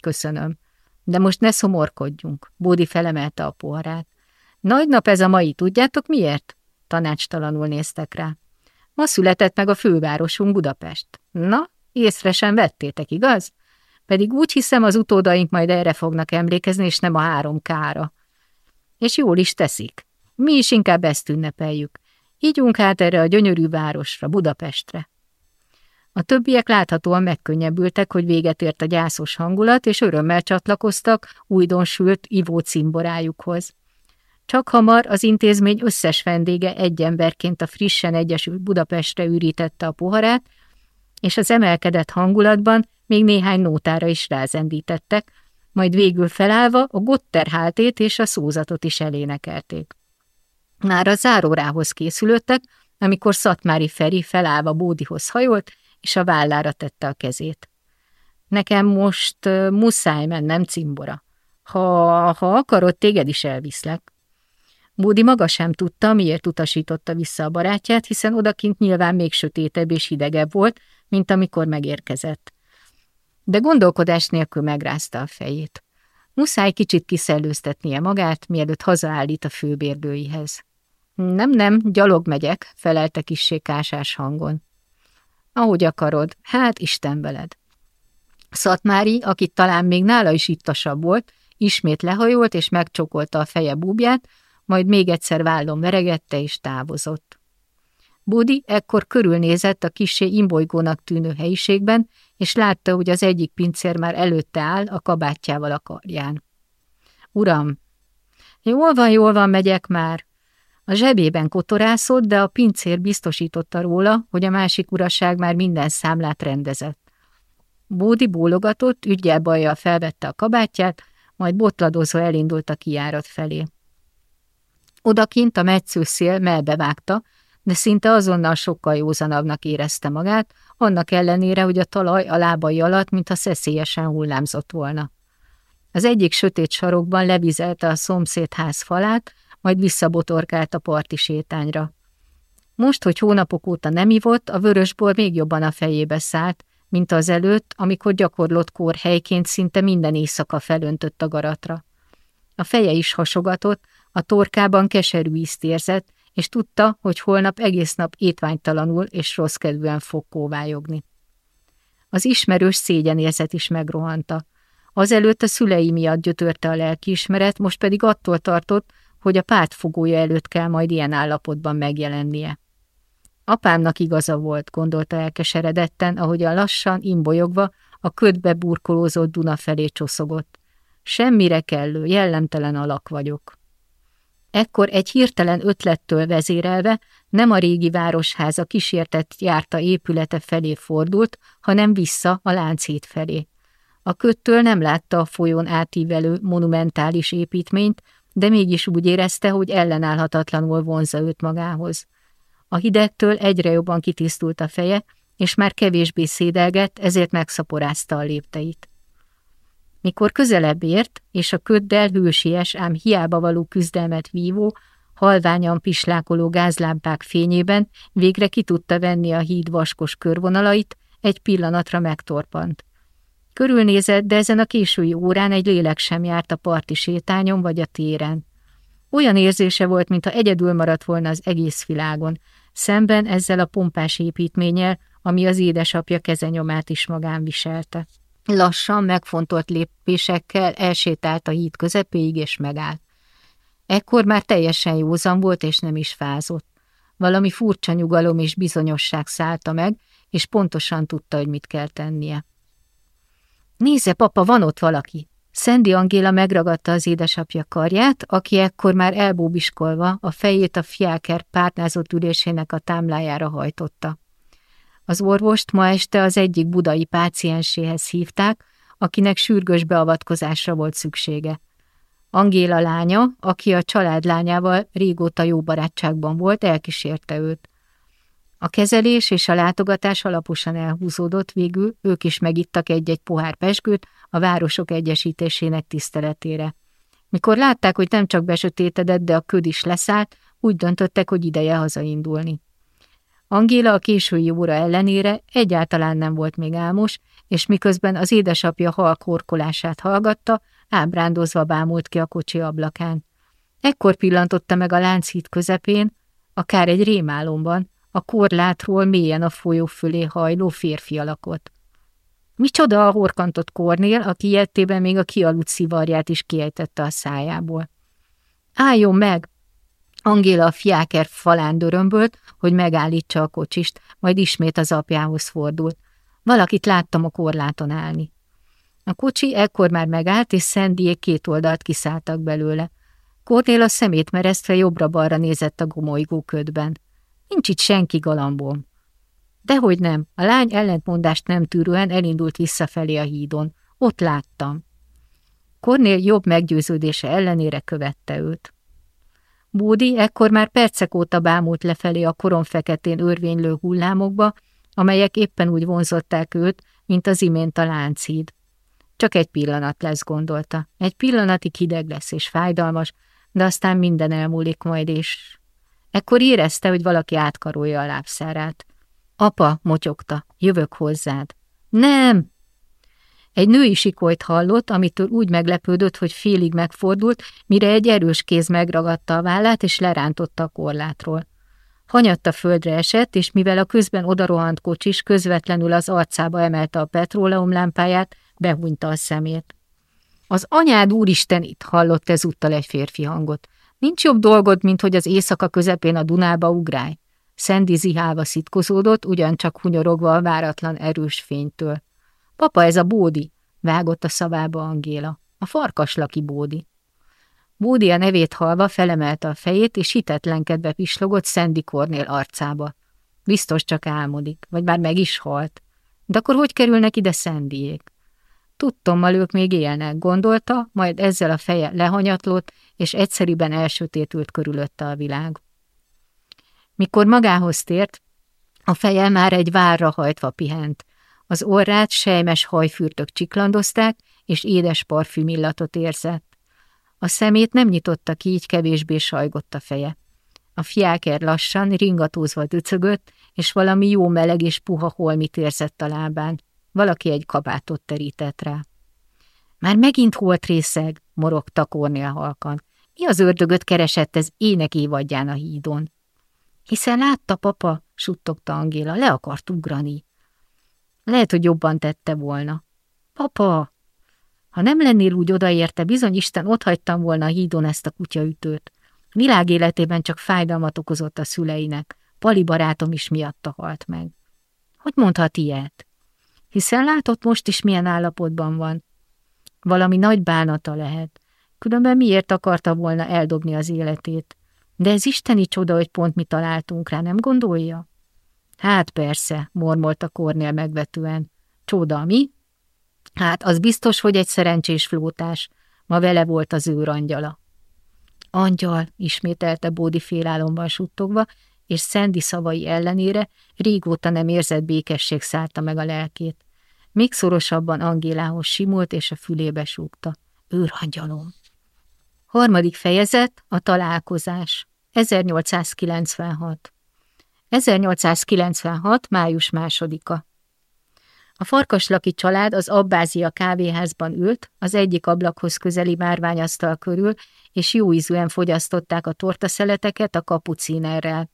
Köszönöm. De most ne szomorkodjunk. Bódi felemelte a poharát. Nagy nap ez a mai, tudjátok miért? Tanácstalanul néztek rá. Ma született meg a fővárosunk Budapest. Na, észre sem vettétek, igaz? Pedig úgy hiszem, az utódaink majd erre fognak emlékezni, és nem a három kára. És jól is teszik. Mi is inkább ezt ünnepeljük. Ígyunk hát erre a gyönyörű városra, Budapestre. A többiek láthatóan megkönnyebbültek, hogy véget ért a gyászos hangulat, és örömmel csatlakoztak újdonsült ivó cimborájukhoz. Csak hamar az intézmény összes vendége egy emberként a frissen egyesült Budapestre ürítette a poharát, és az emelkedett hangulatban még néhány nótára is rázendítettek, majd végül felállva a Gotterháltét és a szózatot is elénekelték. Már a zárórához készülöttek, amikor Szatmári Feri felállva Bódihoz hajolt, és a vállára tette a kezét. Nekem most muszáj mennem, cimbora. Ha, ha akarod, téged is elviszlek. Bódi maga sem tudta, miért utasította vissza a barátját, hiszen odakint nyilván még sötétebb és hidegebb volt, mint amikor megérkezett. De gondolkodás nélkül megrázta a fejét. Muszáj kicsit kiszellőztetnie magát, mielőtt hazaállít a főbérdőihez. Nem, nem, gyalog megyek, felelte kissé kásás hangon. Ahogy akarod, hát Isten veled. Szatmári, aki talán még nála is ittasabb volt, ismét lehajolt és megcsokolta a feje búbját, majd még egyszer vállon veregette és távozott. Budi ekkor körülnézett a kisé imbolygónak tűnő helyiségben, és látta, hogy az egyik pincér már előtte áll a kabátjával a karján. Uram, jól van, jól van, megyek már. A zsebében kotorászott, de a pincér biztosította róla, hogy a másik uraság már minden számlát rendezett. Bódi bólogatott, ügyel bajjal felvette a kabátját, majd botladozva elindult a kijárat felé. Odakint a metsző szél melbevágta, de szinte azonnal sokkal józanabbnak érezte magát, annak ellenére, hogy a talaj a lábai alatt, mintha szeszélyesen hullámzott volna. Az egyik sötét sarokban levizelte a szomszéd ház falát, majd visszabotorkált a parti sétányra. Most, hogy hónapok óta nem ivott, a vörösbor még jobban a fejébe szállt, mint az előtt, amikor gyakorlott kor helyként szinte minden éjszaka felöntött a garatra. A feje is hasogatott, a torkában keserű ízt érzett, és tudta, hogy holnap egész nap étványtalanul és rossz kedvűen fog kóvályogni. Az ismerős szégyenérzet is megrohanta. Azelőtt a szülei miatt gyötörte a lelkiismeret, most pedig attól tartott, hogy a pártfogója előtt kell majd ilyen állapotban megjelennie. Apámnak igaza volt, gondolta elkeseredetten, a lassan, imbolyogva, a ködbe burkolózott Duna felé csoszogott. Semmire kellő, jellemtelen alak vagyok. Ekkor egy hirtelen ötlettől vezérelve nem a régi városháza kísértett járta épülete felé fordult, hanem vissza a Lánchíd felé. A köttől nem látta a folyón átívelő monumentális építményt, de mégis úgy érezte, hogy ellenállhatatlanul vonza őt magához. A hidegtől egyre jobban kitisztult a feje, és már kevésbé szédelgett, ezért megszaporázta a lépteit. Mikor közelebb ért, és a köddel hősies, ám hiába való küzdelmet vívó, halványan pislákoló gázlámpák fényében végre ki tudta venni a híd vaskos körvonalait, egy pillanatra megtorpant. Körülnézett, de ezen a késői órán egy lélek sem járt a parti sétányon vagy a téren. Olyan érzése volt, mintha egyedül maradt volna az egész világon, szemben ezzel a pompás építménnyel, ami az édesapja kezenyomát is magán viselte. Lassan, megfontolt lépésekkel elsétált a híd közepéig, és megállt. Ekkor már teljesen józan volt, és nem is fázott. Valami furcsa nyugalom és bizonyosság szállta meg, és pontosan tudta, hogy mit kell tennie. Nézze, papa, van ott valaki! Szendi Angéla megragadta az édesapja karját, aki ekkor már elbóbiskolva a fejét a fiáker párnázott ülésének a támlájára hajtotta. Az orvost ma este az egyik budai pácienséhez hívták, akinek sürgős beavatkozásra volt szüksége. Angéla lánya, aki a családlányával régóta jó barátságban volt, elkísérte őt. A kezelés és a látogatás alaposan elhúzódott, végül ők is megittak egy-egy pohár pesgőt a városok egyesítésének tiszteletére. Mikor látták, hogy nem csak besötétedett, de a köd is leszállt, úgy döntöttek, hogy ideje hazaindulni. Angéla a késői óra ellenére egyáltalán nem volt még álmos, és miközben az édesapja hal korkolását hallgatta, ábrándozva bámult ki a kocsi ablakán. Ekkor pillantotta meg a Lánchíd közepén, akár egy rémálomban, a korlátról mélyen a folyó fölé hajló férfi alakot. Micsoda a horkantott Kornél, aki ilyettében még a kialudt szivarját is kiejtette a szájából. Álljon meg! Angéla a fiáker falán dörömbölt, hogy megállítsa a kocsist, majd ismét az apjához fordult. Valakit láttam a korláton állni. A kocsi ekkor már megállt, és Szendiék két oldalt kiszálltak belőle. Kornél a szemét meresztve jobbra-balra nézett a gomolygó ködben. Nincs itt senki galambom. Dehogy nem, a lány ellentmondást nem tűrően elindult visszafelé a hídon. Ott láttam. Kornél jobb meggyőződése ellenére követte őt. Bódi ekkor már percek óta bámult lefelé a koromfeketén örvénylő hullámokba, amelyek éppen úgy vonzották őt, mint az imént a lánchíd. Csak egy pillanat lesz, gondolta. Egy pillanatig hideg lesz és fájdalmas, de aztán minden elmúlik majd, és... Ekkor érezte, hogy valaki átkarolja a lábszárát. Apa, motyogta, jövök hozzád. Nem! Egy női sikolyt hallott, amitől úgy meglepődött, hogy félig megfordult, mire egy erős kéz megragadta a vállát és lerántotta a korlátról. Hanyatta földre esett, és mivel a közben odarohant kocsis közvetlenül az arcába emelte a petróleumlámpáját, behúnyta a szemét. Az anyád úristen itt hallott ezúttal egy férfi hangot. Nincs jobb dolgod, mint hogy az éjszaka közepén a Dunába ugrálj. Szendi zihálva szitkozódott, ugyancsak hunyorogva a váratlan erős fénytől. Papa, ez a Bódi, vágott a szavába Angéla. A farkaslaki Bódi. Bódi a nevét halva felemelte a fejét, és hitetlenkedve pislogott Szendi Kornél arcába. Biztos csak álmodik, vagy már meg is halt. De akkor hogy kerülnek ide Szendiék? Tudtommal ők még élnek, gondolta, majd ezzel a feje lehanyatlott, és egyszeriben elsötétült körülötte a világ. Mikor magához tért, a feje már egy várra hajtva pihent. Az orrát sejmes hajfürtök csiklandozták, és édes parfüm illatot érzett. A szemét nem nyitotta ki, így kevésbé sajgott a feje. A fiáker lassan, ringatózva döcögött, és valami jó meleg és puha holmit érzett a lábán. Valaki egy kabátot terített rá. Már megint holt részeg, morogta Kornél halkan. Mi az ördögöt keresett ez ének évadján a hídon? Hiszen látta, papa, suttogta Angéla, le akart ugrani. Lehet, hogy jobban tette volna. Papa, ha nem lennél úgy odaérte, bizony Isten otthagytam volna a hídon ezt a kutyaütőt. Világ életében csak fájdalmat okozott a szüleinek. Pali barátom is miatta halt meg. Hogy mondhat ilyet? Hiszen látott most is milyen állapotban van. Valami nagy bánata lehet. Különben miért akarta volna eldobni az életét? De ez isteni csoda, hogy pont mi találtunk rá, nem gondolja? Hát persze, mormolta Kornél megvetően. Csoda, mi? Hát az biztos, hogy egy szerencsés flótás. Ma vele volt az őrangyala. Angyal, ismételte Bódi félálomban suttogva, és Szendi szavai ellenére régóta nem érzett békesség szállta meg a lelkét. Még szorosabban Angélához simult, és a fülébe súgta. Őrangyalom! Harmadik fejezet, a találkozás. 1896. 1896. május másodika. A farkaslaki család az Abbázia kávéházban ült, az egyik ablakhoz közeli márványasztal körül, és jó ízűen fogyasztották a tortaszeleteket a kapucínerrel.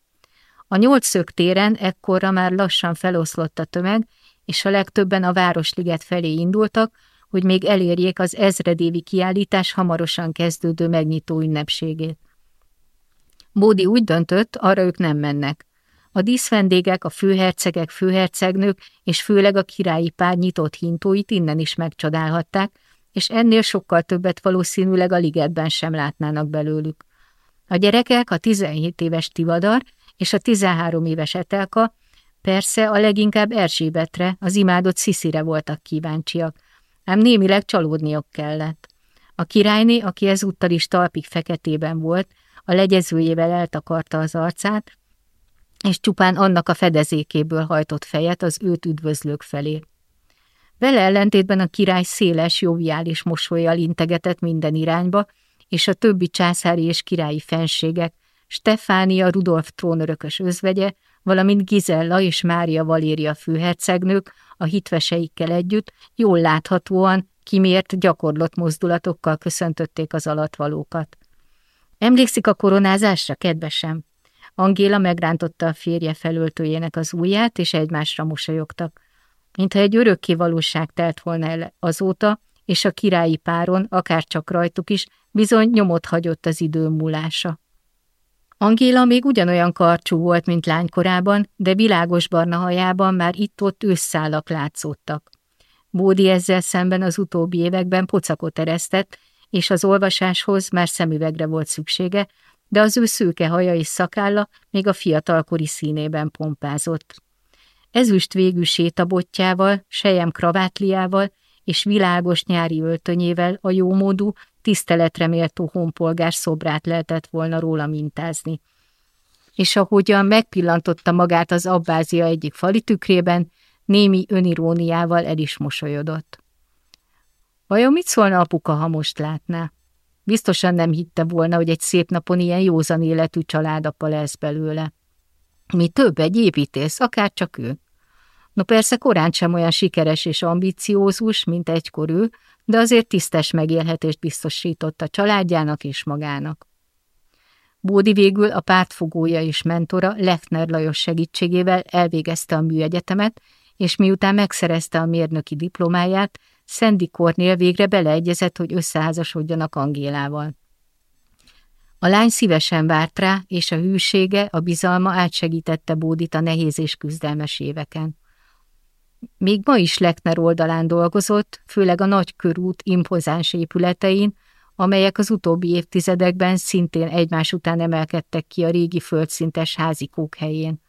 A nyolcszög téren ekkorra már lassan feloszlott a tömeg, és a legtöbben a Városliget felé indultak, hogy még elérjék az ezredévi kiállítás hamarosan kezdődő megnyitó ünnepségét. Bódi úgy döntött, arra ők nem mennek. A díszvendégek, a főhercegek, főhercegnők és főleg a királyi pár nyitott hintóit innen is megcsodálhatták, és ennél sokkal többet valószínűleg a ligetben sem látnának belőlük. A gyerekek, a 17 éves Tivadar és a 13 éves Etelka persze a leginkább Erzsébetre, az imádott Sziszire voltak kíváncsiak, ám némileg csalódniok kellett. A királyné, aki ezúttal is talpig feketében volt, a legyezőjével eltakarta az arcát, és csupán annak a fedezékéből hajtott fejet az őt üdvözlők felé. Vele ellentétben a király széles, joviális mosolyjal integetett minden irányba, és a többi császári és királyi fenségek, Stefánia Rudolf trónörökös özvegye, valamint Gizella és Mária Valéria főhercegnők a hitveseikkel együtt jól láthatóan kimért, gyakorlott mozdulatokkal köszöntötték az alatvalókat. Emlékszik a koronázásra, kedvesem? Angéla megrántotta a férje felöltőjének az ujját, és egymásra mosolyogtak. Mintha egy örökké valóság telt volna el azóta, és a királyi páron, akár csak rajtuk is, bizony nyomot hagyott az idő múlása. Angéla még ugyanolyan karcsú volt, mint lánykorában, de világos barna hajában már itt-ott ősszálak látszódtak. Bódi ezzel szemben az utóbbi években pocakot eresztett, és az olvasáshoz már szemüvegre volt szüksége, de az ő szőke haja és szakálla még a fiatalkori színében pompázott. Ezüst végű sétabotjával, sejem kravátliával és világos nyári öltönyével a jómódú, tiszteletre méltó honpolgár szobrát lehetett volna róla mintázni. És ahogyan megpillantotta magát az abbázia egyik fali tükrében, némi öniróniával el is mosolyodott. Vajon mit szólna apuka, ha most látná? Biztosan nem hitte volna, hogy egy szép napon ilyen józan életű családapa lesz belőle. Mi több, egy építész, akár csak ő. No persze korán sem olyan sikeres és ambiciózus, mint egykor ő, de azért tisztes megélhetést biztosított a családjának és magának. Bódi végül a pártfogója és mentora Lechner Lajos segítségével elvégezte a műegyetemet, és miután megszerezte a mérnöki diplomáját, Szendi Kornél végre beleegyezett, hogy összeházasodjanak Angélával. A lány szívesen várt rá, és a hűsége, a bizalma átsegítette Bódit a nehéz és küzdelmes éveken. Még ma is Lechner oldalán dolgozott, főleg a nagy körút impozáns épületein, amelyek az utóbbi évtizedekben szintén egymás után emelkedtek ki a régi földszintes házikók helyén.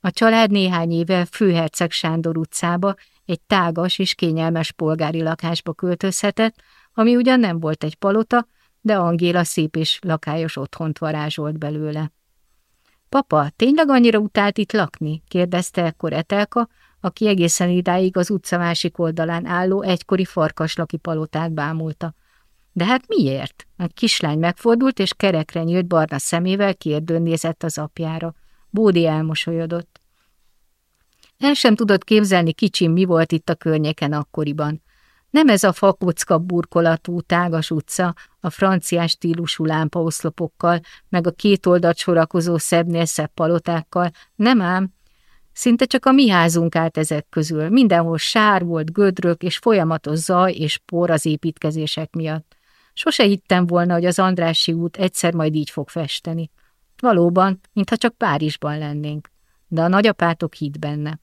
A család néhány éve Főherceg Sándor utcába, egy tágas és kényelmes polgári lakásba költözhetett, ami ugyan nem volt egy palota, de Angéla szép és lakályos otthont varázsolt belőle. Papa, tényleg annyira utált itt lakni? kérdezte ekkor Etelka, aki egészen idáig az utca másik oldalán álló egykori farkaslaki palotát bámulta. De hát miért? A kislány megfordult, és kerekre nyílt barna szemével kérdőn nézett az apjára. Bódi elmosolyodott. El sem tudott képzelni kicsim, mi volt itt a környéken akkoriban. Nem ez a fakocka burkolatú, tágas utca, a franciás stílusú lámpaoszlopokkal, meg a két oldalt sorakozó szebbnél szebb palotákkal, nem ám, Szinte csak a mi házunk állt ezek közül. Mindenhol sár volt, gödrök és folyamatos zaj és por az építkezések miatt. Sose hittem volna, hogy az Andrási út egyszer majd így fog festeni. Valóban, mintha csak Párizsban lennénk. De a nagyapátok hitt benne.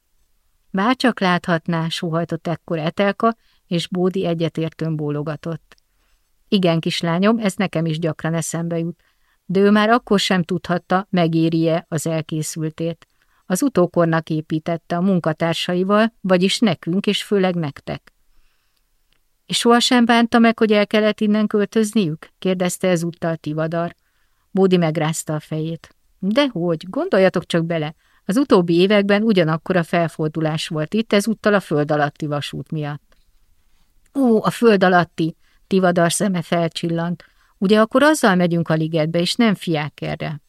Bárcsak láthatná, suhajtott ekkor Etelka, és Bódi egyetértőn bólogatott. Igen, kislányom, ez nekem is gyakran eszembe jut, de ő már akkor sem tudhatta, megéri-e az elkészültét. Az utókornak építette a munkatársaival, vagyis nekünk, és főleg nektek. És sohasem bánta meg, hogy el kellett innen költözniük? kérdezte ezúttal Tivadar. Bódi megrázta a fejét. Dehogy, gondoljatok csak bele, az utóbbi években ugyanakkor a felfordulás volt itt, ezúttal a föld alatti vasút miatt. Ó, a föld alatti, Tivadar szeme felcsillant. Ugye akkor azzal megyünk a ligetbe, és nem fiák erre.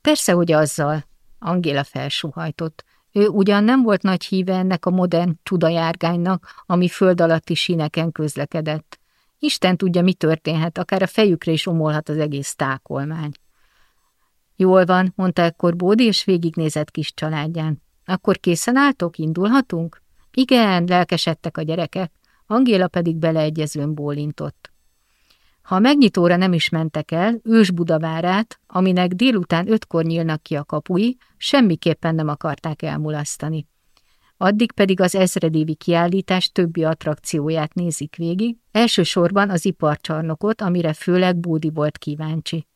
Persze, hogy azzal, Angéla felsuhajtott. Ő ugyan nem volt nagy híve ennek a modern csudajárgánynak, ami föld alatti síneken közlekedett. Isten tudja, mi történhet, akár a fejükre is omolhat az egész tákolmány. Jól van, mondta ekkor Bódi, és végignézett kis családján. Akkor készen álltok, indulhatunk? Igen, lelkesedtek a gyerekek, Angéla pedig beleegyezőn bólintott. Ha megnyitóra nem is mentek el, ős Budavárát, aminek délután ötkor nyílnak ki a kapui, semmiképpen nem akarták elmulasztani. Addig pedig az ezredévi kiállítás többi attrakcióját nézik végig, elsősorban az iparcsarnokot, amire főleg Bódi volt kíváncsi.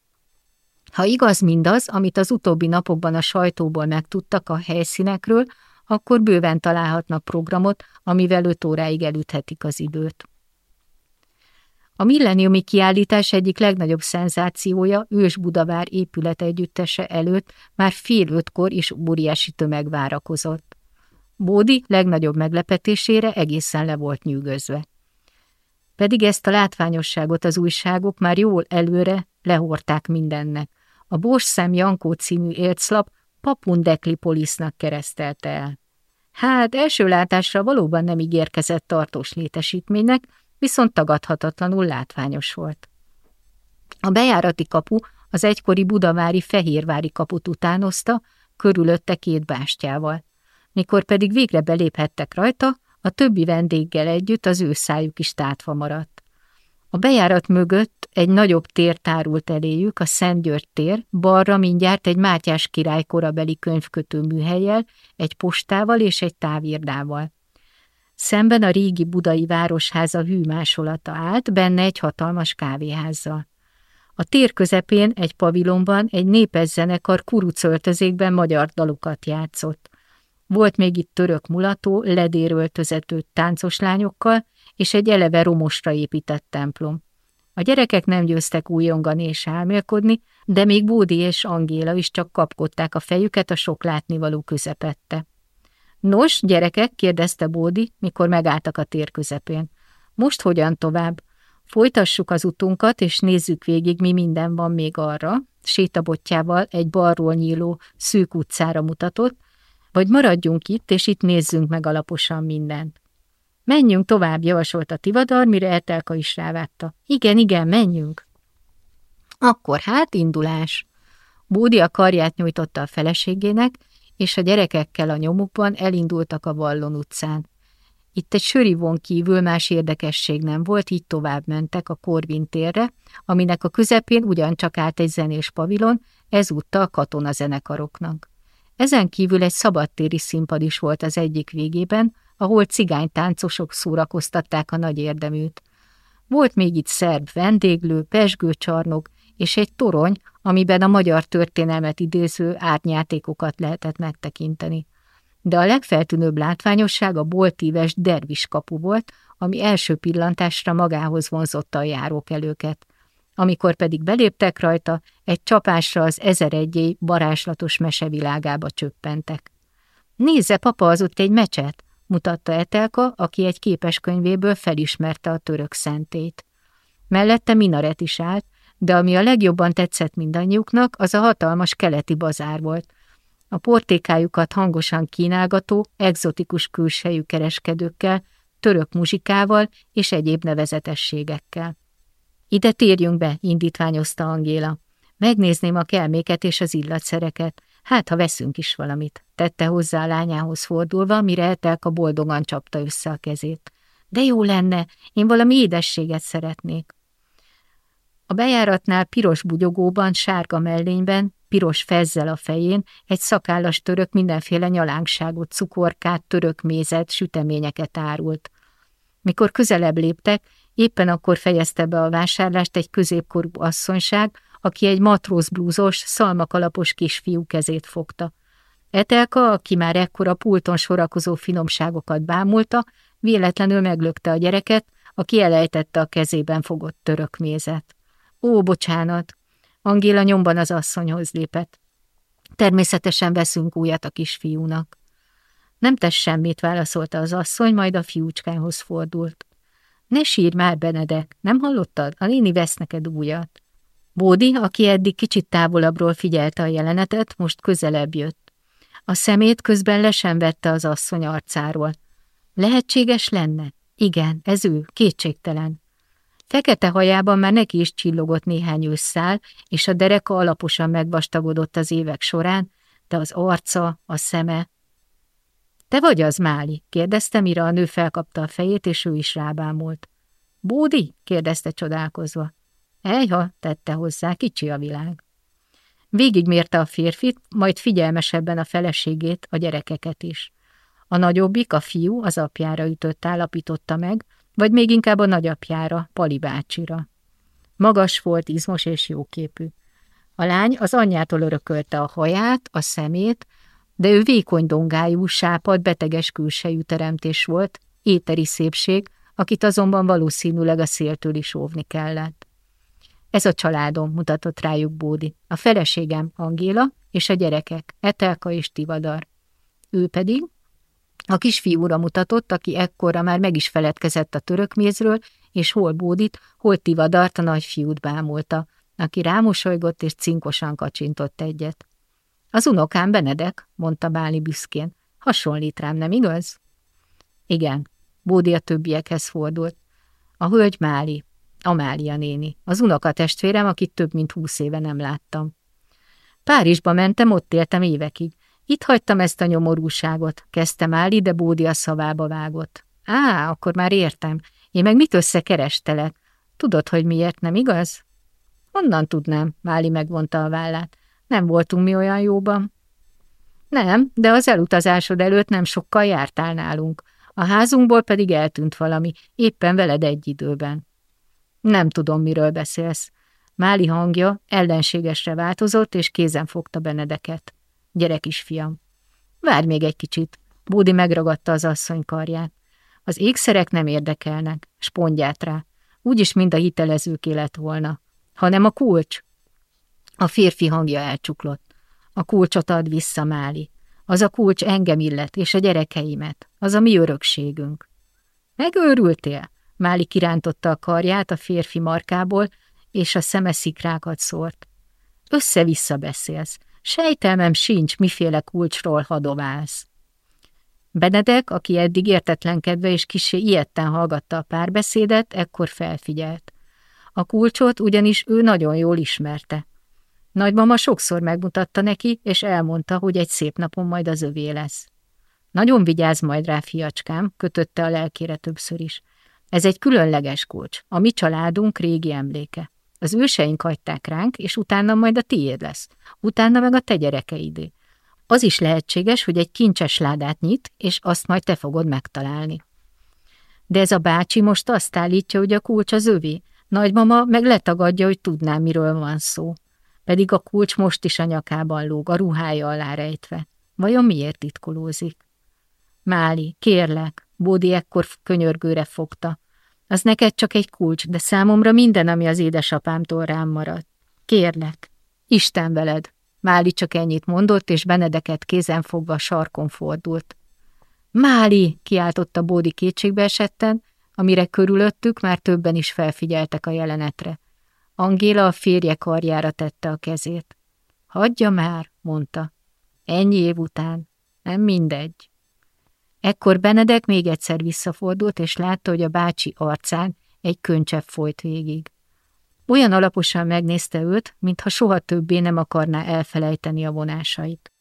Ha igaz mindaz, amit az utóbbi napokban a sajtóból megtudtak a helyszínekről, akkor bőven találhatnak programot, amivel öt óráig elüthetik az időt. A milleniumi kiállítás egyik legnagyobb szenzációja ős Budavár épület együttese előtt már fél ötkor is óriási tömeg várakozott. Bódi legnagyobb meglepetésére egészen le volt nyűgözve. Pedig ezt a látványosságot az újságok már jól előre lehorták mindennek. A Bors Szem Jankó című élclap Papundeklipolisnak keresztelte el. Hát első látásra valóban nem ígérkezett tartós létesítménynek, viszont tagadhatatlanul látványos volt. A bejárati kapu az egykori budavári fehérvári kaput utánozta, körülötte két bástyával. Mikor pedig végre beléphettek rajta, a többi vendéggel együtt az ő szájuk is tátva maradt. A bejárat mögött egy nagyobb tér tárult eléjük, a Szent György tér, balra mindjárt egy Mátyás király korabeli könyvkötő műhelyel, egy postával és egy távirdával. Szemben a régi budai városháza hűmásolata állt, benne egy hatalmas kávéházzal. A tér közepén egy pavilonban egy népes zenekar kurucöltözékben magyar dalukat játszott. Volt még itt török mulató, ledéröltözető táncos lányokkal, és egy eleve romosra épített templom. A gyerekek nem győztek újongani és álmélkodni, de még Bódi és Angéla is csak kapkodták a fejüket a sok látnivaló közepette. Nos, gyerekek, kérdezte Bódi, mikor megálltak a tér közepén. Most hogyan tovább? Folytassuk az utunkat, és nézzük végig, mi minden van még arra. Sétabotjával egy balról nyíló, szűk utcára mutatott, vagy maradjunk itt, és itt nézzünk meg alaposan mindent. Menjünk tovább, javasolta Tivadar, mire Etelka is rávágta. Igen, igen, menjünk. Akkor hát indulás. Búdi a karját nyújtotta a feleségének, és a gyerekekkel a nyomukban elindultak a Vallon utcán. Itt egy sörivon kívül más érdekesség nem volt, így tovább mentek a Korvin térre, aminek a közepén ugyancsak állt egy zenés pavilon, ezúttal katonazenekaroknak. Ezen kívül egy szabadtéri színpad is volt az egyik végében, ahol cigánytáncosok szórakoztatták a nagy érdeműt. Volt még itt szerb vendéglő, pesgőcsarnok és egy torony, amiben a magyar történelmet idéző árnyátékokat lehetett megtekinteni. De a legfeltűnőbb látványosság a boltíves dervis kapu volt, ami első pillantásra magához vonzotta a járókelőket. Amikor pedig beléptek rajta, egy csapásra az egyély barázslatos mesevilágába csöppentek. Nézze, papa, az ott egy mecset, mutatta Etelka, aki egy képeskönyvéből felismerte a török szentét. Mellette minaret is állt, de ami a legjobban tetszett mindannyiuknak, az a hatalmas keleti bazár volt. A portékájukat hangosan kínálgató, egzotikus külsejű kereskedőkkel, török muzsikával és egyéb nevezetességekkel. Ide térjünk be, indítványozta Angéla. Megnézném a kelméket és az illatszereket. Hát, ha veszünk is valamit, tette hozzá a lányához fordulva, mire Etelka boldogan csapta össze a kezét. De jó lenne, én valami édességet szeretnék. A bejáratnál piros bugyogóban, sárga mellényben, piros fezzel a fején, egy szakállas török mindenféle nyalánkságot, cukorkát, török mézet, süteményeket árult. Mikor közelebb léptek, éppen akkor fejezte be a vásárlást egy középkorú asszonyság, aki egy matrózblúzos, szalmakalapos kisfiú kezét fogta. Etelka, aki már ekkora pulton sorakozó finomságokat bámulta, véletlenül meglökte a gyereket, aki elejtette a kezében fogott török mézet. Ó, bocsánat! Angéla nyomban az asszonyhoz lépett. Természetesen veszünk újat a kisfiúnak. Nem tesz semmit, válaszolta az asszony, majd a fiúcskához fordult. Ne sírj már, Benedek, nem hallottad? A néni vesz neked újat. Bódi, aki eddig kicsit távolabbról figyelte a jelenetet, most közelebb jött. A szemét közben le sem vette az asszony arcáról. Lehetséges lenne? Igen, ez ő, kétségtelen. Fekete hajában már neki is csillogott néhány ősszál, és a dereka alaposan megvastagodott az évek során, de az arca, a szeme... Te vagy az, Máli? kérdezte, mire a nő felkapta a fejét, és ő is rábámult. Bódi? kérdezte csodálkozva. Ejha, tette hozzá, kicsi a világ. Végigmérte a férfit, majd figyelmesebben a feleségét, a gyerekeket is. A nagyobbik, a fiú, az apjára ütött állapította meg, vagy még inkább a nagyapjára, Pali bácsira. Magas volt, izmos és jóképű. A lány az anyjától örökölte a haját, a szemét, de ő vékony dongájú, sápad, beteges külsejű teremtés volt, éteri szépség, akit azonban valószínűleg a széltől is óvni kellett. Ez a családom, mutatott rájuk Bódi. A feleségem Angéla és a gyerekek, Etelka és Tivadar. Ő pedig a kisfiúra mutatott, aki ekkorra már meg is feledkezett a törökmézről, és hol Bódit, hol Tivadart a nagyfiút bámulta, aki rámosolygott és cinkosan kacsintott egyet. Az unokám Benedek, mondta Báli büszkén. Hasonlít rám, nem igaz? Igen, Bódi a többiekhez fordult. A hölgy Máli, Amália néni, az unokatestvérem, akit több mint húsz éve nem láttam. Párizsba mentem, ott éltem évekig. Itt hagytam ezt a nyomorúságot, kezdte Máli, de Bódi a szavába vágott. Á, akkor már értem. Én meg mit összekerestelek? Tudod, hogy miért, nem igaz? Honnan tudnám? Máli megvonta a vállát. Nem voltunk mi olyan jóban. Nem, de az elutazásod előtt nem sokkal jártál nálunk. A házunkból pedig eltűnt valami, éppen veled egy időben. Nem tudom, miről beszélsz. Máli hangja ellenségesre változott, és kézen fogta Benedeket. Gyere, kisfiam. Várj még egy kicsit. Bódi megragadta az asszony karját. Az ékszerek nem érdekelnek, spondját rá. Úgyis mind a hitelezőké lett volna. Hanem a kulcs. A férfi hangja elcsuklott. A kulcsot ad vissza, Máli. Az a kulcs engem illet, és a gyerekeimet. Az a mi örökségünk. Megőrültél? Máli kirántotta a karját a férfi markából, és a szeme szikrákat szórt. Össze-vissza beszélsz. Sejtelmem sincs, miféle kulcsról hadoválsz. Benedek, aki eddig értetlenkedve és kisé ilyetten hallgatta a párbeszédet, ekkor felfigyelt. A kulcsot ugyanis ő nagyon jól ismerte. Nagymama sokszor megmutatta neki, és elmondta, hogy egy szép napon majd az övé lesz. Nagyon vigyázz majd rá, fiacskám, kötötte a lelkére többször is. Ez egy különleges kulcs, a mi családunk régi emléke. Az őseink hagyták ránk, és utána majd a tiéd lesz. Utána meg a te gyerekeidé. Az is lehetséges, hogy egy kincses ládát nyit, és azt majd te fogod megtalálni. De ez a bácsi most azt állítja, hogy a kulcs az övé. Nagymama meg letagadja, hogy tudná, miről van szó. Pedig a kulcs most is a nyakában lóg, a ruhája alá rejtve. Vajon miért titkolózik? Máli, kérlek, Bódi ekkor könyörgőre fogta. Az neked csak egy kulcs, de számomra minden, ami az édesapámtól rám maradt. Kérlek, Isten veled! Máli csak ennyit mondott, és Benedeket kézen fogva sarkon fordult. Máli! kiáltotta Bódi kétségbe esetten, amire körülöttük már többen is felfigyeltek a jelenetre. Angéla a férje karjára tette a kezét. Hagyja már, mondta. Ennyi év után. Nem mindegy. Ekkor Benedek még egyszer visszafordult, és látta, hogy a bácsi arcán egy könycsepp folyt végig. Olyan alaposan megnézte őt, mintha soha többé nem akarná elfelejteni a vonásait.